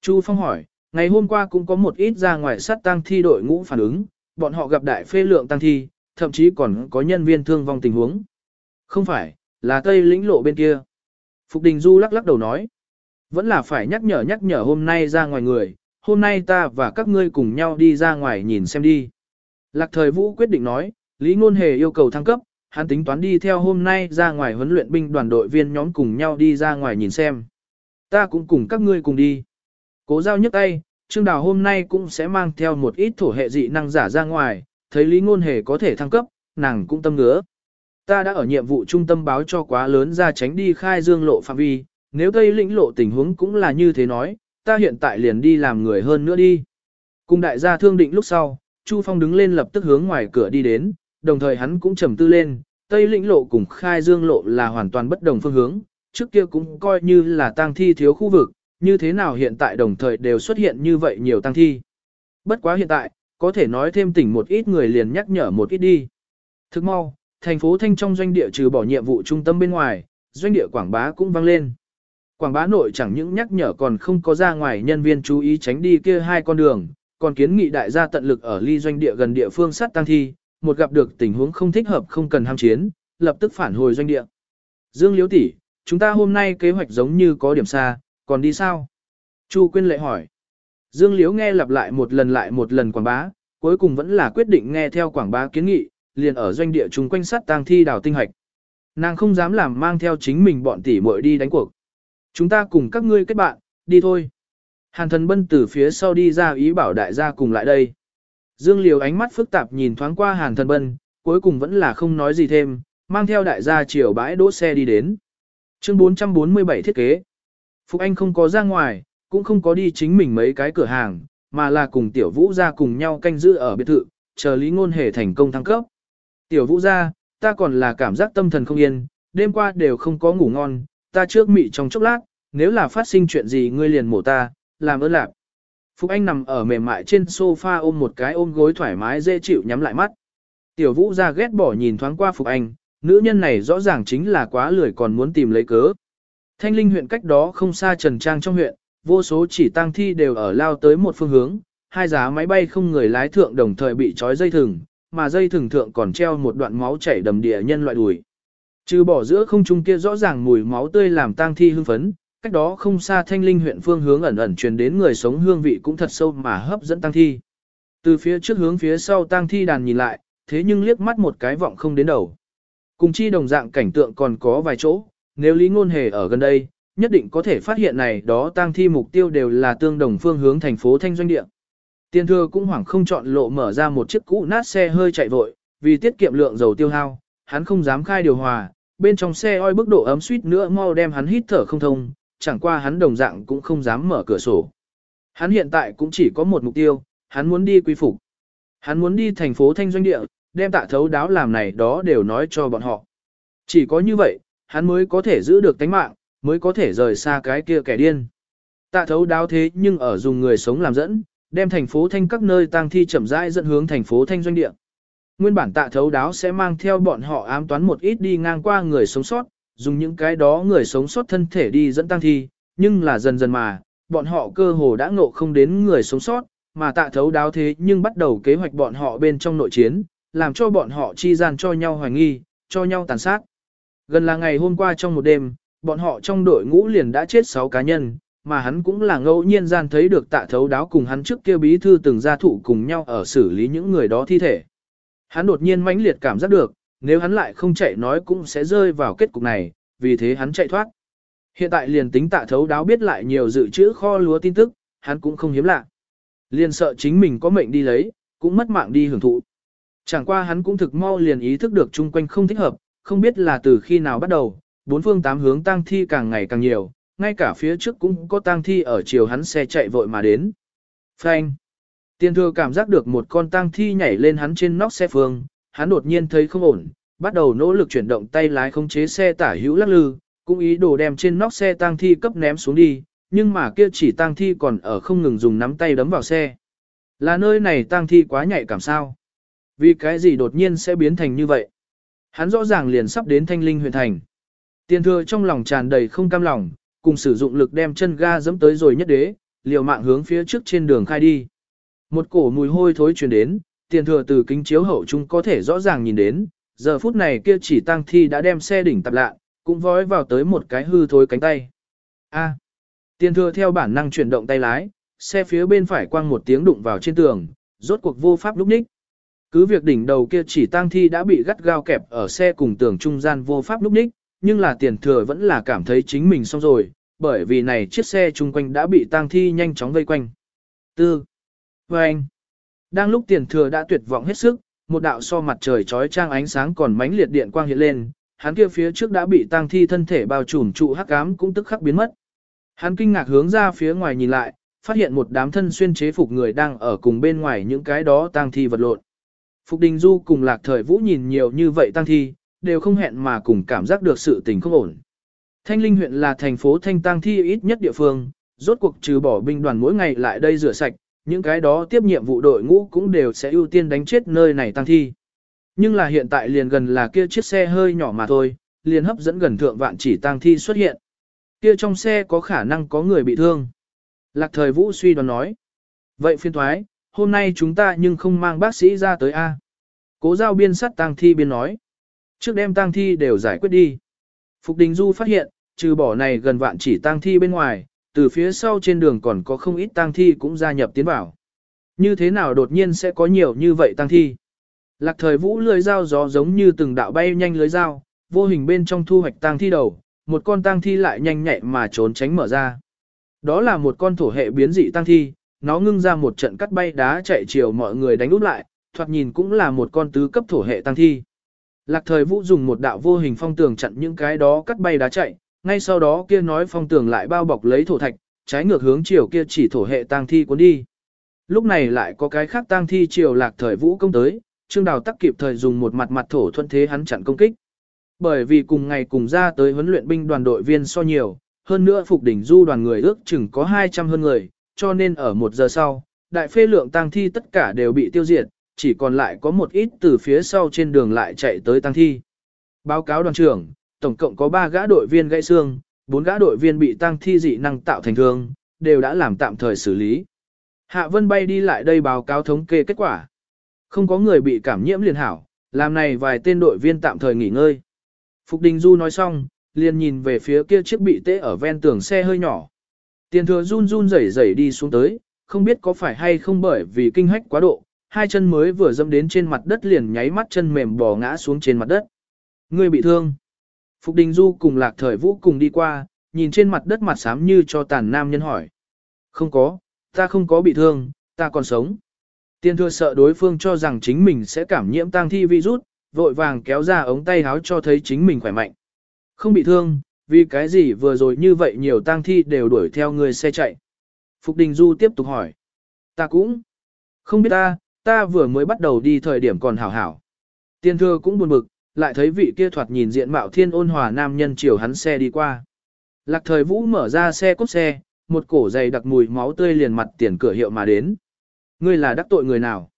Chu Phong hỏi, ngày hôm qua cũng có một ít ra ngoài sát tăng thi đội ngũ phản ứng, bọn họ gặp đại phê lượng tăng thi, thậm chí còn có nhân viên thương vong tình huống. Không phải, là Tây lĩnh lộ bên kia. Phục Đình Du lắc lắc đầu nói. Vẫn là phải nhắc nhở nhắc nhở hôm nay ra ngoài người, hôm nay ta và các ngươi cùng nhau đi ra ngoài nhìn xem đi. Lạc thời vũ quyết định nói, Lý Ngôn Hề yêu cầu thăng cấp, hắn tính toán đi theo hôm nay ra ngoài huấn luyện binh đoàn đội viên nhóm cùng nhau đi ra ngoài nhìn xem. Ta cũng cùng các ngươi cùng đi. Cố giao nhấc tay, Trương Đào hôm nay cũng sẽ mang theo một ít thổ hệ dị năng giả ra ngoài, thấy Lý Ngôn Hề có thể thăng cấp, nàng cũng tâm ngứa. Ta đã ở nhiệm vụ trung tâm báo cho quá lớn ra tránh đi khai dương lộ phạm vi, nếu Tây lĩnh lộ tình huống cũng là như thế nói, ta hiện tại liền đi làm người hơn nữa đi. Cùng đại gia thương định lúc sau, Chu Phong đứng lên lập tức hướng ngoài cửa đi đến, đồng thời hắn cũng trầm tư lên, Tây lĩnh lộ cùng khai dương lộ là hoàn toàn bất đồng phương hướng, trước kia cũng coi như là tang thi thiếu khu vực, như thế nào hiện tại đồng thời đều xuất hiện như vậy nhiều tang thi. Bất quá hiện tại, có thể nói thêm tỉnh một ít người liền nhắc nhở một ít đi. Thức mau, thành phố Thanh trong doanh địa trừ bỏ nhiệm vụ trung tâm bên ngoài, doanh địa quảng bá cũng vang lên. Quảng bá nội chẳng những nhắc nhở còn không có ra ngoài nhân viên chú ý tránh đi kia hai con đường, còn kiến nghị đại gia tận lực ở ly doanh địa gần địa phương sát tăng thi, một gặp được tình huống không thích hợp không cần ham chiến, lập tức phản hồi doanh địa. Dương Liễu tỷ, chúng ta hôm nay kế hoạch giống như có điểm xa, còn đi sao? Chu Quyên lệ hỏi. Dương Liễu nghe lặp lại một lần lại một lần quảng bá, cuối cùng vẫn là quyết định nghe theo quảng bá kiến nghị, liền ở doanh địa chung quanh sát tang thi đào tinh hạch. Nàng không dám làm mang theo chính mình bọn tỷ muội đi đánh cuộc. Chúng ta cùng các ngươi kết bạn, đi thôi. Hàn thần bân từ phía sau đi ra ý bảo đại gia cùng lại đây. Dương Liều ánh mắt phức tạp nhìn thoáng qua hàn thần bân, cuối cùng vẫn là không nói gì thêm, mang theo đại gia chiều bãi đỗ xe đi đến. Chương 447 thiết kế. Phục Anh không có ra ngoài, cũng không có đi chính mình mấy cái cửa hàng, mà là cùng Tiểu Vũ ra cùng nhau canh giữ ở biệt thự, chờ Lý Ngôn Hề thành công thăng cấp. Tiểu Vũ ra, ta còn là cảm giác tâm thần không yên, đêm qua đều không có ngủ ngon, ta trước mị trong chốc lát, nếu là phát sinh chuyện gì ngươi liền mổ ta, làm ơn lạc. Phục Anh nằm ở mềm mại trên sofa ôm một cái ôm gối thoải mái dễ chịu nhắm lại mắt. Tiểu Vũ ra ghét bỏ nhìn thoáng qua Phục Anh, nữ nhân này rõ ràng chính là quá lười còn muốn tìm lấy cớ. Thanh Linh huyện cách đó không xa Trần Trang trong huyện, vô số chỉ tang thi đều ở lao tới một phương hướng, hai giá máy bay không người lái thượng đồng thời bị trói dây thừng, mà dây thừng thượng còn treo một đoạn máu chảy đầm địa nhân loại đùi. Trừ bỏ giữa không trung kia rõ ràng mùi máu tươi làm tang thi hưng phấn, cách đó không xa thanh linh huyện phương hướng ẩn ẩn truyền đến người sống hương vị cũng thật sâu mà hấp dẫn tang thi. Từ phía trước hướng phía sau tang thi đàn nhìn lại, thế nhưng liếc mắt một cái vọng không đến đầu. Cùng chi đồng dạng cảnh tượng còn có vài chỗ, nếu Lý Ngôn Hề ở gần đây, nhất định có thể phát hiện này đó tang thi mục tiêu đều là tương đồng phương hướng thành phố Thanh Doanh Địa. Tiên thừa cũng hoảng không chọn lộ mở ra một chiếc cũ nát xe hơi chạy vội, vì tiết kiệm lượng dầu tiêu hao, hắn không dám khai điều hòa, bên trong xe oi bức độ ấm suýt nữa mau đem hắn hít thở không thông, chẳng qua hắn đồng dạng cũng không dám mở cửa sổ. Hắn hiện tại cũng chỉ có một mục tiêu, hắn muốn đi quy phục. Hắn muốn đi thành phố Thanh Doanh Địa, đem tạ thấu đáo làm này đó đều nói cho bọn họ. Chỉ có như vậy, hắn mới có thể giữ được tánh mạng, mới có thể rời xa cái kia kẻ điên. Tạ thấu đáo thế nhưng ở dùng người sống làm dẫn, đem thành phố Thanh các nơi tang thi chậm rãi dẫn hướng thành phố Thanh Doanh Địa. Nguyên bản tạ thấu đáo sẽ mang theo bọn họ ám toán một ít đi ngang qua người sống sót, dùng những cái đó người sống sót thân thể đi dẫn tăng thi, nhưng là dần dần mà, bọn họ cơ hồ đã ngộ không đến người sống sót, mà tạ thấu đáo thế nhưng bắt đầu kế hoạch bọn họ bên trong nội chiến, làm cho bọn họ chi gian cho nhau hoài nghi, cho nhau tàn sát. Gần là ngày hôm qua trong một đêm, bọn họ trong đội ngũ liền đã chết 6 cá nhân, mà hắn cũng là ngẫu nhiên gian thấy được tạ thấu đáo cùng hắn trước kia bí thư từng gia thụ cùng nhau ở xử lý những người đó thi thể. Hắn đột nhiên mãnh liệt cảm giác được, nếu hắn lại không chạy nói cũng sẽ rơi vào kết cục này, vì thế hắn chạy thoát. Hiện tại liền tính tạ thấu đáo biết lại nhiều dự trữ kho lúa tin tức, hắn cũng không hiếm lạ. Liền sợ chính mình có mệnh đi lấy, cũng mất mạng đi hưởng thụ. Chẳng qua hắn cũng thực mau liền ý thức được chung quanh không thích hợp, không biết là từ khi nào bắt đầu, bốn phương tám hướng tang thi càng ngày càng nhiều, ngay cả phía trước cũng có tang thi ở chiều hắn xe chạy vội mà đến. Phanh! Tiên thừa cảm giác được một con tang thi nhảy lên hắn trên nóc xe phương, hắn đột nhiên thấy không ổn, bắt đầu nỗ lực chuyển động tay lái khống chế xe tả hữu lắc lư, cũng ý đồ đem trên nóc xe tang thi cấp ném xuống đi, nhưng mà kia chỉ tang thi còn ở không ngừng dùng nắm tay đấm vào xe. Là nơi này tang thi quá nhạy cảm sao? Vì cái gì đột nhiên sẽ biến thành như vậy? Hắn rõ ràng liền sắp đến thanh linh huyền thành. Tiên thừa trong lòng tràn đầy không cam lòng, cùng sử dụng lực đem chân ga dẫm tới rồi nhất đế, liều mạng hướng phía trước trên đường khai đi. Một cổ mùi hôi thối truyền đến, tiền thừa từ kính chiếu hậu chúng có thể rõ ràng nhìn đến, giờ phút này kia chỉ tăng thi đã đem xe đỉnh tập lạ, cũng vói vào tới một cái hư thối cánh tay. A. À, tiền thừa theo bản năng chuyển động tay lái, xe phía bên phải quăng một tiếng đụng vào trên tường, rốt cuộc vô pháp lúc ních. Cứ việc đỉnh đầu kia chỉ tăng thi đã bị gắt gao kẹp ở xe cùng tường trung gian vô pháp lúc ních, nhưng là tiền thừa vẫn là cảm thấy chính mình xong rồi, bởi vì này chiếc xe chung quanh đã bị tăng thi nhanh chóng vây quanh. Tư. Và anh. Đang lúc tiền thừa đã tuyệt vọng hết sức, một đạo so mặt trời trói trang ánh sáng còn mãnh liệt điện quang hiện lên, hắn kia phía trước đã bị tang thi thân thể bao trùm trụ hắc ám cũng tức khắc biến mất. Hắn kinh ngạc hướng ra phía ngoài nhìn lại, phát hiện một đám thân xuyên chế phục người đang ở cùng bên ngoài những cái đó tang thi vật lộn. Phục Đình Du cùng Lạc Thời Vũ nhìn nhiều như vậy tang thi, đều không hẹn mà cùng cảm giác được sự tình không ổn. Thanh Linh huyện là thành phố thanh tang thi ít nhất địa phương, rốt cuộc trừ bỏ binh đoàn mỗi ngày lại đây rửa sạch, những cái đó tiếp nhiệm vụ đội ngũ cũng đều sẽ ưu tiên đánh chết nơi này tăng thi. Nhưng là hiện tại liền gần là kia chiếc xe hơi nhỏ mà thôi, liền hấp dẫn gần thượng vạn chỉ tang thi xuất hiện. Kia trong xe có khả năng có người bị thương. Lạc thời vũ suy đoán nói. Vậy phiên thoái, hôm nay chúng ta nhưng không mang bác sĩ ra tới A. Cố giao biên sát tang thi biên nói. Trước đêm tang thi đều giải quyết đi. Phục Đình Du phát hiện, trừ bỏ này gần vạn chỉ tang thi bên ngoài, từ phía sau trên đường còn có không ít tang thi cũng gia nhập tiến vào. Như thế nào đột nhiên sẽ có nhiều như vậy tang thi? Lạc thời vũ lưới dao gió giống như từng đạo bay nhanh lưới dao, vô hình bên trong thu hoạch tang thi đầu, một con tang thi lại nhanh nhẹ mà trốn tránh mở ra. Đó là một con thổ hệ biến dị tang thi, nó ngưng ra một trận cắt bay đá chạy chiều mọi người đánh úp lại, thoạt nhìn cũng là một con tứ cấp thổ hệ tang thi. Lạc thời vũ dùng một đạo vô hình phong tường chặn những cái đó cắt bay đá chạy, ngay sau đó kia nói phong tường lại bao bọc lấy thổ thạch, trái ngược hướng chiều kia chỉ thổ hệ tang thi cuốn đi. Lúc này lại có cái khác tang thi chiều lạc thời vũ công tới, Trương Đào tắc kịp thời dùng một mặt mặt thổ thuận thế hắn chặn công kích. Bởi vì cùng ngày cùng ra tới huấn luyện binh đoàn đội viên so nhiều, hơn nữa phục đỉnh du đoàn người ước chừng có 200 hơn người, cho nên ở một giờ sau, đại phê lượng tang thi tất cả đều bị tiêu diệt, chỉ còn lại có một ít từ phía sau trên đường lại chạy tới tang thi. Báo cáo đoàn trưởng, tổng cộng có 3 gã đội viên gãy xương, 4 gã đội viên bị tăng thi dị năng tạo thành thương, đều đã làm tạm thời xử lý. Hạ Vân bay đi lại đây báo cáo thống kê kết quả. Không có người bị cảm nhiễm liền hảo, làm này vài tên đội viên tạm thời nghỉ ngơi. Phục Đình Du nói xong, liền nhìn về phía kia chiếc bị tê ở ven tường xe hơi nhỏ. Tiền thừa run run rẩy rẩy đi xuống tới, không biết có phải hay không bởi vì kinh hách quá độ, hai chân mới vừa dâm đến trên mặt đất liền nháy mắt chân mềm bò ngã xuống trên mặt đất. Người bị thương. Phục Đình Du cùng Lạc Thời Vũ cùng đi qua, nhìn trên mặt đất mặt xám như cho tàn nam nhân hỏi. Không có, ta không có bị thương, ta còn sống. Tiên thừa sợ đối phương cho rằng chính mình sẽ cảm nhiễm tang thi virus, vội vàng kéo ra ống tay háo cho thấy chính mình khỏe mạnh. Không bị thương, vì cái gì vừa rồi như vậy nhiều tang thi đều đuổi theo người xe chạy. Phục Đình Du tiếp tục hỏi. Ta cũng không biết ta, ta vừa mới bắt đầu đi thời điểm còn hảo hảo. Tiên thừa cũng buồn bực, lại thấy vị kia thoạt nhìn diện mạo thiên ôn hòa nam nhân chiều hắn xe đi qua. Lạc thời vũ mở ra xe cốt xe, một cổ dày đặc mùi máu tươi liền mặt tiền cửa hiệu mà đến. Ngươi là đắc tội người nào?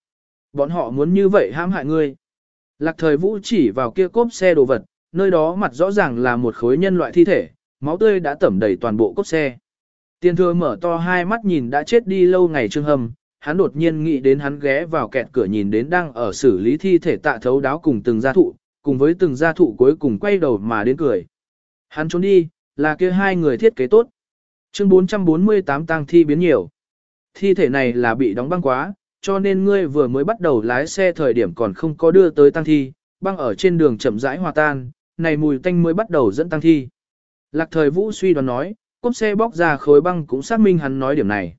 Bọn họ muốn như vậy hãm hại ngươi. Lạc thời vũ chỉ vào kia cốp xe đồ vật, nơi đó mặt rõ ràng là một khối nhân loại thi thể, máu tươi đã tẩm đầy toàn bộ cốp xe. Tiên thừa mở to hai mắt nhìn đã chết đi lâu ngày trương hầm, hắn đột nhiên nghĩ đến hắn ghé vào kẹt cửa nhìn đến đang ở xử lý thi thể tạ thấu đáo cùng từng gia thụ, cùng với từng gia thụ cuối cùng quay đầu mà đến cười. Hắn trốn đi, là kia hai người thiết kế tốt. Chương 448 tang thi biến nhiều. Thi thể này là bị đóng băng quá, cho nên ngươi vừa mới bắt đầu lái xe thời điểm còn không có đưa tới tang thi, băng ở trên đường chậm rãi hòa tan, này mùi tanh mới bắt đầu dẫn tang thi. Lạc thời vũ suy đoán nói, cốp xe bóc ra khối băng cũng xác minh hắn nói điểm này.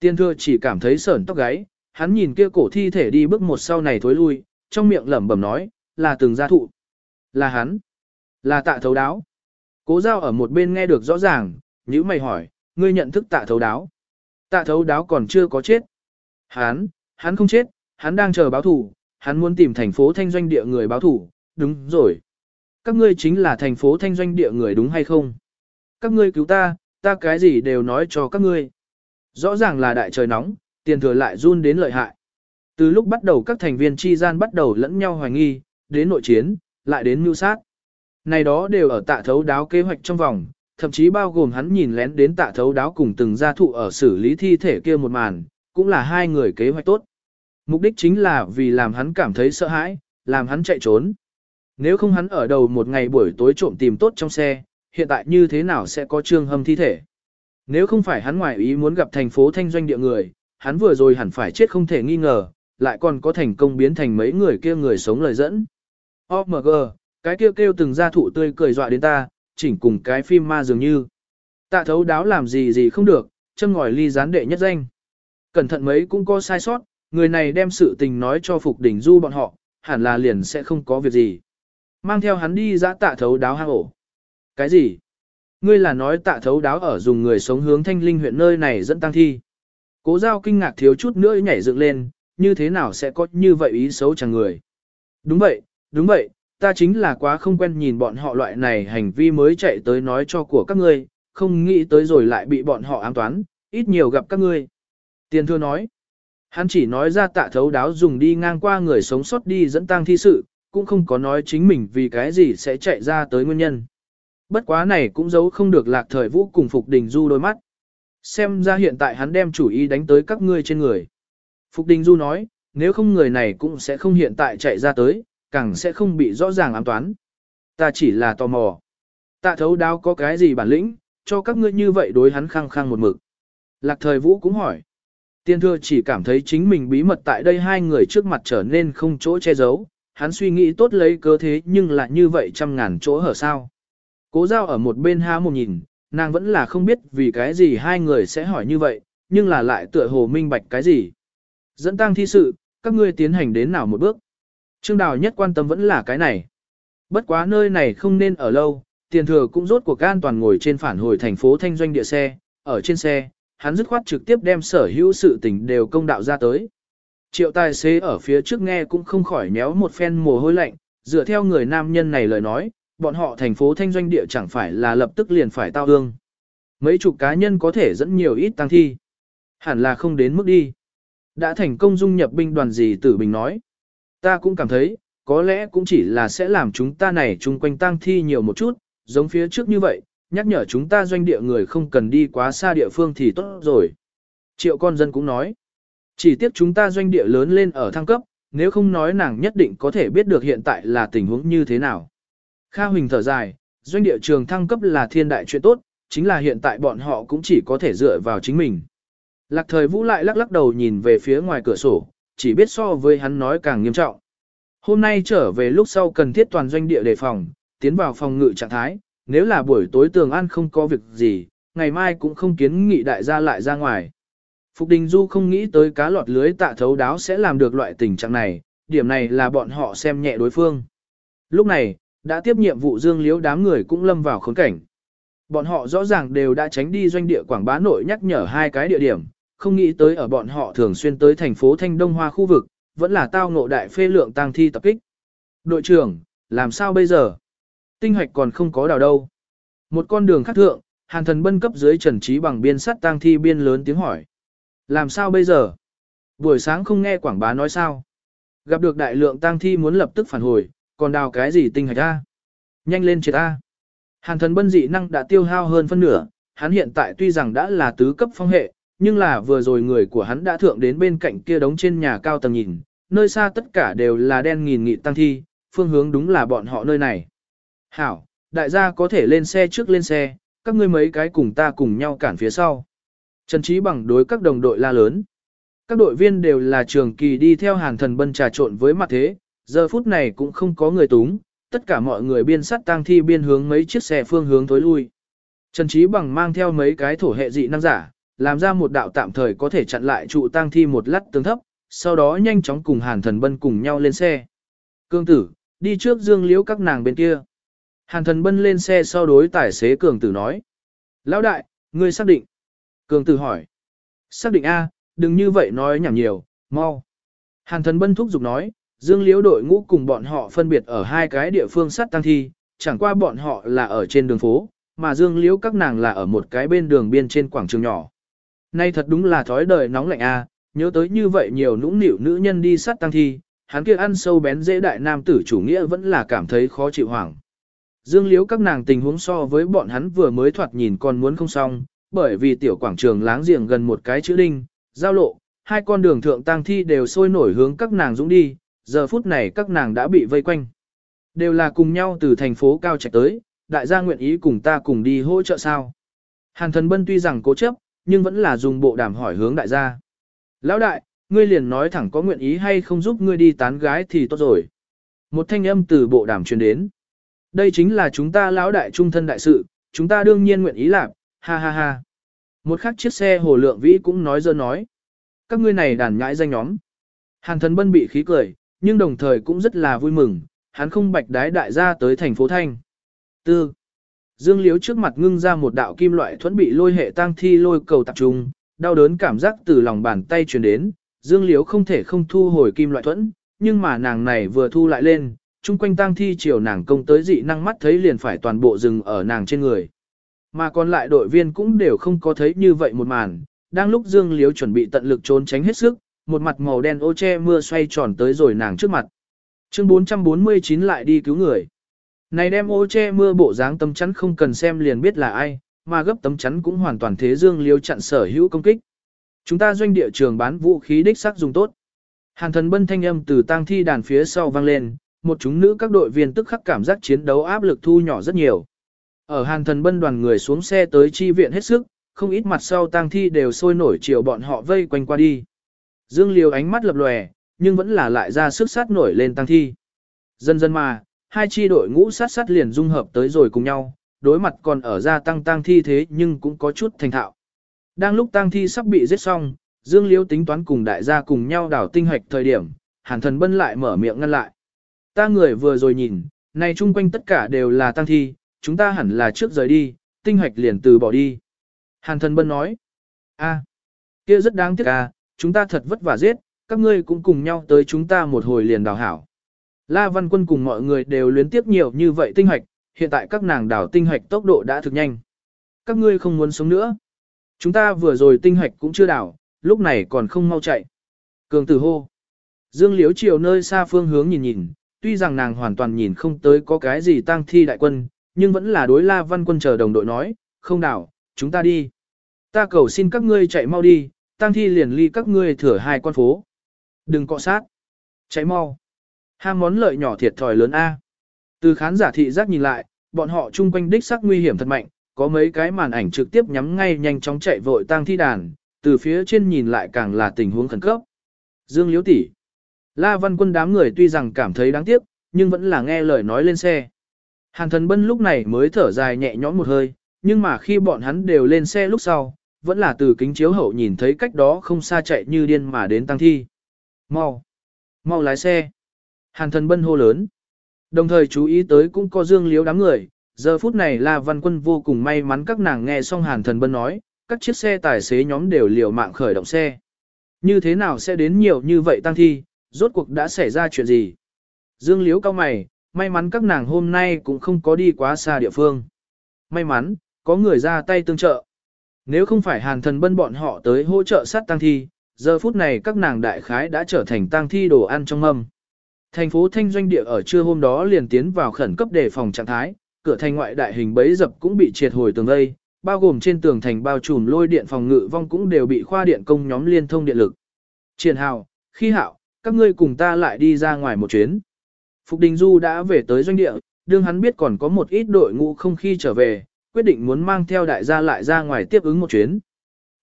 Tiên thưa chỉ cảm thấy sởn tóc gáy, hắn nhìn kia cổ thi thể đi bước một sau này thối lui, trong miệng lẩm bẩm nói, là từng gia thụ. Là hắn. Là tạ thấu đáo. Cố giao ở một bên nghe được rõ ràng, nhữ mày hỏi, ngươi nhận thức tạ thấu đáo. Tạ thấu đáo còn chưa có chết. Hắn, hắn không chết, hắn đang chờ báo thủ, hắn muốn tìm thành phố thanh doanh địa người báo thủ, đúng rồi. Các ngươi chính là thành phố thanh doanh địa người đúng hay không? Các ngươi cứu ta, ta cái gì đều nói cho các ngươi. Rõ ràng là đại trời nóng, tiền thừa lại run đến lợi hại. Từ lúc bắt đầu các thành viên chi gian bắt đầu lẫn nhau hoài nghi, đến nội chiến, lại đến mưu sát. Này đó đều ở tạ thấu đáo kế hoạch trong vòng, thậm chí bao gồm hắn nhìn lén đến tạ thấu đáo cùng từng gia thụ ở xử lý thi thể kia một màn, cũng là hai người kế hoạch tốt. Mục đích chính là vì làm hắn cảm thấy sợ hãi, làm hắn chạy trốn. Nếu không hắn ở đầu một ngày buổi tối trộm tìm tốt trong xe, hiện tại như thế nào sẽ có trương hâm thi thể. Nếu không phải hắn ngoại ý muốn gặp thành phố thanh doanh địa người, hắn vừa rồi hẳn phải chết không thể nghi ngờ, lại còn có thành công biến thành mấy người kia người sống lời dẫn. OMG, cái kêu kêu từng ra thụ tươi cười dọa đến ta, chỉnh cùng cái phim ma dường như. Tạ thấu đáo làm gì gì không được, châm ngòi ly gián đệ nhất danh. Cẩn thận mấy cũng có sai sót, người này đem sự tình nói cho Phục Đỉnh Du bọn họ, hẳn là liền sẽ không có việc gì. Mang theo hắn đi ra tạ thấu đáo hang ổ. Cái gì? Ngươi là nói tạ thấu đáo ở dùng người sống hướng thanh linh huyện nơi này dẫn tăng thi. Cố giao kinh ngạc thiếu chút nữa nhảy dựng lên, như thế nào sẽ có như vậy ý xấu chẳng người. Đúng vậy, đúng vậy, ta chính là quá không quen nhìn bọn họ loại này hành vi mới chạy tới nói cho của các ngươi, không nghĩ tới rồi lại bị bọn họ ám toán, ít nhiều gặp các ngươi. Tiền thưa nói, Hắn chỉ nói ra tạ thấu đáo dùng đi ngang qua người sống sót đi dẫn tang thi sự, cũng không có nói chính mình vì cái gì sẽ chạy ra tới nguyên nhân. Bất quá này cũng giấu không được lạc thời vũ cùng Phục Đình Du đôi mắt. Xem ra hiện tại hắn đem chủ ý đánh tới các ngươi trên người. Phục Đình Du nói, nếu không người này cũng sẽ không hiện tại chạy ra tới, càng sẽ không bị rõ ràng ám toán. Ta chỉ là tò mò. Tạ thấu đáo có cái gì bản lĩnh, cho các ngươi như vậy đối hắn khăng khăng một mực. Lạc thời vũ cũng hỏi. Tiên thưa chỉ cảm thấy chính mình bí mật tại đây hai người trước mặt trở nên không chỗ che giấu, hắn suy nghĩ tốt lấy cớ thế nhưng lại như vậy trăm ngàn chỗ hở sao. Cố giao ở một bên há một nhìn, nàng vẫn là không biết vì cái gì hai người sẽ hỏi như vậy, nhưng là lại tựa hồ minh bạch cái gì. Dẫn tăng thi sự, các ngươi tiến hành đến nào một bước. Trương Đào nhất quan tâm vẫn là cái này. Bất quá nơi này không nên ở lâu, tiền thừa cũng rốt cuộc an toàn ngồi trên phản hồi thành phố thanh doanh địa xe, ở trên xe, hắn dứt khoát trực tiếp đem sở hữu sự tình đều công đạo ra tới. Triệu tài xế ở phía trước nghe cũng không khỏi méo một phen mồ hôi lạnh, dựa theo người nam nhân này lời nói, bọn họ thành phố thanh doanh địa chẳng phải là lập tức liền phải tao hương. Mấy chục cá nhân có thể dẫn nhiều ít tăng thi. Hẳn là không đến mức đi. Đã thành công dung nhập binh đoàn gì tử bình nói. Ta cũng cảm thấy, có lẽ cũng chỉ là sẽ làm chúng ta này chung quanh tang thi nhiều một chút, giống phía trước như vậy, nhắc nhở chúng ta doanh địa người không cần đi quá xa địa phương thì tốt rồi. Triệu con dân cũng nói, chỉ tiếc chúng ta doanh địa lớn lên ở thăng cấp, nếu không nói nàng nhất định có thể biết được hiện tại là tình huống như thế nào. Kha Huỳnh thở dài, doanh địa trường thăng cấp là thiên đại chuyện tốt, chính là hiện tại bọn họ cũng chỉ có thể dựa vào chính mình. Lạc thời vũ lại lắc lắc đầu nhìn về phía ngoài cửa sổ, chỉ biết so với hắn nói càng nghiêm trọng. Hôm nay trở về lúc sau cần thiết toàn doanh địa đề phòng, tiến vào phòng ngự trạng thái, nếu là buổi tối tường an không có việc gì, ngày mai cũng không kiến nghị đại gia lại ra ngoài. Phục Đình Du không nghĩ tới cá lọt lưới tạ thấu đáo sẽ làm được loại tình trạng này, điểm này là bọn họ xem nhẹ đối phương. Lúc này, đã tiếp nhiệm vụ dương liếu đám người cũng lâm vào khốn cảnh. Bọn họ rõ ràng đều đã tránh đi doanh địa quảng bá nội nhắc nhở hai cái địa điểm, không nghĩ tới ở bọn họ thường xuyên tới thành phố Thanh Đông Hoa khu vực, vẫn là tao ngộ đại phê lượng tang thi tập kích. Đội trưởng, làm sao bây giờ? Tinh hoạch còn không có đào đâu. Một con đường khác thượng, hàn thần bân cấp dưới trần trí bằng biên sắt tang thi biên lớn tiếng hỏi. Làm sao bây giờ? Buổi sáng không nghe quảng bá nói sao? Gặp được đại lượng tang thi muốn lập tức phản hồi, còn đào cái gì tinh hạch ta? Nhanh lên triệt ta! Hàn thần bân dị năng đã tiêu hao hơn phân nửa, hắn hiện tại tuy rằng đã là tứ cấp phong hệ, nhưng là vừa rồi người của hắn đã thượng đến bên cạnh kia đống trên nhà cao tầng nhìn, nơi xa tất cả đều là đen nghìn nghị tăng thi, phương hướng đúng là bọn họ nơi này. Hảo, đại gia có thể lên xe trước lên xe, các ngươi mấy cái cùng ta cùng nhau cản phía sau. Trần Trí bằng đối các đồng đội la lớn. Các đội viên đều là trường kỳ đi theo hàng thần bân trà trộn với mặt thế, giờ phút này cũng không có người túng, tất cả mọi người biên sắt tang thi biên hướng mấy chiếc xe phương hướng tối lui. Trần Trí bằng mang theo mấy cái thổ hệ dị năng giả, làm ra một đạo tạm thời có thể chặn lại trụ tang thi một lát tương thấp, sau đó nhanh chóng cùng hàn thần bân cùng nhau lên xe. Cương tử, đi trước dương liễu các nàng bên kia. Hàn thần bân lên xe sau đối tài xế cường tử nói. Lão đại, ngươi xác định. Cường tử hỏi. Xác định A, đừng như vậy nói nhảm nhiều, mau. Hàn thần bân thúc giục nói, dương liễu đội ngũ cùng bọn họ phân biệt ở hai cái địa phương sát tăng thi, chẳng qua bọn họ là ở trên đường phố, mà dương liễu các nàng là ở một cái bên đường biên trên quảng trường nhỏ. Nay thật đúng là thói đời nóng lạnh A, nhớ tới như vậy nhiều nũng nịu nữ nhân đi sát tăng thi, hắn kia ăn sâu bén dễ đại nam tử chủ nghĩa vẫn là cảm thấy khó chịu hoảng. Dương liếu các nàng tình huống so với bọn hắn vừa mới thoạt nhìn còn muốn không xong, bởi vì tiểu quảng trường láng giềng gần một cái chữ đinh, giao lộ, hai con đường thượng tang thi đều sôi nổi hướng các nàng dũng đi, giờ phút này các nàng đã bị vây quanh. Đều là cùng nhau từ thành phố cao chạy tới, đại gia nguyện ý cùng ta cùng đi hỗ trợ sao. Hàn thần bân tuy rằng cố chấp, nhưng vẫn là dùng bộ đàm hỏi hướng đại gia. Lão đại, ngươi liền nói thẳng có nguyện ý hay không giúp ngươi đi tán gái thì tốt rồi. Một thanh âm từ bộ đàm truyền đến. Đây chính là chúng ta lão đại trung thân đại sự, chúng ta đương nhiên nguyện ý làm, ha ha ha. Một khắc chiếc xe hồ lượng vĩ cũng nói dơ nói. Các ngươi này đàn nhãi danh nhóm. Hàn thần bân bị khí cười, nhưng đồng thời cũng rất là vui mừng, hắn không bạch đái đại gia tới thành phố Thanh. Tư. Dương Liếu trước mặt ngưng ra một đạo kim loại thuẫn bị lôi hệ tang thi lôi cầu tập trung, đau đớn cảm giác từ lòng bàn tay truyền đến, Dương Liếu không thể không thu hồi kim loại thuẫn, nhưng mà nàng này vừa thu lại lên, chung quanh tang thi chiều nàng công tới dị năng mắt thấy liền phải toàn bộ rừng ở nàng trên người. Mà còn lại đội viên cũng đều không có thấy như vậy một màn, đang lúc Dương Liếu chuẩn bị tận lực trốn tránh hết sức, một mặt màu đen ô che mưa xoay tròn tới rồi nàng trước mặt. Chương 449 lại đi cứu người. Này đem ô che mưa bộ dáng tấm chắn không cần xem liền biết là ai, mà gấp tấm chắn cũng hoàn toàn thế dương liêu chặn sở hữu công kích. Chúng ta doanh địa trường bán vũ khí đích sắc dùng tốt. Hàn thần bân thanh âm từ tang thi đàn phía sau vang lên, một chúng nữ các đội viên tức khắc cảm giác chiến đấu áp lực thu nhỏ rất nhiều. Ở hàn thần bân đoàn người xuống xe tới chi viện hết sức, không ít mặt sau tang thi đều sôi nổi chiều bọn họ vây quanh qua đi. Dương Liêu ánh mắt lập lòe, nhưng vẫn là lại ra sức sát nổi lên tang thi. Dần dần mà, hai chi đội ngũ sát sát liền dung hợp tới rồi cùng nhau, đối mặt còn ở ra tăng tăng thi thế nhưng cũng có chút thành thạo. Đang lúc tăng thi sắp bị giết xong, Dương Liễu tính toán cùng đại gia cùng nhau đảo tinh hoạch thời điểm, Hàn Thần Bân lại mở miệng ngăn lại. Ta người vừa rồi nhìn, này chung quanh tất cả đều là tăng thi, chúng ta hẳn là trước rời đi, tinh hoạch liền từ bỏ đi. Hàn Thần Bân nói, a, kia rất đáng tiếc à, chúng ta thật vất vả giết, các ngươi cũng cùng nhau tới chúng ta một hồi liền đào hảo. La Văn Quân cùng mọi người đều luyến tiếp nhiều như vậy tinh hoạch, hiện tại các nàng đảo tinh hoạch tốc độ đã thực nhanh. Các ngươi không muốn sống nữa. Chúng ta vừa rồi tinh hoạch cũng chưa đảo, lúc này còn không mau chạy. Cường tử hô. Dương Liễu chiều nơi xa phương hướng nhìn nhìn, tuy rằng nàng hoàn toàn nhìn không tới có cái gì tang thi đại quân, nhưng vẫn là đối La Văn Quân chờ đồng đội nói, không đảo, chúng ta đi. Ta cầu xin các ngươi chạy mau đi, tang thi liền ly các ngươi thửa hai con phố. Đừng cọ sát. Chạy mau. Ham món lợi nhỏ thiệt thòi lớn A. Từ khán giả thị giác nhìn lại, bọn họ chung quanh đích sắc nguy hiểm thật mạnh, có mấy cái màn ảnh trực tiếp nhắm ngay nhanh chóng chạy vội tang thi đàn, từ phía trên nhìn lại càng là tình huống khẩn cấp. Dương Liễu tỷ, La Văn Quân đám người tuy rằng cảm thấy đáng tiếc, nhưng vẫn là nghe lời nói lên xe. Hàn Thần Bân lúc này mới thở dài nhẹ nhõm một hơi, nhưng mà khi bọn hắn đều lên xe lúc sau, vẫn là từ kính chiếu hậu nhìn thấy cách đó không xa chạy như điên mà đến tăng thi. Mau! Mau lái xe! Hàn Thần Bân hô lớn. Đồng thời chú ý tới cũng có Dương Liễu đám người, giờ phút này La Văn Quân vô cùng may mắn các nàng nghe xong Hàn Thần Bân nói, các chiếc xe tài xế nhóm đều liều mạng khởi động xe. Như thế nào sẽ đến nhiều như vậy tăng thi, rốt cuộc đã xảy ra chuyện gì? Dương Liễu cao mày, may mắn các nàng hôm nay cũng không có đi quá xa địa phương. May mắn, có người ra tay tương trợ. Nếu không phải hàn thần bân bọn họ tới hỗ trợ sát tăng thi, giờ phút này các nàng đại khái đã trở thành tăng thi đồ ăn trong mâm. Thành phố Thanh Doanh Địa ở trưa hôm đó liền tiến vào khẩn cấp đề phòng trạng thái, cửa thành ngoại đại hình bấy dập cũng bị triệt hồi tường vây, bao gồm trên tường thành bao trùm lôi điện phòng ngự vong cũng đều bị khoa điện công nhóm liên thông điện lực. Triển hào, khi hạo, các ngươi cùng ta lại đi ra ngoài một chuyến. Phục Đình Du đã về tới doanh địa, đương hắn biết còn có một ít đội ngũ không khi trở về, quyết định muốn mang theo đại gia lại ra ngoài tiếp ứng một chuyến.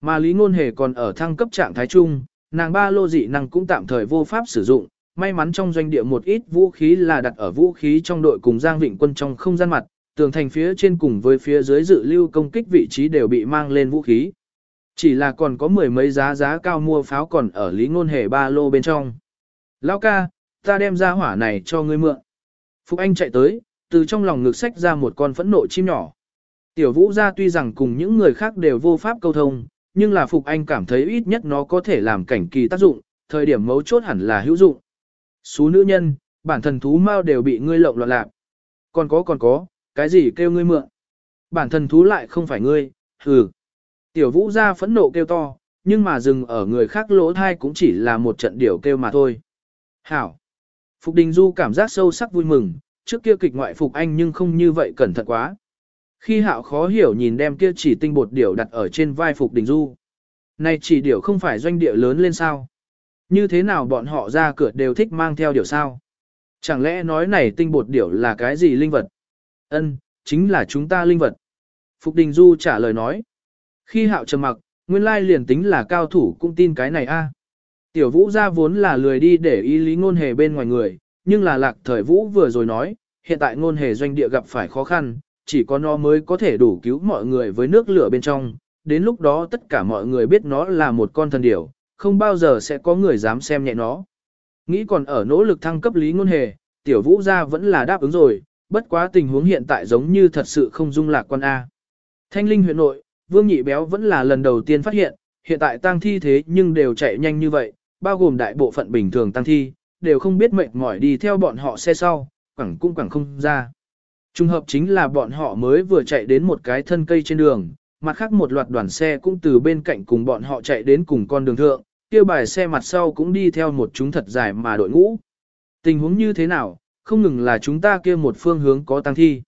Mà Lý Ngôn Hề còn ở thăng cấp trạng thái trung, nàng ba lô dị năng cũng tạm thời vô pháp sử dụng, may mắn trong doanh địa một ít vũ khí là đặt ở vũ khí trong đội cùng Giang Vịnh quân trong không gian mặt, tường thành phía trên cùng với phía dưới dự lưu công kích vị trí đều bị mang lên vũ khí. Chỉ là còn có mười mấy giá giá cao mua pháo còn ở Lý Ngôn Hề ba lô bên trong. Lão ca, ta đem ra hỏa này cho ngươi mượn. Phục Anh chạy tới, từ trong lòng ngực sách ra một con phẫn nộ chim nhỏ. Tiểu vũ gia tuy rằng cùng những người khác đều vô pháp câu thông, nhưng là Phục Anh cảm thấy ít nhất nó có thể làm cảnh kỳ tác dụng, thời điểm mấu chốt hẳn là hữu dụng. Xú nữ nhân, bản thần thú mau đều bị ngươi lộng loạn lạc. Còn có còn có, cái gì kêu ngươi mượn? Bản thần thú lại không phải ngươi, hừ. Tiểu vũ ra phẫn nộ kêu to, nhưng mà dừng ở người khác lỗ thai cũng chỉ là một trận điều kêu mà thôi. Hảo. Phục Đình Du cảm giác sâu sắc vui mừng, trước kia kịch ngoại Phục Anh nhưng không như vậy cẩn thận quá. Khi hạo khó hiểu nhìn đem kia chỉ tinh bột điểu đặt ở trên vai Phục Đình Du. Này chỉ điểu không phải doanh địa lớn lên sao? Như thế nào bọn họ ra cửa đều thích mang theo điều sao? Chẳng lẽ nói này tinh bột điểu là cái gì linh vật? Ân, chính là chúng ta linh vật. Phục Đình Du trả lời nói. Khi hạo trầm mặc, nguyên lai liền tính là cao thủ cũng tin cái này a. Tiểu vũ ra vốn là lười đi để ý lý ngôn hề bên ngoài người, nhưng là lạc thời vũ vừa rồi nói, hiện tại ngôn hề doanh địa gặp phải khó khăn, chỉ có nó mới có thể đủ cứu mọi người với nước lửa bên trong, đến lúc đó tất cả mọi người biết nó là một con thần điểu, không bao giờ sẽ có người dám xem nhẹ nó. Nghĩ còn ở nỗ lực thăng cấp lý ngôn hề, tiểu vũ gia vẫn là đáp ứng rồi, bất quá tình huống hiện tại giống như thật sự không dung lạc quan A. Thanh linh huyện nội, vương nhị béo vẫn là lần đầu tiên phát hiện, hiện tại tang thi thế nhưng đều chạy nhanh như vậy, bao gồm đại bộ phận bình thường tăng thi, đều không biết mệt mỏi đi theo bọn họ xe sau, quẳng cũng quẳng không ra. Trung hợp chính là bọn họ mới vừa chạy đến một cái thân cây trên đường, mặt khác một loạt đoàn xe cũng từ bên cạnh cùng bọn họ chạy đến cùng con đường thượng, kia bài xe mặt sau cũng đi theo một chúng thật dài mà đội ngũ. Tình huống như thế nào, không ngừng là chúng ta kia một phương hướng có tăng thi.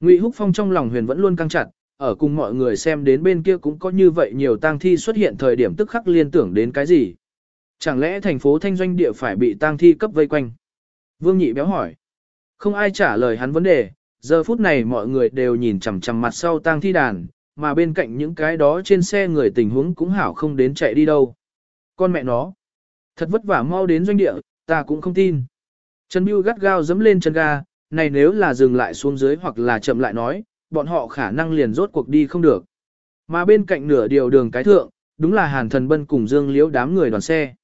Ngụy Húc Phong trong lòng huyền vẫn luôn căng chặt, ở cùng mọi người xem đến bên kia cũng có như vậy nhiều tang thi xuất hiện thời điểm tức khắc liên tưởng đến cái gì. Chẳng lẽ thành phố thanh doanh địa phải bị tang thi cấp vây quanh? Vương Nhị béo hỏi. Không ai trả lời hắn vấn đề, giờ phút này mọi người đều nhìn chằm chằm mặt sau tang thi đàn, mà bên cạnh những cái đó trên xe người tình huống cũng hảo không đến chạy đi đâu. Con mẹ nó. Thật vất vả mau đến doanh địa, ta cũng không tin. Trần Biêu gắt gao dẫm lên chân ga, này nếu là dừng lại xuống dưới hoặc là chậm lại nói, bọn họ khả năng liền rốt cuộc đi không được. Mà bên cạnh nửa điều đường cái thượng, đúng là Hàn Thần Bân cùng Dương Liễu đám người đoàn xe.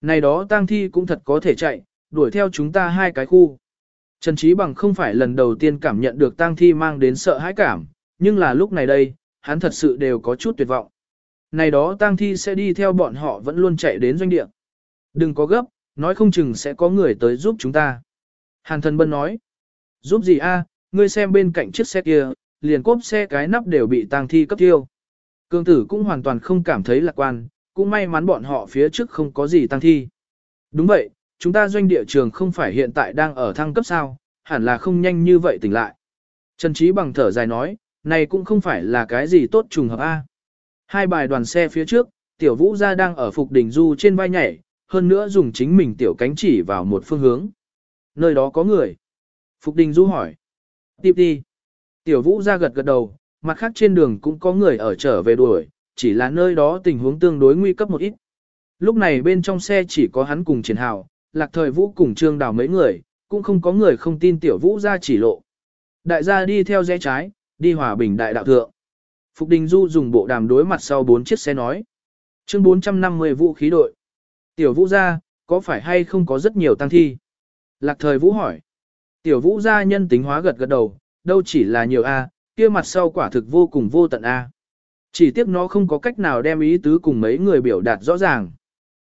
Này đó tang thi cũng thật có thể chạy, đuổi theo chúng ta hai cái khu. Trần Trí Bằng không phải lần đầu tiên cảm nhận được tang thi mang đến sợ hãi cảm, nhưng là lúc này đây, hắn thật sự đều có chút tuyệt vọng. Này đó tang thi sẽ đi theo bọn họ vẫn luôn chạy đến doanh địa. Đừng có gấp, nói không chừng sẽ có người tới giúp chúng ta. Hàn thần bân nói, giúp gì a? ngươi xem bên cạnh chiếc xe kia, liền cốp xe cái nắp đều bị tang thi cấp tiêu. Cương tử cũng hoàn toàn không cảm thấy lạc quan, cũng may mắn bọn họ phía trước không có gì tang thi. Đúng vậy, chúng ta doanh địa trường không phải hiện tại đang ở thăng cấp sao, hẳn là không nhanh như vậy tỉnh lại. Trần Trí bằng thở dài nói, này cũng không phải là cái gì tốt trùng hợp A. Hai bài đoàn xe phía trước, tiểu vũ gia đang ở phục đỉnh du trên vai nhảy, hơn nữa dùng chính mình tiểu cánh chỉ vào một phương hướng. Nơi đó có người. Phục đình du hỏi. Tiếp đi. Tiểu vũ ra gật gật đầu, mặt khác trên đường cũng có người ở trở về đuổi, chỉ là nơi đó tình huống tương đối nguy cấp một ít. Lúc này bên trong xe chỉ có hắn cùng triển hào, lạc thời vũ cùng trương đào mấy người, cũng không có người không tin tiểu vũ ra chỉ lộ. Đại gia đi theo rẽ trái, đi hòa bình đại đạo thượng. Phục Đình Du dùng bộ đàm đối mặt sau bốn chiếc xe nói. Chương 450 vũ khí đội. Tiểu vũ ra, có phải hay không có rất nhiều tăng thi? Lạc thời vũ hỏi. Tiểu vũ gia nhân tính hóa gật gật đầu, đâu chỉ là nhiều A, kia mặt sau quả thực vô cùng vô tận A. Chỉ tiếc nó không có cách nào đem ý tứ cùng mấy người biểu đạt rõ ràng.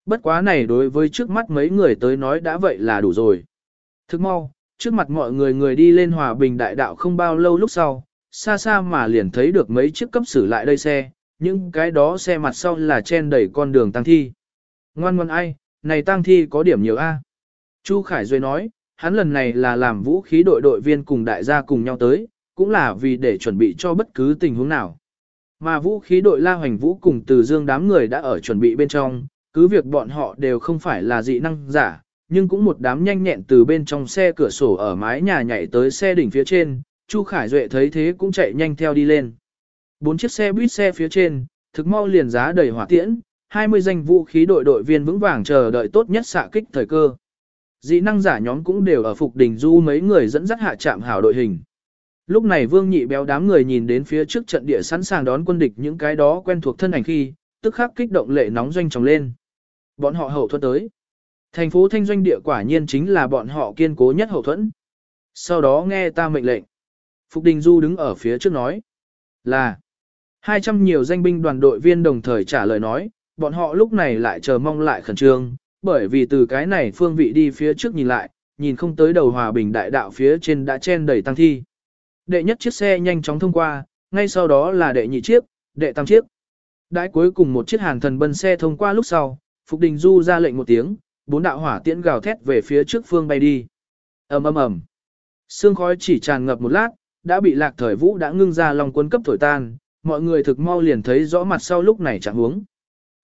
Bất quá này đối với trước mắt mấy người tới nói đã vậy là đủ rồi. Thức mau, trước mặt mọi người người đi lên hòa bình đại đạo không bao lâu lúc sau, xa xa mà liền thấy được mấy chiếc cấp xử lại đây xe, những cái đó xe mặt sau là chen đẩy con đường tăng thi. Ngoan ngoan ai, này tăng thi có điểm nhiều A. Chu Khải Duy nói, hắn lần này là làm vũ khí đội đội viên cùng đại gia cùng nhau tới, cũng là vì để chuẩn bị cho bất cứ tình huống nào. Mà vũ khí đội La Hoành Vũ cùng Từ Dương đám người đã ở chuẩn bị bên trong, cứ việc bọn họ đều không phải là dị năng giả, nhưng cũng một đám nhanh nhẹn từ bên trong xe cửa sổ ở mái nhà nhảy tới xe đỉnh phía trên, Chu Khải Duệ thấy thế cũng chạy nhanh theo đi lên. Bốn chiếc xe buýt xe phía trên, thực mau liền giá đầy hỏa tiễn, 20 danh vũ khí đội đội viên vững vàng chờ đợi tốt nhất xạ kích thời cơ. Dị năng giả nhóm cũng đều ở phục đỉnh du mấy người dẫn dắt hạ trạm hảo đội hình. Lúc này Vương Nhị béo đám người nhìn đến phía trước trận địa sẵn sàng đón quân địch những cái đó quen thuộc thân ảnh khi, tức khắc kích động lệ nóng doanh tròng lên. Bọn họ hậu thuẫn tới. Thành phố thanh doanh địa quả nhiên chính là bọn họ kiên cố nhất hậu thuẫn. Sau đó nghe ta mệnh lệnh. Phục Đình Du đứng ở phía trước nói. Là. 200 nhiều danh binh đoàn đội viên đồng thời trả lời nói, bọn họ lúc này lại chờ mong lại khẩn trương, bởi vì từ cái này phương vị đi phía trước nhìn lại, nhìn không tới đầu hòa bình đại đạo phía trên đã chen đầy tăng thi. Đệ nhất chiếc xe nhanh chóng thông qua, ngay sau đó là đệ nhị chiếc, đệ tam chiếc. Đãi cuối cùng một chiếc hàng thần bân xe thông qua lúc sau, Phục Đình Du ra lệnh một tiếng, bốn đạo hỏa tiễn gào thét về phía trước phương bay đi. ầm ầm ầm, Sương khói chỉ tràn ngập một lát, đã bị lạc thời vũ đã ngưng ra lòng quân cấp thổi tan, mọi người thực mau liền thấy rõ mặt sau lúc này chẳng huống.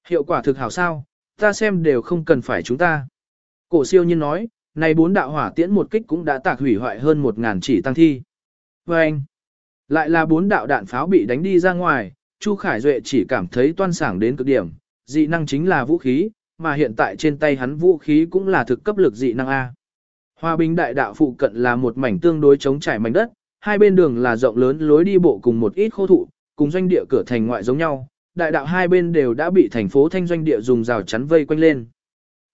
Hiệu quả thực hảo sao, ta xem đều không cần phải chúng ta. Cổ siêu nhiên nói, này bốn đạo hỏa tiễn một kích cũng đã tạc hủy hoại hơn một ngàn chỉ tăng thi. Và anh, lại là bốn đạo đạn pháo bị đánh đi ra ngoài, Chu Khải Duệ chỉ cảm thấy toan sảng đến cực điểm, dị năng chính là vũ khí, mà hiện tại trên tay hắn vũ khí cũng là thực cấp lực dị năng A. Hòa bình đại đạo phụ cận là một mảnh tương đối chống trải mảnh đất, hai bên đường là rộng lớn lối đi bộ cùng một ít khô thụ, cùng doanh địa cửa thành ngoại giống nhau, đại đạo hai bên đều đã bị thành phố thanh doanh địa dùng rào chắn vây quanh lên.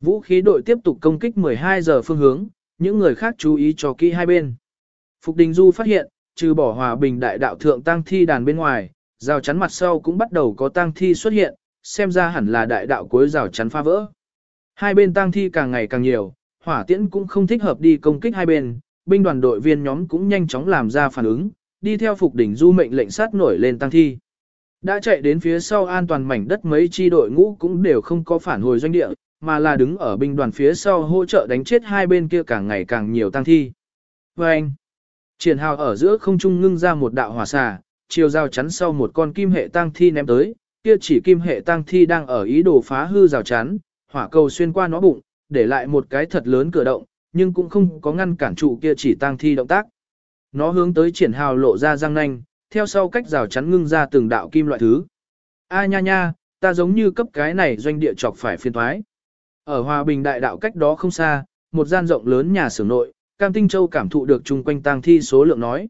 Vũ khí đội tiếp tục công kích 12 giờ phương hướng, những người khác chú ý cho kỹ hai bên. Phục Đình Du phát hiện, trừ bỏ hòa bình đại đạo thượng tăng thi đàn bên ngoài, rào chắn mặt sau cũng bắt đầu có tăng thi xuất hiện, xem ra hẳn là đại đạo cuối rào chắn phá vỡ. Hai bên tăng thi càng ngày càng nhiều, hỏa tiễn cũng không thích hợp đi công kích hai bên, binh đoàn đội viên nhóm cũng nhanh chóng làm ra phản ứng, đi theo Phục đỉnh Du mệnh lệnh sát nổi lên tăng thi. Đã chạy đến phía sau an toàn mảnh đất mấy chi đội ngũ cũng đều không có phản hồi doanh địa, mà là đứng ở binh đoàn phía sau hỗ trợ đánh chết hai bên kia càng ngày càng nhiều tăng thi. Và anh, triển hào ở giữa không trung ngưng ra một đạo hỏa xà, chiều rào chắn sau một con kim hệ tăng thi ném tới, kia chỉ kim hệ tăng thi đang ở ý đồ phá hư rào chắn, hỏa cầu xuyên qua nó bụng, để lại một cái thật lớn cửa động, nhưng cũng không có ngăn cản trụ kia chỉ tang thi động tác. Nó hướng tới triển hào lộ ra răng nanh, theo sau cách rào chắn ngưng ra từng đạo kim loại thứ. A nha nha, ta giống như cấp cái này doanh địa chọc phải phiên thoái. Ở Hòa Bình đại đạo cách đó không xa, một gian rộng lớn nhà xưởng nội, Cam Tinh Châu cảm thụ được chung quanh tang thi số lượng nói.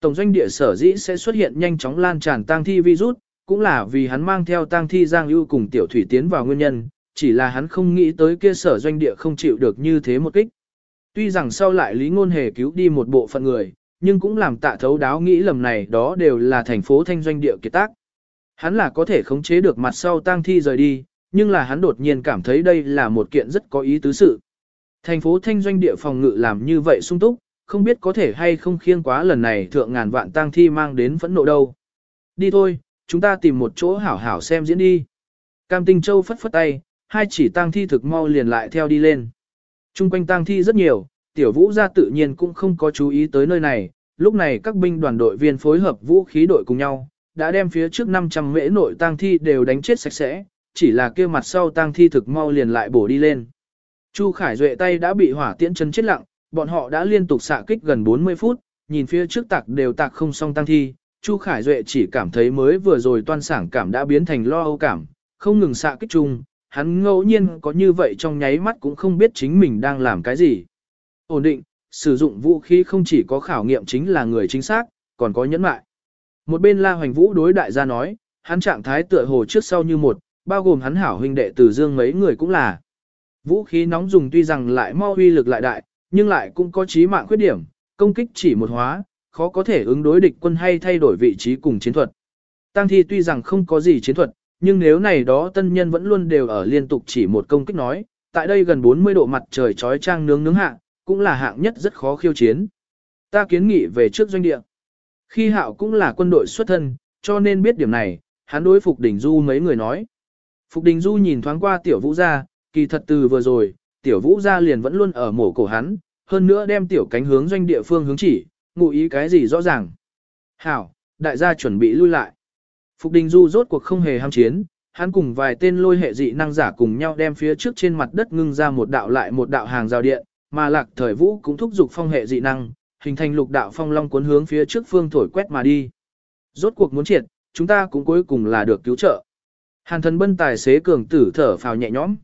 Tổng doanh địa sở dĩ sẽ xuất hiện nhanh chóng lan tràn tang thi virus, cũng là vì hắn mang theo tang thi Giang Ưu cùng tiểu thủy tiến vào nguyên nhân, chỉ là hắn không nghĩ tới kia sở doanh địa không chịu được như thế một kích. Tuy rằng sau lại Lý Ngôn Hề cứu đi một bộ phận người, nhưng cũng làm tạ thấu đáo nghĩ lầm này đó đều là thành phố thanh doanh địa kiệt tác. Hắn là có thể khống chế được mặt sau tang thi rời đi, nhưng là hắn đột nhiên cảm thấy đây là một kiện rất có ý tứ sự. Thành phố thanh doanh địa phòng ngự làm như vậy sung túc, không biết có thể hay không khiêng quá lần này thượng ngàn vạn tang thi mang đến phẫn nộ đâu. Đi thôi, chúng ta tìm một chỗ hảo hảo xem diễn đi. Cam Tinh Châu phất phất tay, hai chỉ tang thi thực mau liền lại theo đi lên. Trung quanh tang thi rất nhiều, tiểu vũ gia tự nhiên cũng không có chú ý tới nơi này, lúc này các binh đoàn đội viên phối hợp vũ khí đội cùng nhau, đã đem phía trước 500 mễ nội tang thi đều đánh chết sạch sẽ, chỉ là kia mặt sau tang thi thực mau liền lại bổ đi lên. Chu Khải Duệ tay đã bị hỏa tiễn chân chết lặng, bọn họ đã liên tục xạ kích gần 40 phút, nhìn phía trước tạc đều tạc không xong tang thi, Chu Khải Duệ chỉ cảm thấy mới vừa rồi toan sảng cảm đã biến thành lo âu cảm, không ngừng xạ kích chung, hắn ngẫu nhiên có như vậy trong nháy mắt cũng không biết chính mình đang làm cái gì. Ổn định, sử dụng vũ khí không chỉ có khảo nghiệm chính là người chính xác, còn có nhẫn mại. Một bên La Hoành Vũ đối đại gia nói, hắn trạng thái tựa hồ trước sau như một, bao gồm hắn hảo huynh đệ từ dương mấy người cũng là. Vũ khí nóng dùng tuy rằng lại mau uy lực lại đại, nhưng lại cũng có chí mạng khuyết điểm, công kích chỉ một hóa, khó có thể ứng đối địch quân hay thay đổi vị trí cùng chiến thuật. Tăng thi tuy rằng không có gì chiến thuật, nhưng nếu này đó tân nhân vẫn luôn đều ở liên tục chỉ một công kích nói, tại đây gần 40 độ mặt trời trói trang nướng nướng hạ, cũng là hạng nhất rất khó khiêu chiến. Ta kiến nghị về trước doanh địa. Khi hạo cũng là quân đội xuất thân, cho nên biết điểm này, hắn đối Phục Đình Du mấy người nói. Phục Đình Du nhìn thoáng qua tiểu vũ gia, kỳ thật từ vừa rồi, tiểu vũ gia liền vẫn luôn ở mổ cổ hắn, hơn nữa đem tiểu cánh hướng doanh địa phương hướng chỉ, ngụ ý cái gì rõ ràng. Hảo, đại gia chuẩn bị lui lại. Phục Đình Du rốt cuộc không hề ham chiến, hắn cùng vài tên lôi hệ dị năng giả cùng nhau đem phía trước trên mặt đất ngưng ra một đạo lại một đạo hàng rào điện, mà lạc thời vũ cũng thúc giục phong hệ dị năng, hình thành lục đạo phong long cuốn hướng phía trước phương thổi quét mà đi. Rốt cuộc muốn triệt, chúng ta cũng cuối cùng là được cứu trợ. Hàn thần bân tài xế cường tử thở phào nhẹ nhõm.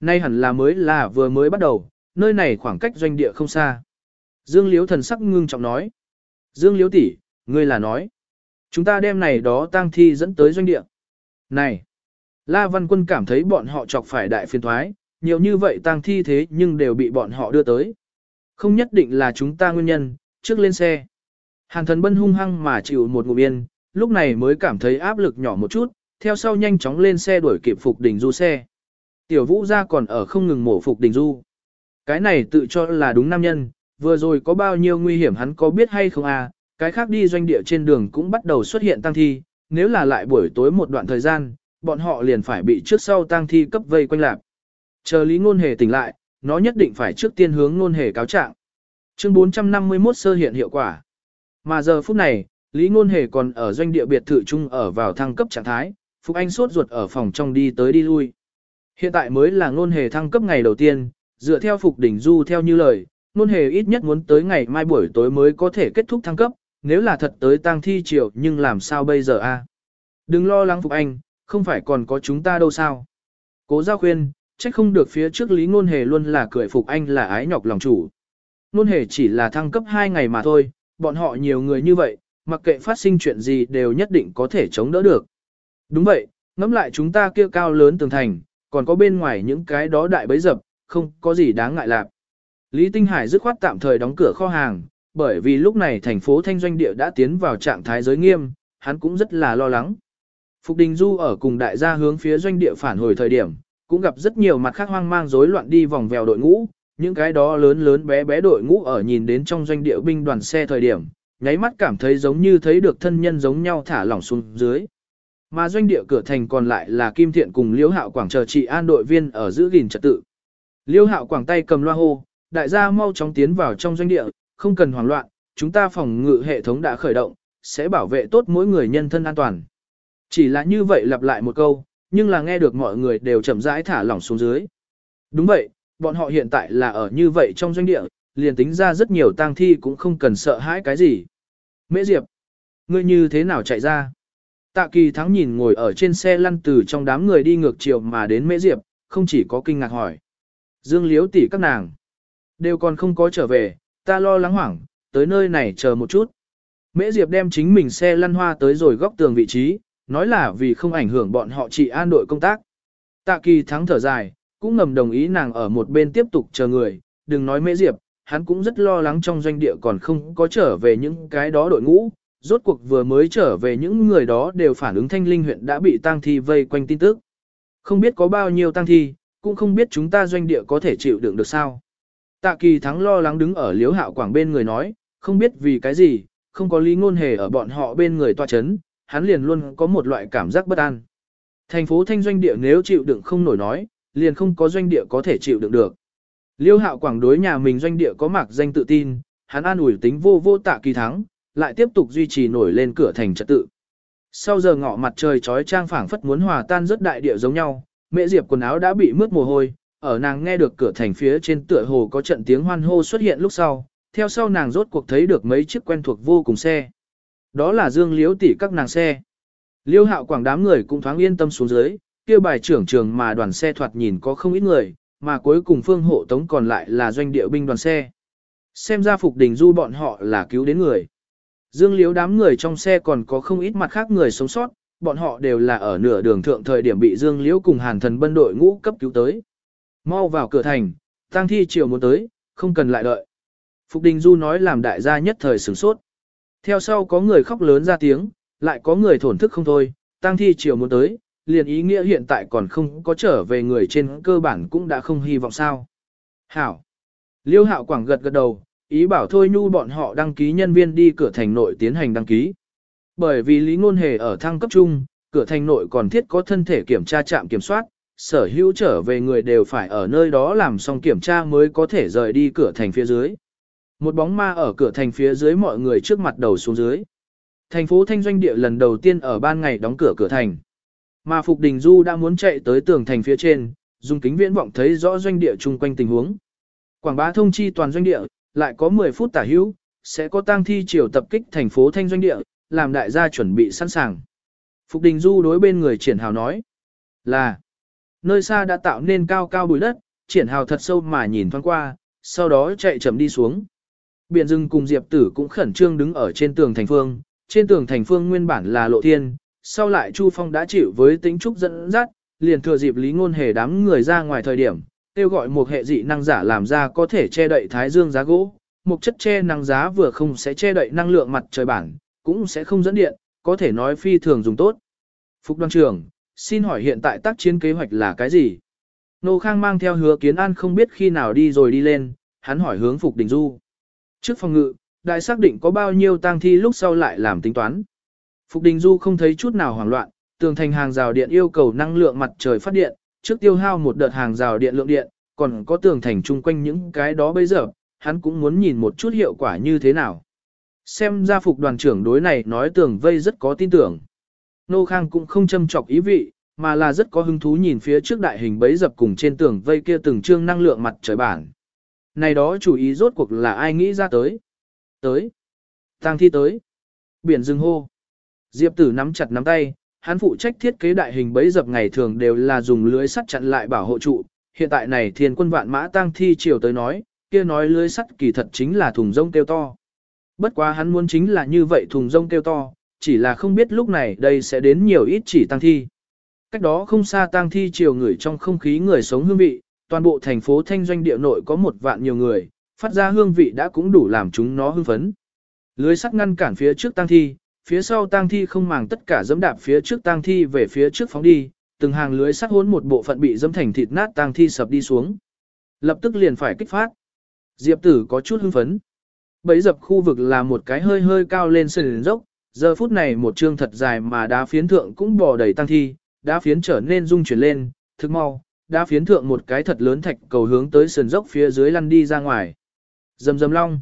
Nay hẳn là mới là vừa mới bắt đầu, nơi này khoảng cách doanh địa không xa. Dương Liếu thần sắc ngưng trọng nói. Dương Liếu tỷ, ngươi là nói. Chúng ta đem này đó tang thi dẫn tới doanh địa. Này! La Văn Quân cảm thấy bọn họ chọc phải đại phiền thoái, nhiều như vậy tang thi thế nhưng đều bị bọn họ đưa tới. Không nhất định là chúng ta nguyên nhân, trước lên xe. Hàn thần bân hung hăng mà chịu một ngụm yên, lúc này mới cảm thấy áp lực nhỏ một chút, theo sau nhanh chóng lên xe đuổi kịp Phục Đình Du xe. Tiểu Vũ ra còn ở không ngừng mổ Phục Đình Du. Cái này tự cho là đúng nam nhân, vừa rồi có bao nhiêu nguy hiểm hắn có biết hay không à, cái khác đi doanh địa trên đường cũng bắt đầu xuất hiện tăng thi, nếu là lại buổi tối một đoạn thời gian, bọn họ liền phải bị trước sau tăng thi cấp vây quanh lạc. Chờ Lý Ngôn Hề tỉnh lại, nó nhất định phải trước tiên hướng Ngôn Hề cáo trạng. Chương 451 sơ hiện hiệu quả. Mà giờ phút này, Lý Ngôn Hề còn ở doanh địa biệt thự chung ở vào thăng cấp trạng thái, Phục Anh sốt ruột ở phòng trong đi tới đi lui. Hiện tại mới là Ngôn Hề thăng cấp ngày đầu tiên, dựa theo Phục Đỉnh Du theo như lời, Ngôn Hề ít nhất muốn tới ngày mai buổi tối mới có thể kết thúc thăng cấp, nếu là thật tới tang thi triệu nhưng làm sao bây giờ a? Đừng lo lắng Phục Anh, không phải còn có chúng ta đâu sao. Cố giao khuyên, trách không được phía trước Lý Ngôn Hề luôn là cười Phục Anh là ái nhọc lòng chủ. Ngôn Hề chỉ là thăng cấp 2 ngày mà thôi, bọn họ nhiều người như vậy, mặc kệ phát sinh chuyện gì đều nhất định có thể chống đỡ được. Đúng vậy, ngẫm lại chúng ta kia cao lớn tường thành, còn có bên ngoài những cái đó đại bấy dập, không có gì đáng ngại lạc. Lý Tinh Hải dứt khoát tạm thời đóng cửa kho hàng, bởi vì lúc này thành phố Thanh Doanh Địa đã tiến vào trạng thái giới nghiêm, hắn cũng rất là lo lắng. Phục Đình Du ở cùng đại gia hướng phía doanh địa phản hồi thời điểm, cũng gặp rất nhiều mặt khác hoang mang rối loạn đi vòng vèo đội ngũ, những cái đó lớn lớn bé bé đội ngũ ở nhìn đến trong doanh địa binh đoàn xe thời điểm, nháy mắt cảm thấy giống như thấy được thân nhân giống nhau thả lỏng xuống dưới. Mà doanh địa cửa thành còn lại là Kim Thiện cùng Liễu Hạo Quảng chờ trị an đội viên ở giữ gìn trật tự. Liễu Hạo Quảng tay cầm loa hô, đại gia mau chóng tiến vào trong doanh địa, không cần hoảng loạn, chúng ta phòng ngự hệ thống đã khởi động, sẽ bảo vệ tốt mỗi người nhân thân an toàn. Chỉ là như vậy lặp lại một câu, nhưng là nghe được mọi người đều chậm rãi thả lỏng xuống dưới. Đúng vậy, bọn họ hiện tại là ở như vậy trong doanh địa, liền tính ra rất nhiều tang thi cũng không cần sợ hãi cái gì. Mễ Diệp, ngươi như thế nào chạy ra? Tạ kỳ thắng nhìn ngồi ở trên xe lăn từ trong đám người đi ngược chiều mà đến Mễ Diệp, không chỉ có kinh ngạc hỏi. Dương liếu tỷ các nàng, đều còn không có trở về, ta lo lắng hoảng, tới nơi này chờ một chút. Mễ Diệp đem chính mình xe lăn hoa tới rồi góc tường vị trí, nói là vì không ảnh hưởng bọn họ trị an đội công tác. Tạ kỳ thắng thở dài, cũng ngầm đồng ý nàng ở một bên tiếp tục chờ người, đừng nói Mễ Diệp, hắn cũng rất lo lắng trong doanh địa còn không có trở về những cái đó đội ngũ, rốt cuộc vừa mới trở về những người đó đều phản ứng thanh linh huyện đã bị tang thi vây quanh tin tức. Không biết có bao nhiêu tang thi, cũng không biết chúng ta doanh địa có thể chịu đựng được sao. Tạ kỳ thắng lo lắng đứng ở liếu hạo quảng bên người nói, không biết vì cái gì, không có lý ngôn hề ở bọn họ bên người tòa chấn, hắn liền luôn có một loại cảm giác bất an. Thành phố thanh doanh địa nếu chịu đựng không nổi nói, liền không có doanh địa có thể chịu đựng được. Liêu hạo quảng đối nhà mình doanh địa có mạc danh tự tin, hắn an ủi tính vô vô tạ kỳ thắng, lại tiếp tục duy trì nổi lên cửa thành trật tự. Sau giờ ngọ mặt trời trói trang phảng phất muốn hòa tan rất đại địa giống nhau, mẹ diệp quần áo đã bị mướt mồ hôi, ở nàng nghe được cửa thành phía trên tựa hồ có trận tiếng hoan hô xuất hiện lúc sau, theo sau nàng rốt cuộc thấy được mấy chiếc quen thuộc vô cùng xe. Đó là dương Liễu tỷ các nàng xe. Liêu hạo quảng đám người cũng thoáng yên tâm xuống dưới, kia bài trưởng trường mà đoàn xe thoạt nhìn có không ít người, mà cuối cùng phương hộ tống còn lại là doanh địa binh đoàn xe. Xem ra Phục Đình Du bọn họ là cứu đến người. Dương Liễu đám người trong xe còn có không ít mặt khác người sống sót, bọn họ đều là ở nửa đường thượng thời điểm bị Dương Liễu cùng hàn thần bân đội ngũ cấp cứu tới. Mau vào cửa thành, tang thi chiều muốn tới, không cần lại đợi. Phục Đình Du nói làm đại gia nhất thời sửng sốt. Theo sau có người khóc lớn ra tiếng, lại có người thổn thức không thôi, tang thi chiều muốn tới, liền ý nghĩa hiện tại còn không có trở về người trên cơ bản cũng đã không hy vọng sao. Hảo. Liêu hạo quảng gật gật đầu, ý bảo thôi nhu bọn họ đăng ký nhân viên đi cửa thành nội tiến hành đăng ký. Bởi vì Lý Ngôn Hề ở thăng cấp trung, cửa thành nội còn thiết có thân thể kiểm tra trạm kiểm soát, sở hữu trở về người đều phải ở nơi đó làm xong kiểm tra mới có thể rời đi cửa thành phía dưới. Một bóng ma ở cửa thành phía dưới mọi người trước mặt đầu xuống dưới. Thành phố Thanh Doanh Địa lần đầu tiên ở ban ngày đóng cửa cửa thành. Mà Phục Đình Du đã muốn chạy tới tường thành phía trên, dùng kính viễn vọng thấy rõ doanh địa chung quanh tình huống. Quảng bá thông chi toàn doanh địa, lại có 10 phút tả hữu, sẽ có tang thi chiều tập kích thành phố Thanh Doanh địa, làm đại gia chuẩn bị sẵn sàng. Phục Đình Du đối bên người triển hào nói là nơi xa đã tạo nên cao cao bùi đất, triển hào thật sâu mà nhìn thoáng qua, sau đó chạy chậm đi xuống. Biển rừng cùng Diệp Tử cũng khẩn trương đứng ở trên tường thành phương, trên tường thành phương nguyên bản là lộ thiên, sau lại Chu Phong đã chịu với tính trúc dẫn dắt, liền thừa dịp Lý Ngôn Hề đám người ra ngoài thời điểm, kêu gọi một hệ dị năng giả làm ra có thể che đậy thái dương giá gỗ, một chất che năng giá vừa không sẽ che đậy năng lượng mặt trời bản, cũng sẽ không dẫn điện, có thể nói phi thường dùng tốt. Phục đoàn trưởng, xin hỏi hiện tại tác chiến kế hoạch là cái gì? Nô Khang mang theo hứa kiến an không biết khi nào đi rồi đi lên, hắn hỏi hướng Phục Đình Du. Trước phòng ngự, đại xác định có bao nhiêu tang thi lúc sau lại làm tính toán. Phục Đình Du không thấy chút nào hoảng loạn, tường thành hàng rào điện yêu cầu năng lượng mặt trời phát điện, trước tiêu hao một đợt hàng rào điện lượng điện, còn có tường thành chung quanh những cái đó bây giờ, hắn cũng muốn nhìn một chút hiệu quả như thế nào. Xem ra phục đoàn trưởng đối này nói tường vây rất có tin tưởng. Nô Khang cũng không châm chọc ý vị, mà là rất có hứng thú nhìn phía trước đại hình bấy dập cùng trên tường vây kia từng trương năng lượng mặt trời bản. Này đó chủ ý rốt cuộc là ai nghĩ ra tới? Tới. Tăng thi tới. Biển rừng hô. Diệp tử nắm chặt nắm tay, hắn phụ trách thiết kế đại hình bấy dập ngày thường đều là dùng lưới sắt chặn lại bảo hộ trụ. Hiện tại này thiên quân vạn mã tăng thi chiều tới nói, kia nói lưới sắt kỳ thật chính là thùng rông kêu to. Bất quá hắn muốn chính là như vậy thùng rông kêu to, chỉ là không biết lúc này đây sẽ đến nhiều ít chỉ tăng thi. Cách đó không xa tăng thi chiều người trong không khí người sống hương vị, toàn bộ thành phố thanh doanh địa nội có một vạn nhiều người, phát ra hương vị đã cũng đủ làm chúng nó hưng phấn. Lưới sắt ngăn cản phía trước tăng thi, phía sau tăng thi không màng tất cả dẫm đạp phía trước tăng thi về phía trước phóng đi, từng hàng lưới sắt hỗn một bộ phận bị dẫm thành thịt nát tăng thi sập đi xuống. Lập tức liền phải kích phát. Diệp tử có chút hưng phấn. Bấy dập khu vực là một cái hơi hơi cao lên sườn dốc, giờ phút này một chương thật dài mà đá phiến thượng cũng bò đầy tăng thi, đá phiến trở nên rung chuyển lên, thực mau, đá phiến thượng một cái thật lớn thạch cầu hướng tới sườn dốc phía dưới lăn đi ra ngoài. Dầm dầm long.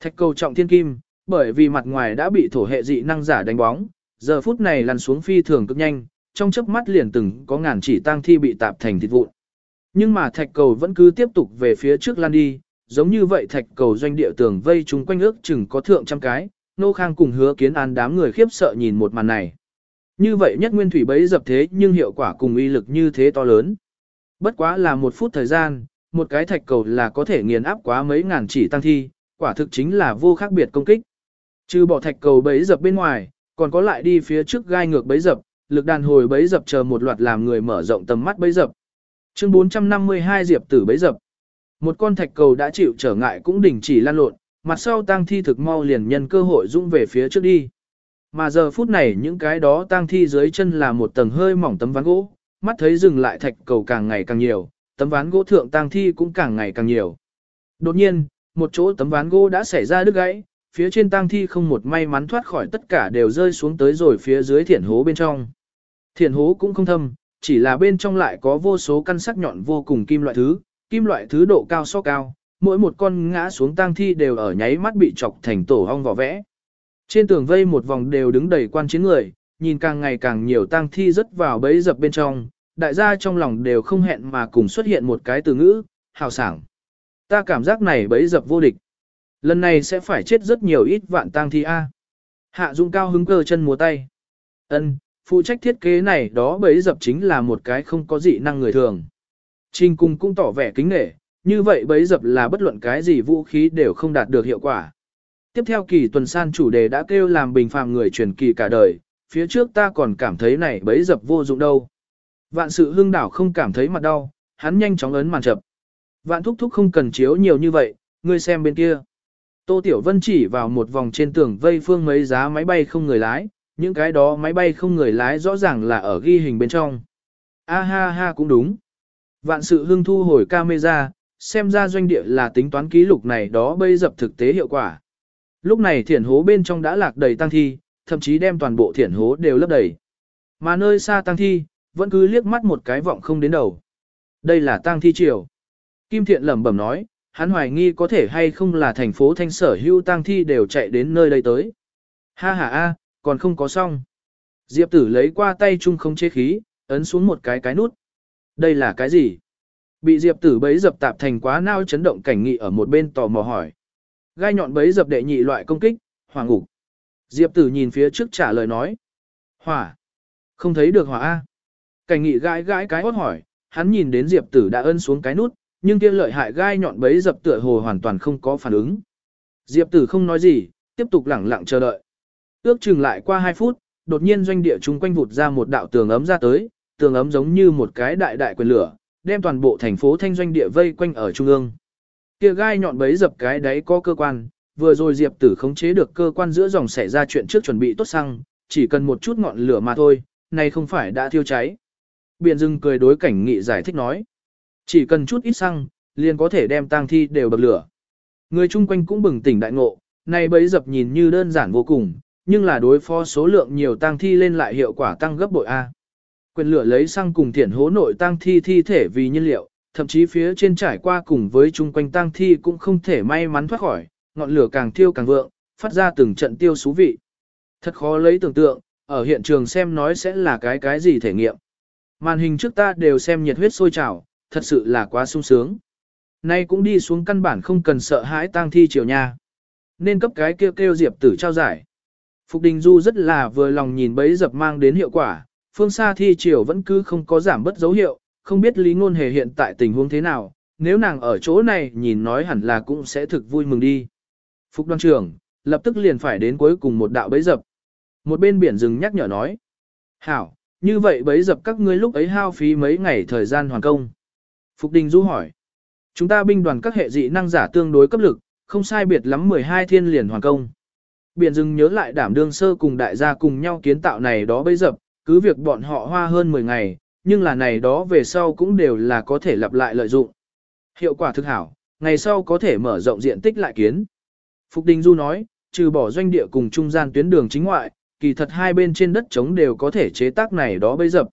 Thạch cầu trọng thiên kim, bởi vì mặt ngoài đã bị thổ hệ dị năng giả đánh bóng, giờ phút này lăn xuống phi thường cực nhanh, trong chớp mắt liền từng có ngàn chỉ tang thi bị tạp thành thịt vụn. Nhưng mà thạch cầu vẫn cứ tiếp tục về phía trước lăn đi, giống như vậy thạch cầu doanh địa tường vây chúng quanh ước chừng có thượng trăm cái, nô khang cùng hứa kiến an đám người khiếp sợ nhìn một màn này. Như vậy nhất nguyên thủy bấy dập thế nhưng hiệu quả cùng uy lực như thế to lớn. Bất quá là một phút thời gian, một cái thạch cầu là có thể nghiền áp quá mấy ngàn chỉ tăng thi, quả thực chính là vô khác biệt công kích. Trừ bỏ thạch cầu bấy dập bên ngoài, còn có lại đi phía trước gai ngược bấy dập, lực đàn hồi bấy dập chờ một loạt làm người mở rộng tầm mắt bấy dập. Chương 452 Diệp tử bấy dập. Một con thạch cầu đã chịu trở ngại cũng đình chỉ lan lộn, mặt sau tang thi thực mau liền nhân cơ hội dũng về phía trước đi. Mà giờ phút này những cái đó tang thi dưới chân là một tầng hơi mỏng tấm ván gỗ, mắt thấy dừng lại thạch cầu càng ngày càng nhiều, tấm ván gỗ thượng tang thi cũng càng ngày càng nhiều. Đột nhiên, một chỗ tấm ván gỗ đã xảy ra đứt gãy, phía trên tang thi không một may mắn thoát khỏi tất cả đều rơi xuống tới rồi phía dưới thiển hố bên trong. Thiển hố cũng không thâm, chỉ là bên trong lại có vô số căn sắc nhọn vô cùng kim loại thứ, kim loại thứ độ cao so cao, mỗi một con ngã xuống tang thi đều ở nháy mắt bị chọc thành tổ ong vỏ vẽ. Trên tường vây một vòng đều đứng đầy quan chiến người, nhìn càng ngày càng nhiều tang thi rớt vào bẫy dập bên trong, đại gia trong lòng đều không hẹn mà cùng xuất hiện một cái từ ngữ, hào sảng. Ta cảm giác này bẫy dập vô địch. Lần này sẽ phải chết rất nhiều ít vạn tang thi A. Hạ Dung cao hứng cơ chân múa tay. Ân, phụ trách thiết kế này đó bẫy dập chính là một cái không có dị năng người thường. Trình cung cũng tỏ vẻ kính nể, như vậy bấy dập là bất luận cái gì vũ khí đều không đạt được hiệu quả. Tiếp theo kỳ tuần san chủ đề đã kêu làm bình phàm người truyền kỳ cả đời, phía trước ta còn cảm thấy này bấy dập vô dụng đâu. Vạn sự hưng đảo không cảm thấy mặt đau, hắn nhanh chóng ấn màn chập. Vạn thúc thúc không cần chiếu nhiều như vậy, ngươi xem bên kia. Tô Tiểu Vân chỉ vào một vòng trên tường vây phương mấy giá máy bay không người lái, những cái đó máy bay không người lái rõ ràng là ở ghi hình bên trong. A ha ha cũng đúng. Vạn sự hưng thu hồi camera, xem ra doanh địa là tính toán ký lục này đó bây dập thực tế hiệu quả. Lúc này thiển hố bên trong đã lạc đầy tăng thi, thậm chí đem toàn bộ thiển hố đều lấp đầy. Mà nơi xa tăng thi, vẫn cứ liếc mắt một cái vọng không đến đầu. Đây là tăng thi triều. Kim Thiện lẩm bẩm nói, hắn hoài nghi có thể hay không là thành phố thanh sở hưu tăng thi đều chạy đến nơi đây tới. Ha ha a, còn không có xong. Diệp tử lấy qua tay chung không chế khí, ấn xuống một cái cái nút. Đây là cái gì? Bị Diệp tử bấy dập tạp thành quá nao chấn động cảnh nghị ở một bên tò mò hỏi. Gai nhọn bấy dập đệ nhị loại công kích, hoàng ngục. Diệp tử nhìn phía trước trả lời nói. Hỏa. Không thấy được hỏa A. Cảnh nghị gãi gãi cái hốt hỏi, hắn nhìn đến Diệp tử đã ân xuống cái nút, nhưng kia lợi hại gai nhọn bấy dập tựa hồ hoàn toàn không có phản ứng. Diệp tử không nói gì, tiếp tục lẳng lặng chờ đợi. Ước chừng lại qua 2 phút, đột nhiên doanh địa chung quanh vụt ra một đạo tường ấm ra tới, tường ấm giống như một cái đại đại quyền lửa, đem toàn bộ thành phố thanh doanh địa vây quanh ở trung ương. Kia gai nhọn bấy dập cái đấy có cơ quan, vừa rồi Diệp Tử khống chế được cơ quan giữa dòng xảy ra chuyện trước chuẩn bị tốt xăng, chỉ cần một chút ngọn lửa mà thôi, này không phải đã thiêu cháy. Biển dưng cười đối cảnh nghị giải thích nói. Chỉ cần chút ít xăng, liền có thể đem tang thi đều bật lửa. Người chung quanh cũng bừng tỉnh đại ngộ, này bấy dập nhìn như đơn giản vô cùng, nhưng là đối phó số lượng nhiều tang thi lên lại hiệu quả tăng gấp bội A. Quyền lửa lấy xăng cùng thiện hố nội tang thi thi thể vì nhiên liệu, thậm chí phía trên trải qua cùng với chung quanh tang thi cũng không thể may mắn thoát khỏi, ngọn lửa càng thiêu càng vượng, phát ra từng trận tiêu xú vị. Thật khó lấy tưởng tượng, ở hiện trường xem nói sẽ là cái cái gì thể nghiệm. Màn hình trước ta đều xem nhiệt huyết sôi trào, thật sự là quá sung sướng. Nay cũng đi xuống căn bản không cần sợ hãi tang thi chiều nha. Nên cấp cái kêu kêu diệp tử trao giải. Phục Đình Du rất là vừa lòng nhìn bấy dập mang đến hiệu quả, phương xa thi triều vẫn cứ không có giảm bất dấu hiệu, không biết Lý Ngôn Hề hiện tại tình huống thế nào, nếu nàng ở chỗ này nhìn nói hẳn là cũng sẽ thực vui mừng đi. Phục đoàn trưởng, lập tức liền phải đến cuối cùng một đạo bấy dập. Một bên biển rừng nhắc nhở nói. Hảo, như vậy bấy dập các ngươi lúc ấy hao phí mấy ngày thời gian hoàn công. Phục Đình Du hỏi. Chúng ta binh đoàn các hệ dị năng giả tương đối cấp lực, không sai biệt lắm 12 thiên liền hoàn công. Biển rừng nhớ lại đảm đương sơ cùng đại gia cùng nhau kiến tạo này đó bấy dập, cứ việc bọn họ hoa hơn 10 ngày, nhưng là này đó về sau cũng đều là có thể lặp lại lợi dụng. Hiệu quả thực hảo, ngày sau có thể mở rộng diện tích lại kiến. Phục Đình Du nói, trừ bỏ doanh địa cùng trung gian tuyến đường chính ngoại, kỳ thật hai bên trên đất trống đều có thể chế tác này đó bấy dập.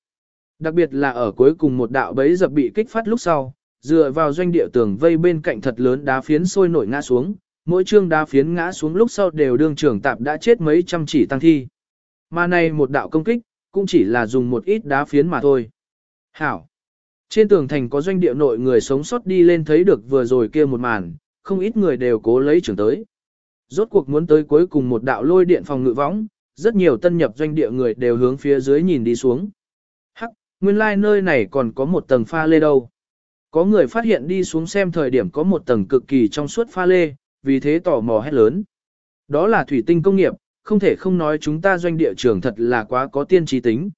Đặc biệt là ở cuối cùng một đạo bấy dập bị kích phát lúc sau, dựa vào doanh địa tường vây bên cạnh thật lớn đá phiến sôi nổi ngã xuống, mỗi chương đá phiến ngã xuống lúc sau đều đương trưởng tạp đã chết mấy trăm chỉ tăng thi. Mà này một đạo công kích, cũng chỉ là dùng một ít đá phiến mà thôi. Hảo! Trên tường thành có doanh địa nội người sống sót đi lên thấy được vừa rồi kia một màn, không ít người đều cố lấy trưởng tới. Rốt cuộc muốn tới cuối cùng một đạo lôi điện phòng ngự võng, rất nhiều tân nhập doanh địa người đều hướng phía dưới nhìn đi xuống. Hắc, nguyên lai like nơi này còn có một tầng pha lê đâu. Có người phát hiện đi xuống xem thời điểm có một tầng cực kỳ trong suốt pha lê, vì thế tò mò hét lớn. Đó là thủy tinh công nghiệp, không thể không nói chúng ta doanh địa trường thật là quá có tiên trí tính.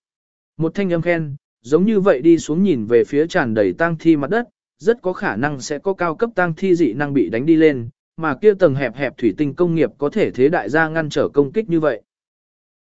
Một thanh âm khen, giống như vậy đi xuống nhìn về phía tràn đầy tang thi mặt đất, rất có khả năng sẽ có cao cấp tang thi dị năng bị đánh đi lên, mà kia tầng hẹp hẹp thủy tinh công nghiệp có thể thế đại gia ngăn trở công kích như vậy.